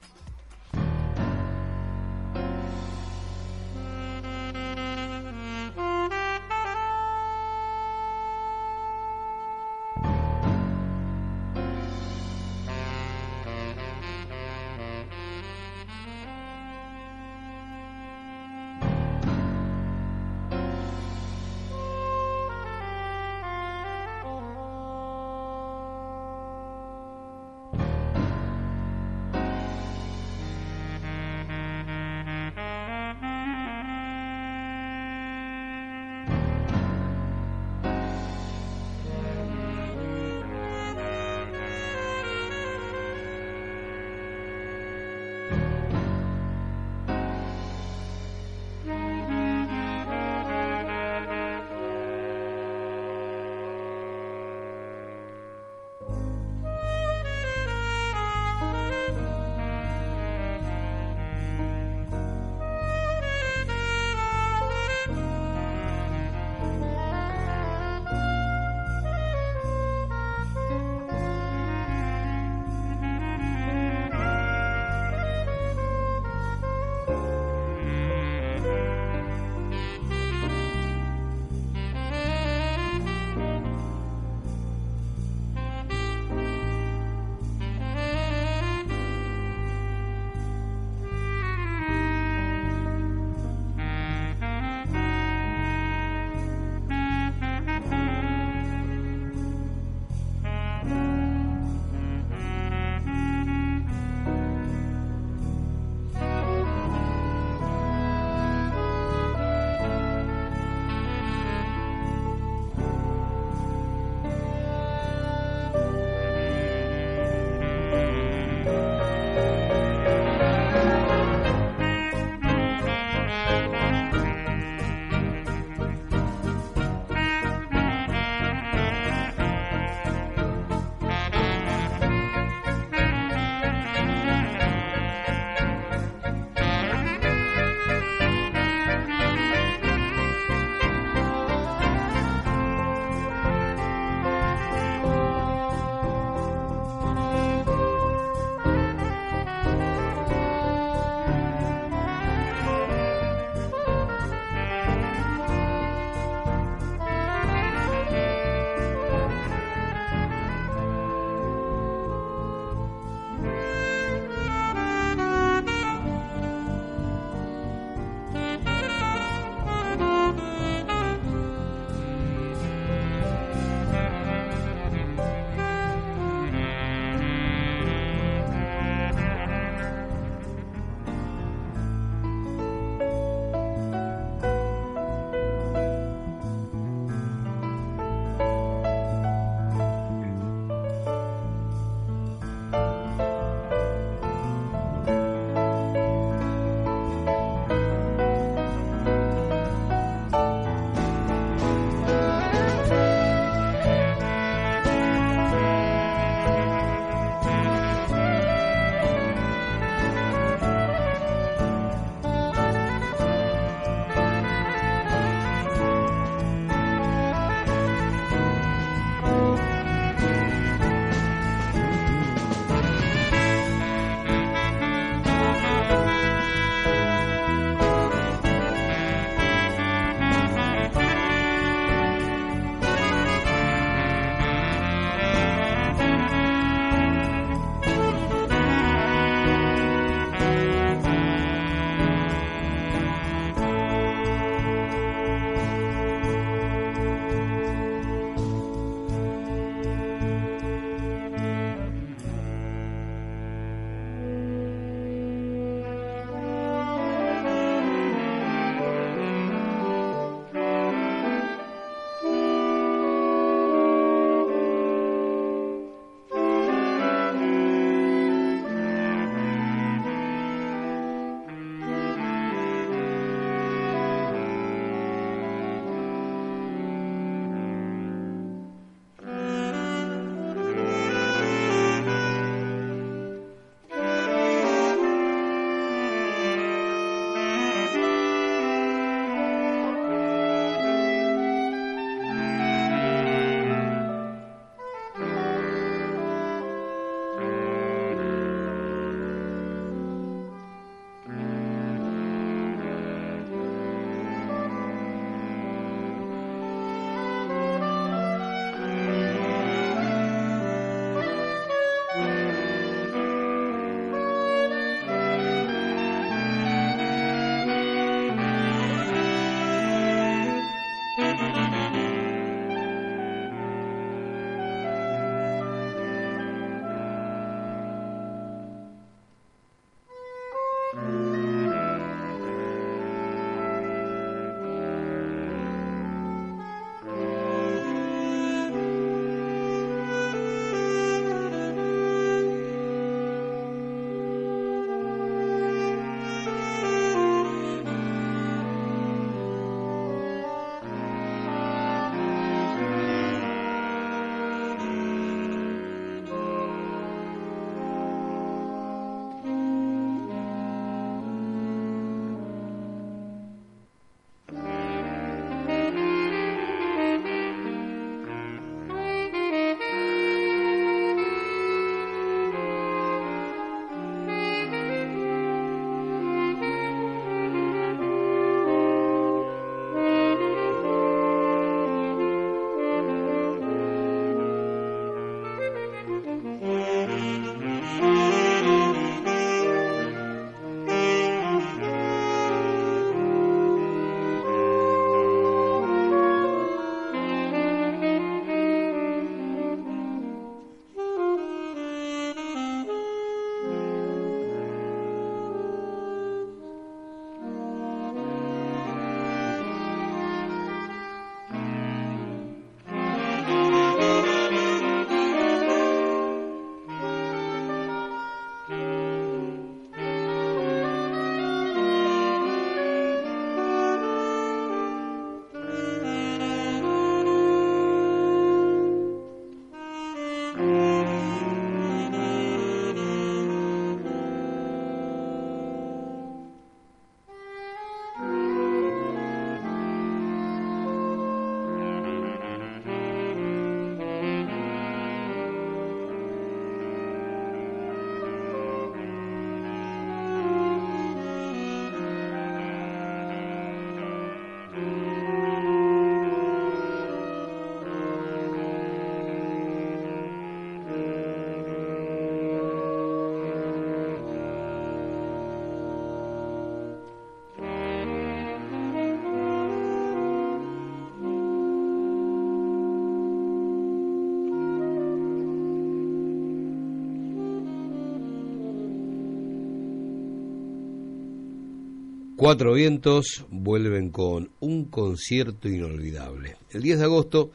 Cuatro Vientos vuelven con un concierto inolvidable. El 10 de agosto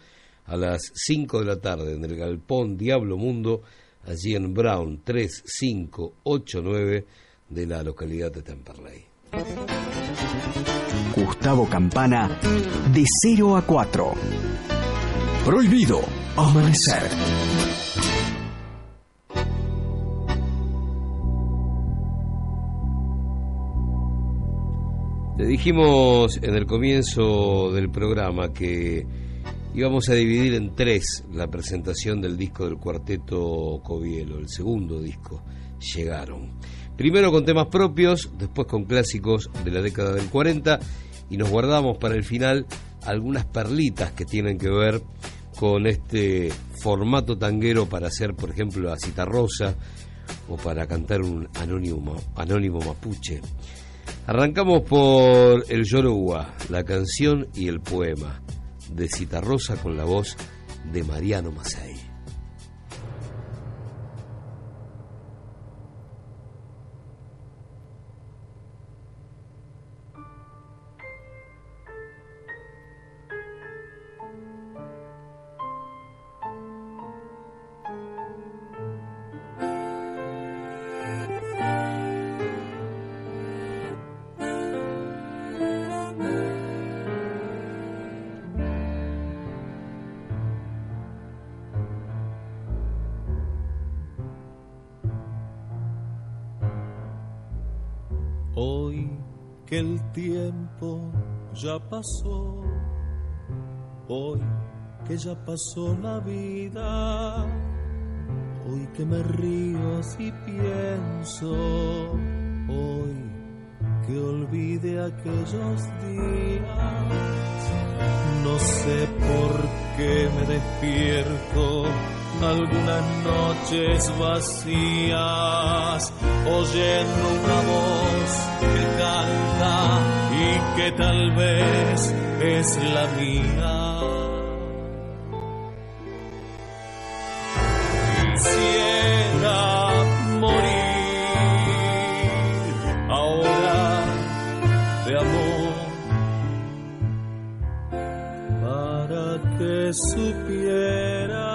a las 5 de la tarde en el Galpón Diablo Mundo, allí en Brown 3589 de la localidad de Temperley. Gustavo Campana, de 0 a 4. Prohibido amanecer. Te dijimos en el comienzo del programa que íbamos a dividir en tres la presentación del disco del cuarteto Covielo, el segundo disco, Llegaron. Primero con temas propios, después con clásicos de la década del 40 y nos guardamos para el final algunas perlitas que tienen que ver con este formato tanguero para hacer, por ejemplo, a Cita Rosa o para cantar un anónimo, anónimo mapuche. Arrancamos por El Yoruba, la canción y el poema de Citarrosa con la voz de Mariano Macei. Pasó, hoy que ya pasó la vida, hoy que me río y pienso, hoy que olvide aquellos días, no sé por qué me despierto algunas noches vacías, oyendo una voz que canta que tal vez es la mía. Quisiera morir ahora de amor para que supiera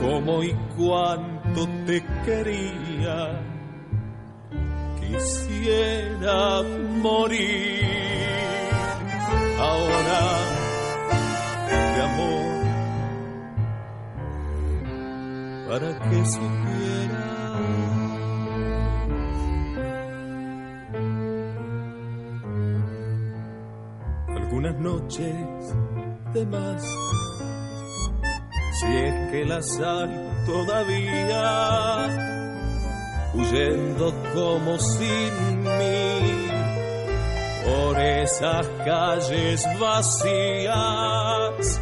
cómo y cuánto te quería. Morir ahora de amor para que supiera. Algunas noches de más si es que las hay todavía, huyendo como sin mí por esas calles vacías,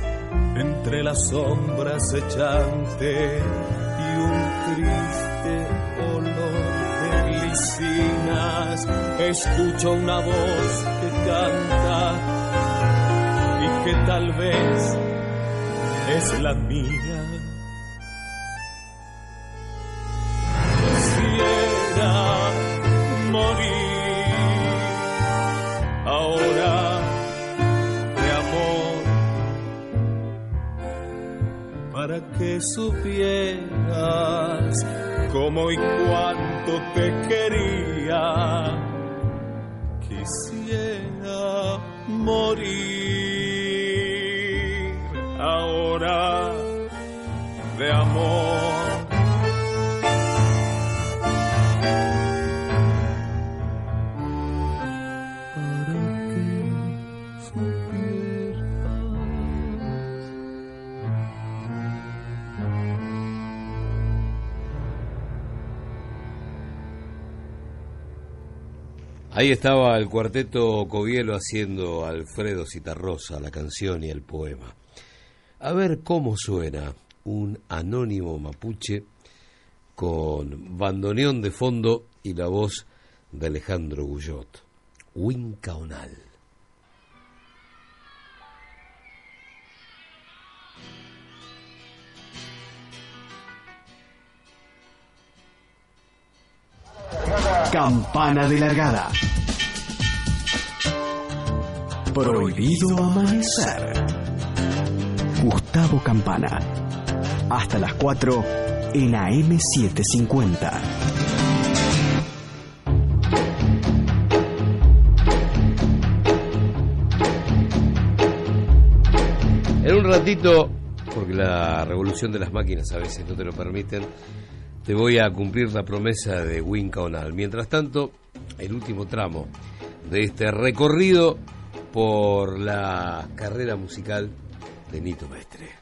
entre las sombras echante y un triste olor de glicinas, escucho una voz que canta y que tal vez es la mía. Supieras cómo y cuánto Ahí estaba el cuarteto Covielo haciendo Alfredo Citarrosa, la canción y el poema. A ver cómo suena un anónimo mapuche con bandoneón de fondo y la voz de Alejandro Gullot. Wincaonal. Campana de largada. Prohibido amanecer. Gustavo Campana. Hasta las 4 en AM750. En un ratito, porque la revolución de las máquinas a veces no te lo permiten, te voy a cumplir la promesa de Winca Onal. Mientras tanto, el último tramo de este recorrido por la carrera musical de Nito Maestre.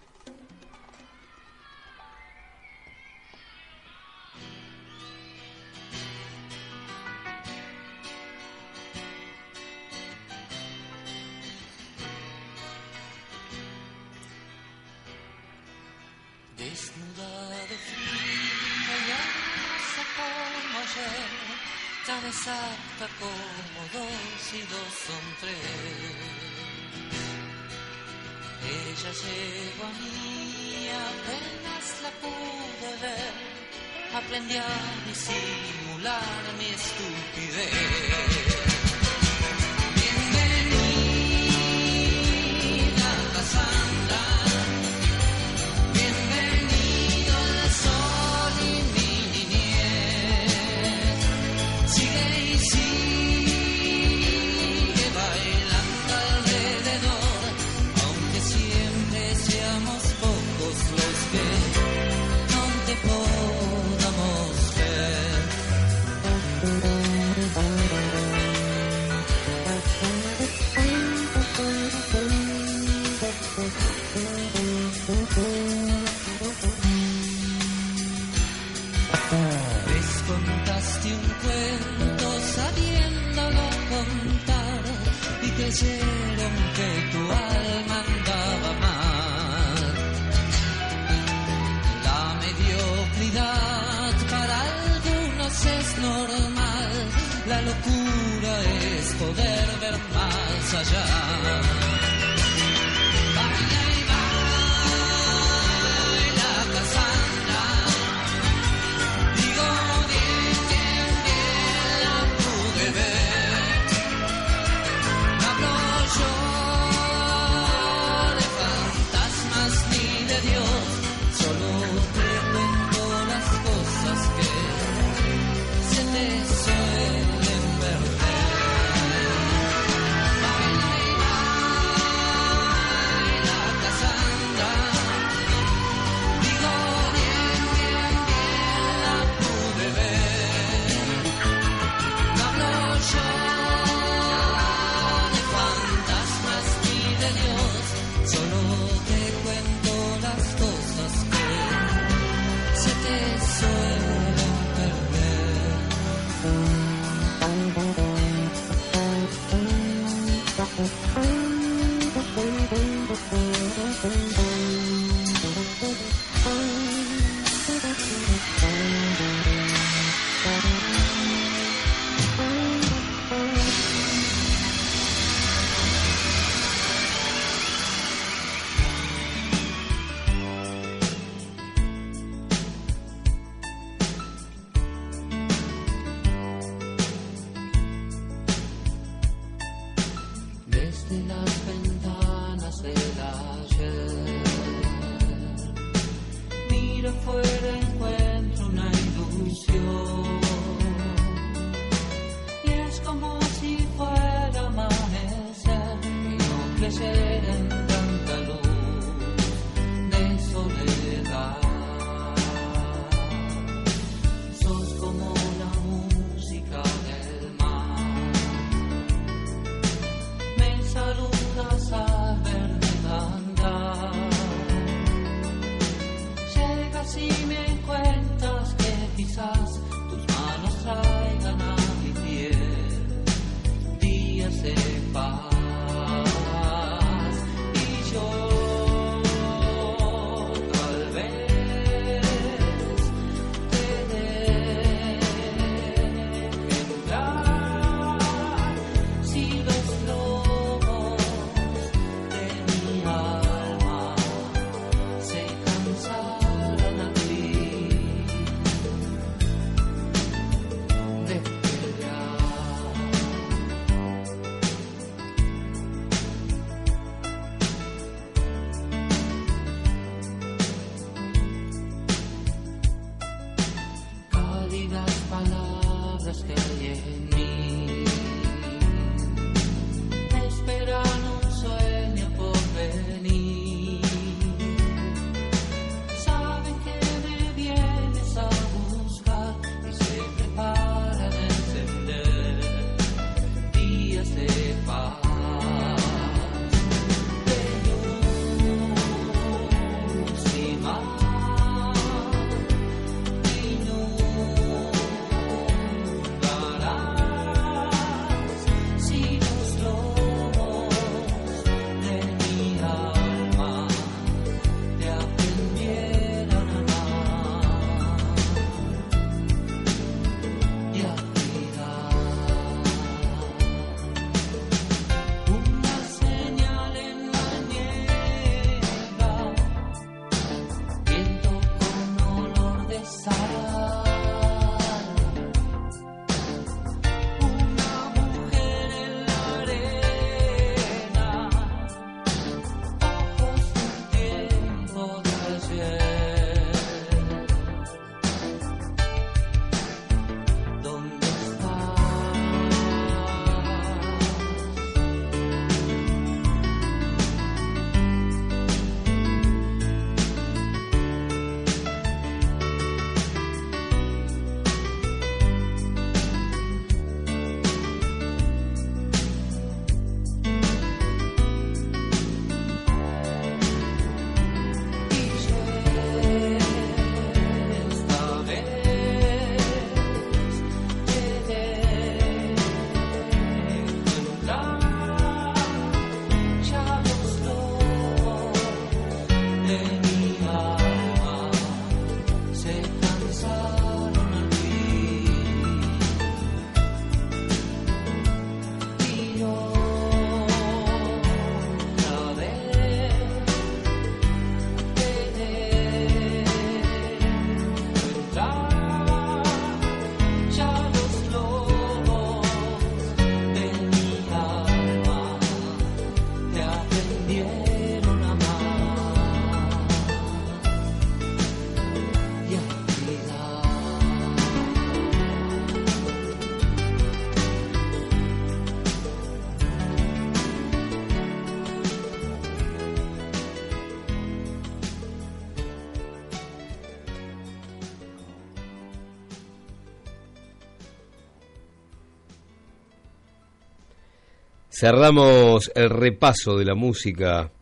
Cerramos el repaso de la música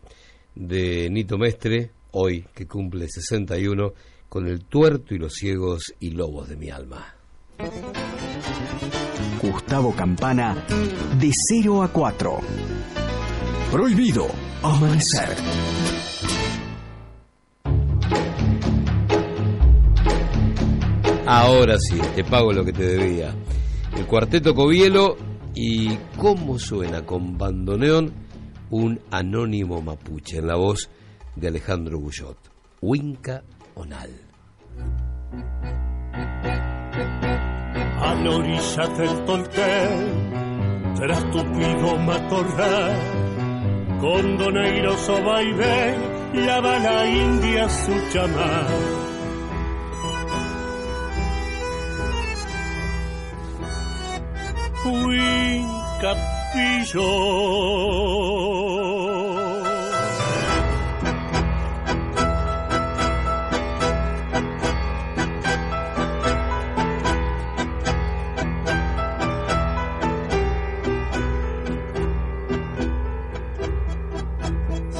de Nito Mestre, hoy que cumple 61, con el tuerto y los ciegos y lobos de mi alma. Gustavo Campana, de 0 a 4. Prohibido amanecer. Ahora sí, te pago lo que te debía. El cuarteto Covielo y cómo suena con bandoneón un anónimo mapuche en la voz de Alejandro Bullot. Huinca Onal. A la orilla del Tolten, tras tupido matorral, con doneiroso baile, lava la india su chamar. Capillo.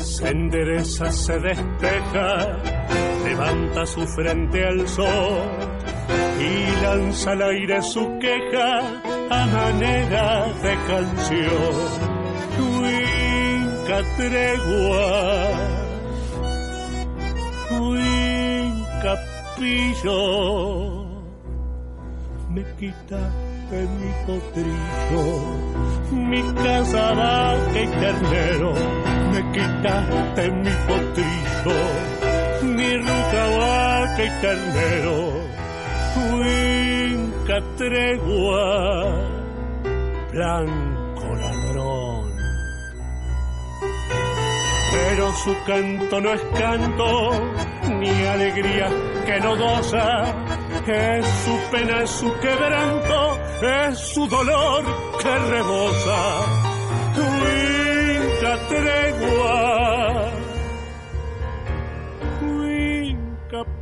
Se endereza, se despeja, levanta su frente al sol y lanza al aire su queja a manera de canción. Huinca tregua, Huinca pillo, me quitaste mi potrillo, mi casa vaca y ternero, me quitaste mi potrillo, mi ruca vaca y ternero. Huinca tregua, blanco ladrón. Pero su canto no es canto, ni alegría que no goza, es su pena, es su quebranto, es su dolor que rebosa. Huinca tregua, Huinca pillo.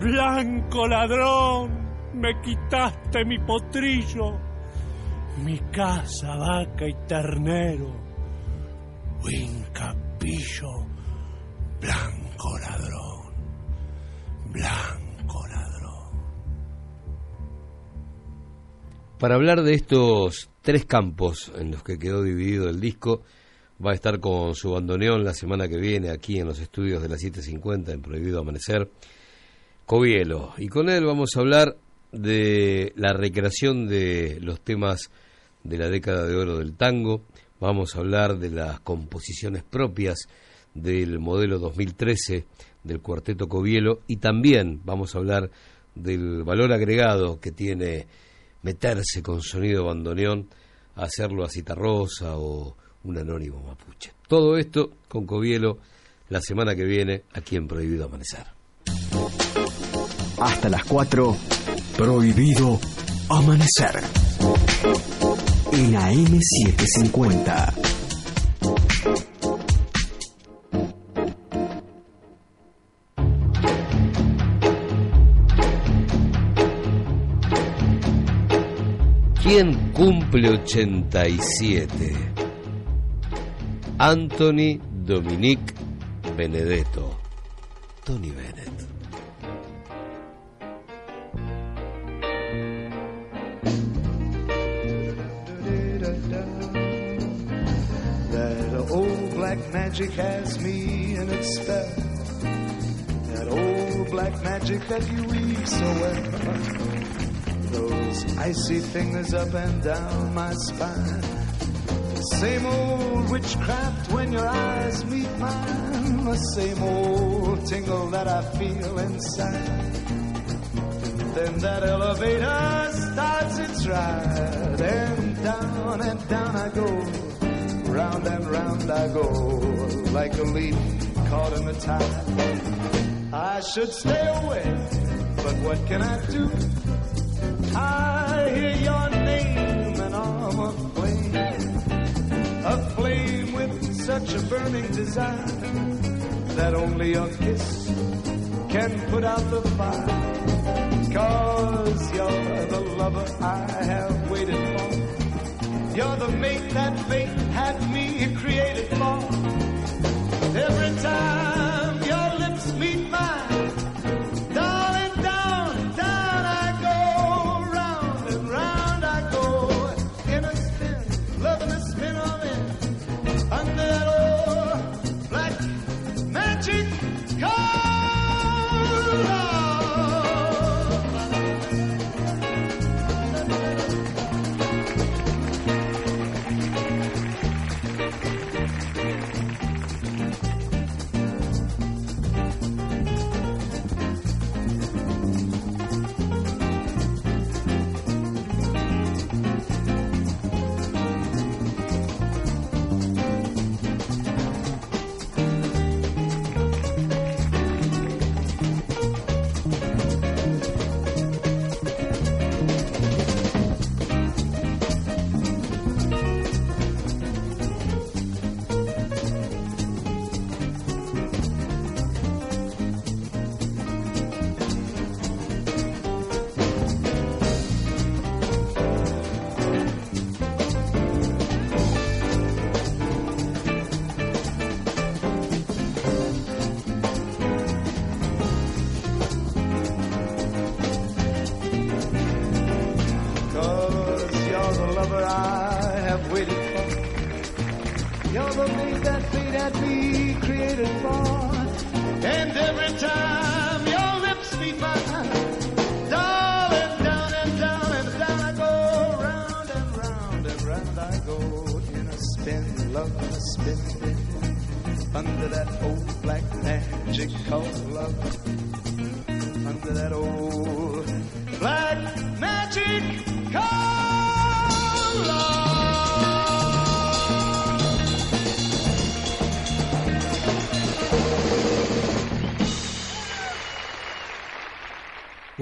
blanco ladrón, me quitaste mi potrillo, mi casa, vaca y ternero. Huinca pillo, blanco ladrón, blanco ladrón. Para hablar de estos tres campos en los que quedó dividido el disco, va a estar con su bandoneón la semana que viene aquí en los estudios de las 7.50 en Prohibido Amanecer, Covielo. Y con él vamos a hablar de la recreación de los temas de la década de oro del tango, vamos a hablar de las composiciones propias del modelo 2013 del cuarteto Covielo y también vamos a hablar del valor agregado que tiene meterse con sonido bandoneón, hacerlo a Citarrosa o un anónimo mapuche. Todo esto con Covielo la semana que viene aquí en Prohibido Amanecer. Hasta las 4, prohibido amanecer. En AM750. ¿Quién cumple 87? Anthony Dominique Benedetto. Tony Bennett. Magic has me in its spell. That old black magic that you weave so well. Those icy fingers up and down my spine. The same old witchcraft when your eyes meet mine. The same old tingle that I feel inside. Then that elevator starts its ride, and down and down I go, Round and round I go, like a leaf caught in the tide. I should stay away, but what can I do? I hear your name and I'm aflame, aflame with such a burning desire that only your kiss can put out the fire. Cause you're the lover I have waited for. You're the mate that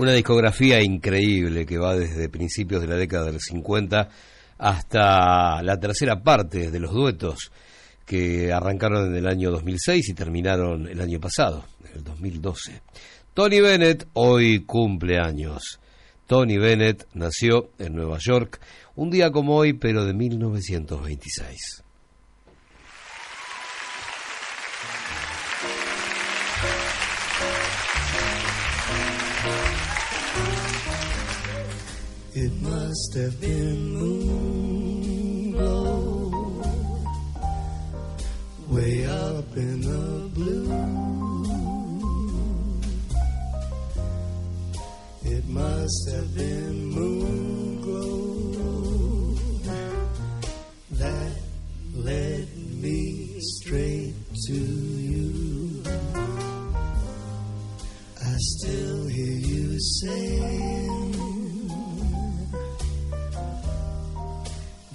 Una discografía increíble que va desde principios de la década del 50 hasta la tercera parte de los duetos que arrancaron en el año 2006 y terminaron el año pasado, en el 2012. Tony Bennett hoy cumple años. Tony Bennett nació en Nueva York un día como hoy, pero de 1926. It must have been moon glow way up in the blue. It must have been moon glow that led me straight to you. I still hear you saying.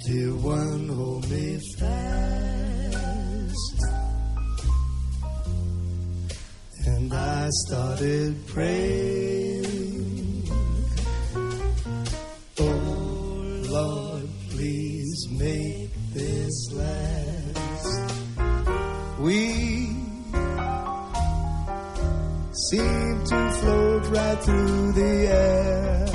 Dear one, hold me fast. And I started praying. Oh Lord, please make this last. We seem to float right through the air.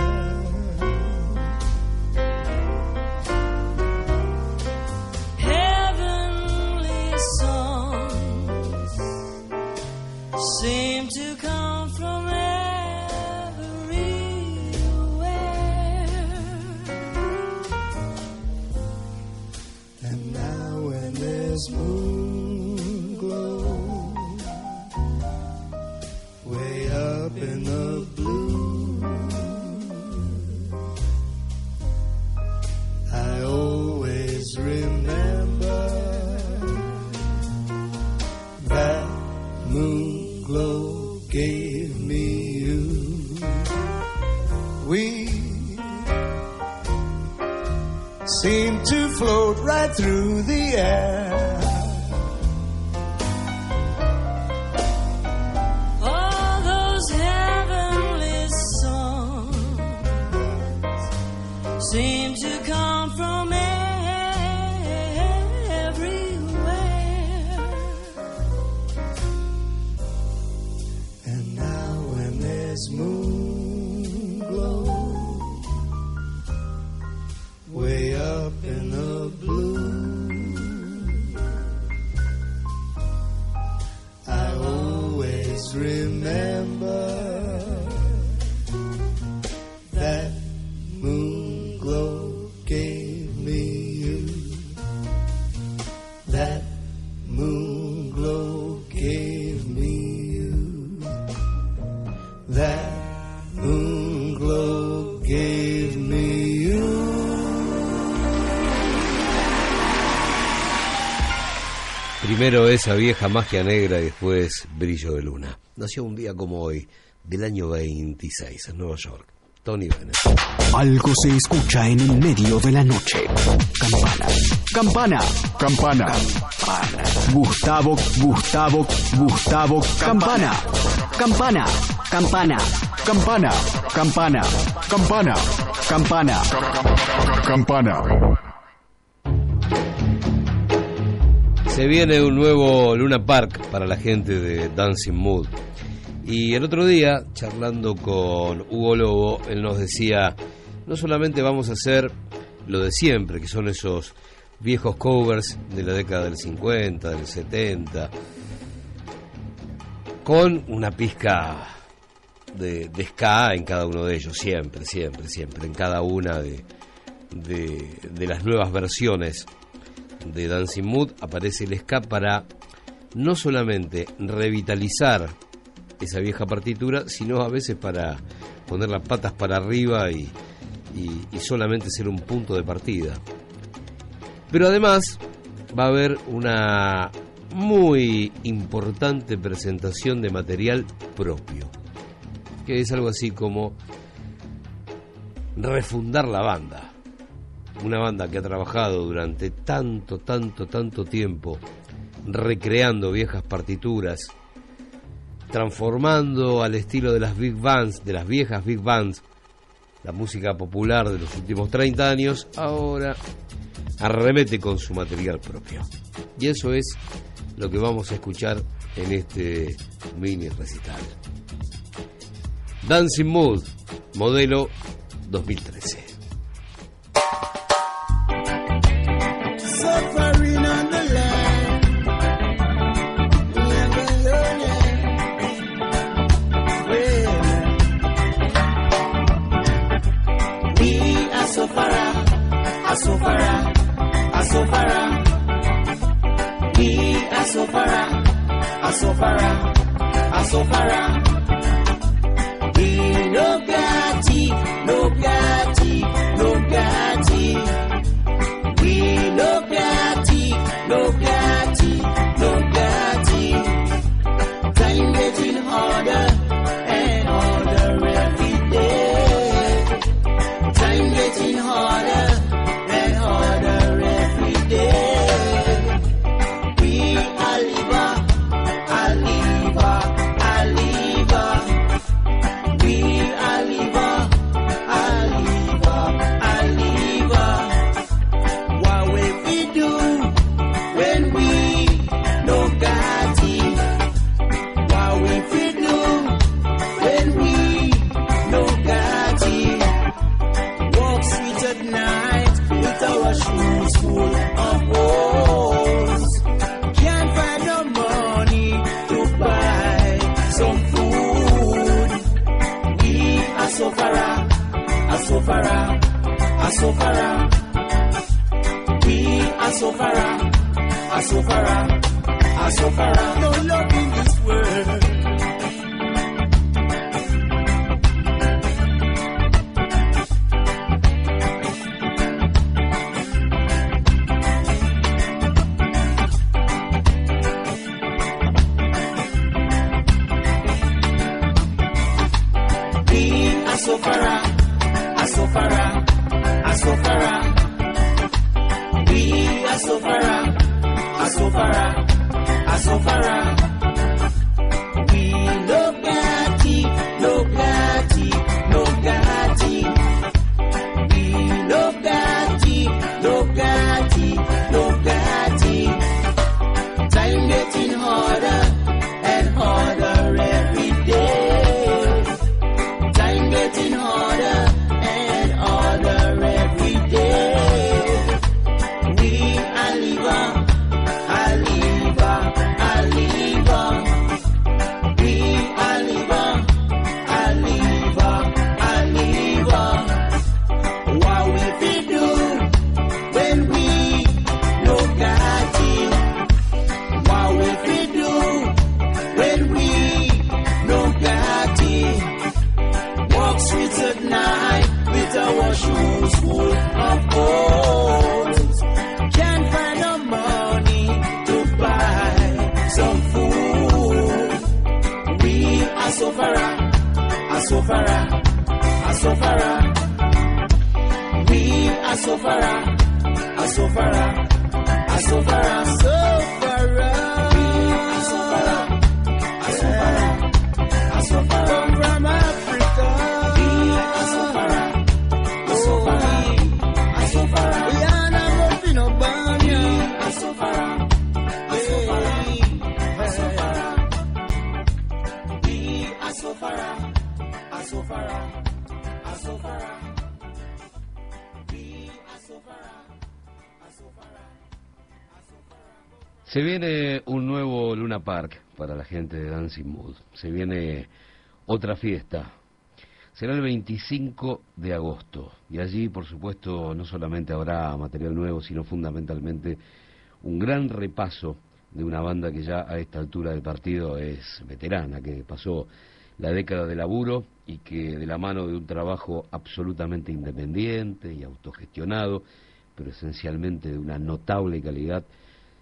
Moon glow way up in the blue, I always remember that moon glow gave me you. We seem to float right through the air. Primero esa vieja magia negra y después brillo de luna. Nació un día como hoy, del año 26, en Nueva York. Tony Bennett. Algo se escucha en el medio de la noche. Campana. Campana. Campana. Campana. Gustavo, Gustavo, Gustavo, Campana. Campana. Campana. Campana. Campana. Campana. Campana. Campana. Se viene un nuevo Luna Park para la gente de Dancing Mood. Y el otro día, charlando con Hugo Lobo, él nos decía, no solamente vamos a hacer lo de siempre, que son esos viejos covers de la década del 50, del 70, con una pizca de, ska en cada uno de ellos, siempre, siempre, siempre, en cada una de, de las nuevas versiones de Dancing Mood aparece el ska para no solamente revitalizar esa vieja partitura, sino a veces para poner las patas para arriba y, solamente ser un punto de partida. Pero además va a haber una muy importante presentación de material propio, que es algo así como refundar la banda. Una banda que ha trabajado durante tanto, tanto, tanto tiempo recreando viejas partituras, transformando al estilo de las big bands, de las viejas big bands, la música popular de los últimos 30 años, ahora arremete con su material propio. Y eso es lo que vamos a escuchar en este mini recital. Dancing Mood, modelo 2013. Se viene un nuevo Luna Park para la gente de Dancing Mood. Se viene otra fiesta. Será el 25 de agosto. Y allí, por supuesto, no solamente habrá material nuevo, sino fundamentalmente un gran repaso de una banda que ya a esta altura del partido es veterana, que pasó la década de laburo y que de la mano de un trabajo absolutamente independiente y autogestionado, pero esencialmente de una notable calidad,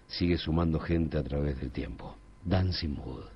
sigue sumando gente a través del tiempo. Dancing Mood.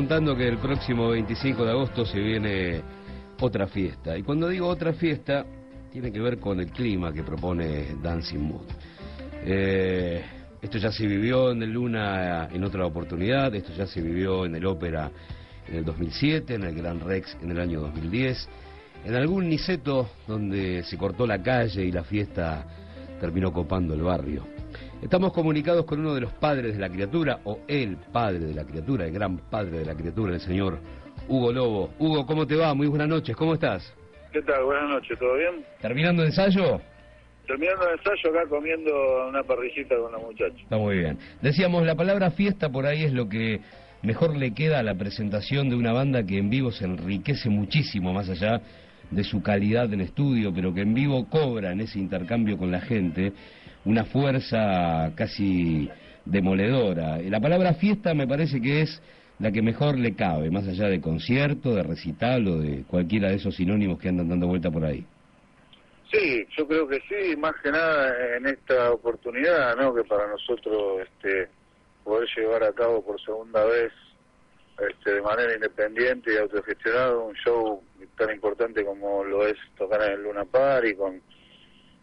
Contando que el próximo 25 de agosto se viene otra fiesta. Y cuando digo otra fiesta, tiene que ver con el clima que propone Dancing Mood. Eh, esto ya se vivió en el Luna en otra oportunidad, esto ya se vivió en el Ópera en el 2007, en el Gran Rex en el año 2010, en algún Niceto donde se cortó la calle y la fiesta terminó copando el barrio. Estamos comunicados con uno de los padres de la criatura, o el padre de la criatura, el gran padre de la criatura, el señor Hugo Lobo. Hugo, ¿cómo te va? Muy buenas noches, ¿cómo estás? ¿Qué tal? Buenas noches, ¿todo bien? ¿Terminando el ensayo? Terminando el ensayo acá comiendo una parrillita con la muchacha. Está muy bien. Decíamos, la palabra fiesta por ahí es lo que mejor le queda a la presentación de una banda que en vivo se enriquece muchísimo más allá de su calidad en estudio, pero que en vivo cobra en ese intercambio con la gente una fuerza casi demoledora. La palabra fiesta me parece que es la que mejor le cabe, más allá de concierto, de recital o de cualquiera de esos sinónimos que andan dando vuelta por ahí. Sí, yo creo que sí, más que nada en esta oportunidad, ¿no? Que para nosotros este, poder llevar a cabo por segunda vez este, de manera independiente y autogestionado un show tan importante como lo es tocar en el Luna Par y con,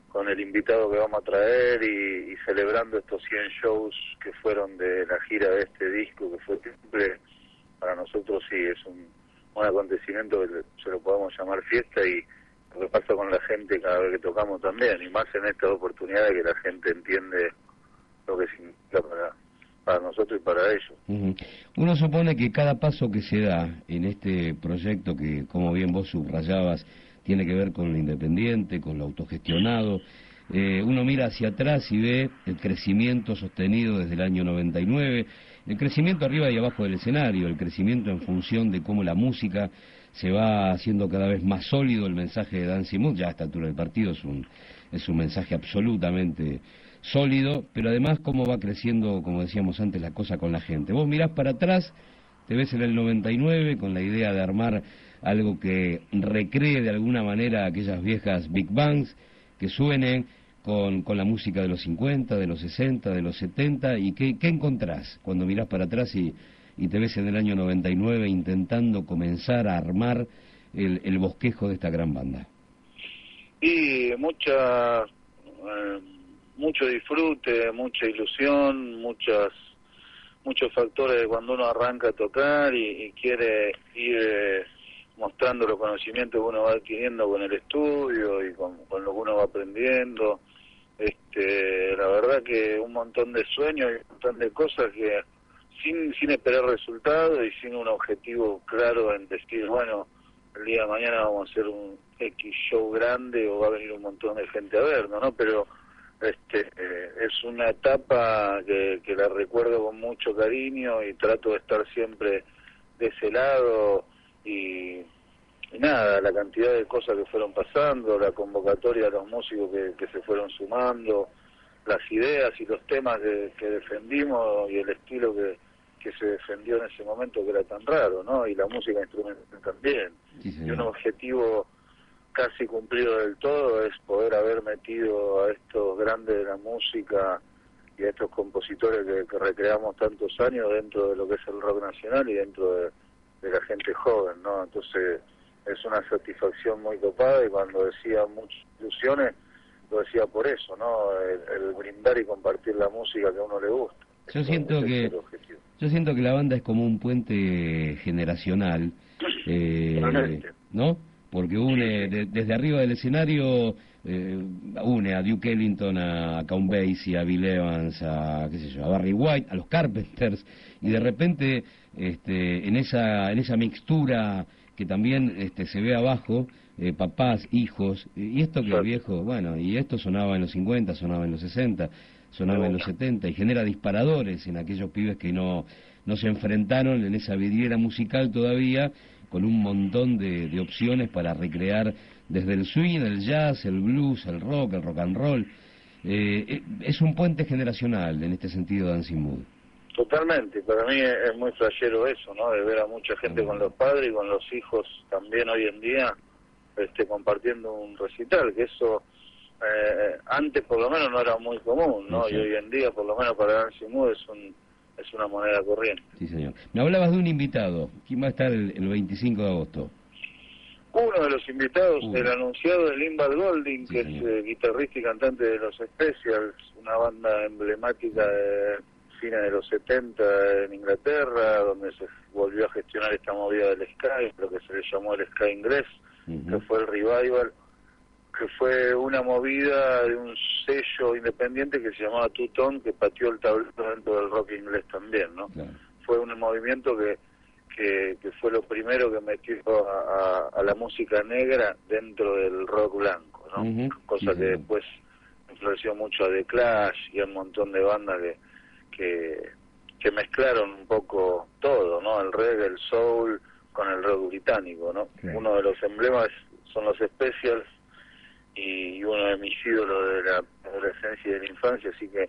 con el invitado que vamos a traer y, celebrando estos 100 shows que fueron de la gira de este disco que fue triple, para nosotros sí es un, un acontecimiento que se lo podemos llamar fiesta y lo que pasa con la gente cada vez que tocamos también, y más en estas oportunidades que la gente entiende lo que significa para, para nosotros y para ellos. Ujú. Uno supone que cada paso que se da en este proyecto que, como bien vos subrayabas, tiene que ver con lo independiente, con lo autogestionado, eh, uno mira hacia atrás y ve el crecimiento sostenido desde el año 99, el crecimiento arriba y abajo del escenario, el crecimiento en función de cómo la música se va haciendo cada vez más sólido, el mensaje de Dancing Mood, ya a esta altura del partido es un, es un mensaje absolutamente sólido, pero además cómo va creciendo, como decíamos antes, la cosa con la gente. Vos mirás para atrás te ves en el 99 con la idea de armar algo que recree de alguna manera aquellas viejas Big Bangs que suenen con, con la música de los 50, de los 60, de los 70 y qué, encontrás cuando mirás para atrás y, y te ves en el año 99 intentando comenzar a armar el, el bosquejo de esta gran banda. Y mucha, eh, mucho disfrute, mucha ilusión, muchas muchos factores de cuando uno arranca a tocar y, y quiere ir eh, mostrando los conocimientos que uno va adquiriendo con el estudio y con, con lo que uno va aprendiendo. Este, la verdad que un montón de sueños y un montón de cosas que sin, sin esperar resultados y sin un objetivo claro en decir, bueno, el día de mañana vamos a hacer un X show grande o va a venir un montón de gente a vernos, ¿no? Pero este eh, es una etapa que, que la recuerdo con mucho cariño y trato de estar siempre de ese lado y, y nada, la cantidad de cosas que fueron pasando, la convocatoria de los músicos que, que se fueron sumando, las ideas y los temas que, que defendimos y el estilo que, que se defendió en ese momento que era tan raro, ¿no? Y la música instrumental también. y un objetivo casi cumplido del todo es poder haber metido a estos grandes de la música y a estos compositores que, que recreamos tantos años dentro de lo que es el rock nacional y dentro de, de la gente joven, ¿no? Entonces es una satisfacción muy copada y cuando decía muchas ilusiones lo decía por eso, ¿no? El, el brindar y compartir la música que a uno le gusta. Yo siento que yo siento que la banda es como un puente generacional, eh, ¿no? Porque une de- desde arriba del escenario eh, une a Duke Ellington, a Count Basie, a Bill Evans, a qué sé yo, a Barry White, a los Carpenters y de repente este, en esa en esa mixtura que también este, se ve abajo eh, papás, hijos y esto que viejo, bueno, y esto sonaba en los 50, sonaba en los 60 sonaba en los 70 y genera disparadores en aquellos pibes que no, no se enfrentaron en esa vidriera musical todavía con un montón de, de opciones para recrear desde el swing, el jazz, el blues, el rock, el rock and roll. Eh, eh, es un puente generacional en este sentido Dancing Mood. Totalmente, para mí es, es muy flashero eso, ¿no? De ver a mucha gente con los padres y con los hijos también hoy en día este, compartiendo un recital, que eso eh, antes por lo menos no era muy común, ¿no? Sí. Y hoy en día, por lo menos para Dancing Mood, es, un, es una moneda corriente. Sí, señor. Me hablabas de un invitado. ¿Quién va a estar el, el 25 de agosto? Uno de los invitados, Uno. el anunciado de Limbal Golding, que es eh, guitarrista y cantante de los Specials, una banda emblemática de fines de los 70 en Inglaterra, donde se volvió a gestionar esta movida del Sky, lo que se le llamó el Sky inglés, que fue el revival, que fue una movida de un sello independiente que se llamaba Tone, que pateó el tablero dentro del rock inglés también, ¿no? Fue un movimiento que, que, que fue lo primero que metió a, a- a la música negra dentro del rock blanco, ¿no? Ujú, Cosa que después influenció mucho a The Clash y a un montón de bandas que, que, que mezclaron un poco todo, ¿no? El reggae, el soul con el rock británico, ¿no? Uno de los emblemas son los Specials y uno de mis ídolos de la adolescencia y de la infancia, así que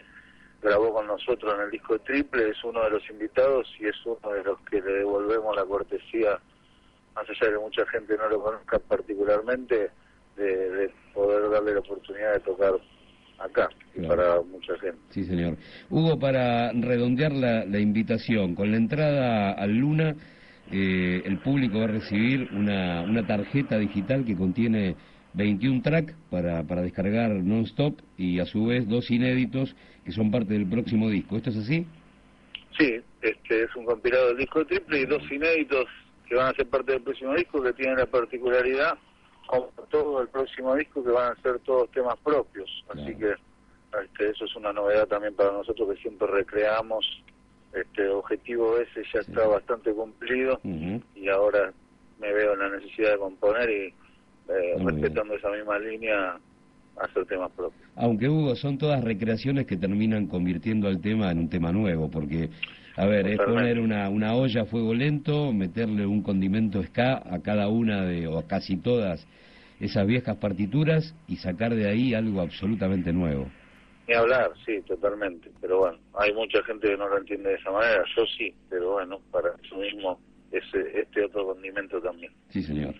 grabó con nosotros en el disco triple, es uno de los invitados y es uno de los que le devolvemos la cortesía, más allá de que mucha gente no lo conozca particularmente, de, de poder darle la oportunidad de tocar acá y Claro. para mucha gente. Sí, señor. Hugo, para redondear la, la invitación, con la entrada al Luna, eh, el público va a recibir una, una tarjeta digital que contiene 21 tracks para, para descargar non-stop y a su vez dos inéditos que son parte del próximo disco. ¿Esto es así? Sí, este es un compilado del disco triple y dos inéditos que van a ser parte del próximo disco que tienen la particularidad, como todo el próximo disco, que van a ser todos temas propios. Así que este, eso es una novedad también para nosotros que siempre recreamos. Este objetivo ese ya está bastante cumplido y ahora me veo en la necesidad de componer y eh, bien. respetando esa misma línea hacer temas propios. Aunque Hugo, son todas recreaciones que terminan convirtiendo al tema en un tema nuevo, porque, a ver, es poner una, una olla a fuego lento, meterle un condimento ska a cada una de, o a casi todas esas viejas partituras y sacar de ahí algo absolutamente nuevo. Ni hablar, sí, totalmente. Pero bueno, hay mucha gente que no lo entiende de esa manera. Yo sí, pero bueno, para eso mismo es este otro condimento también. Sí, señor.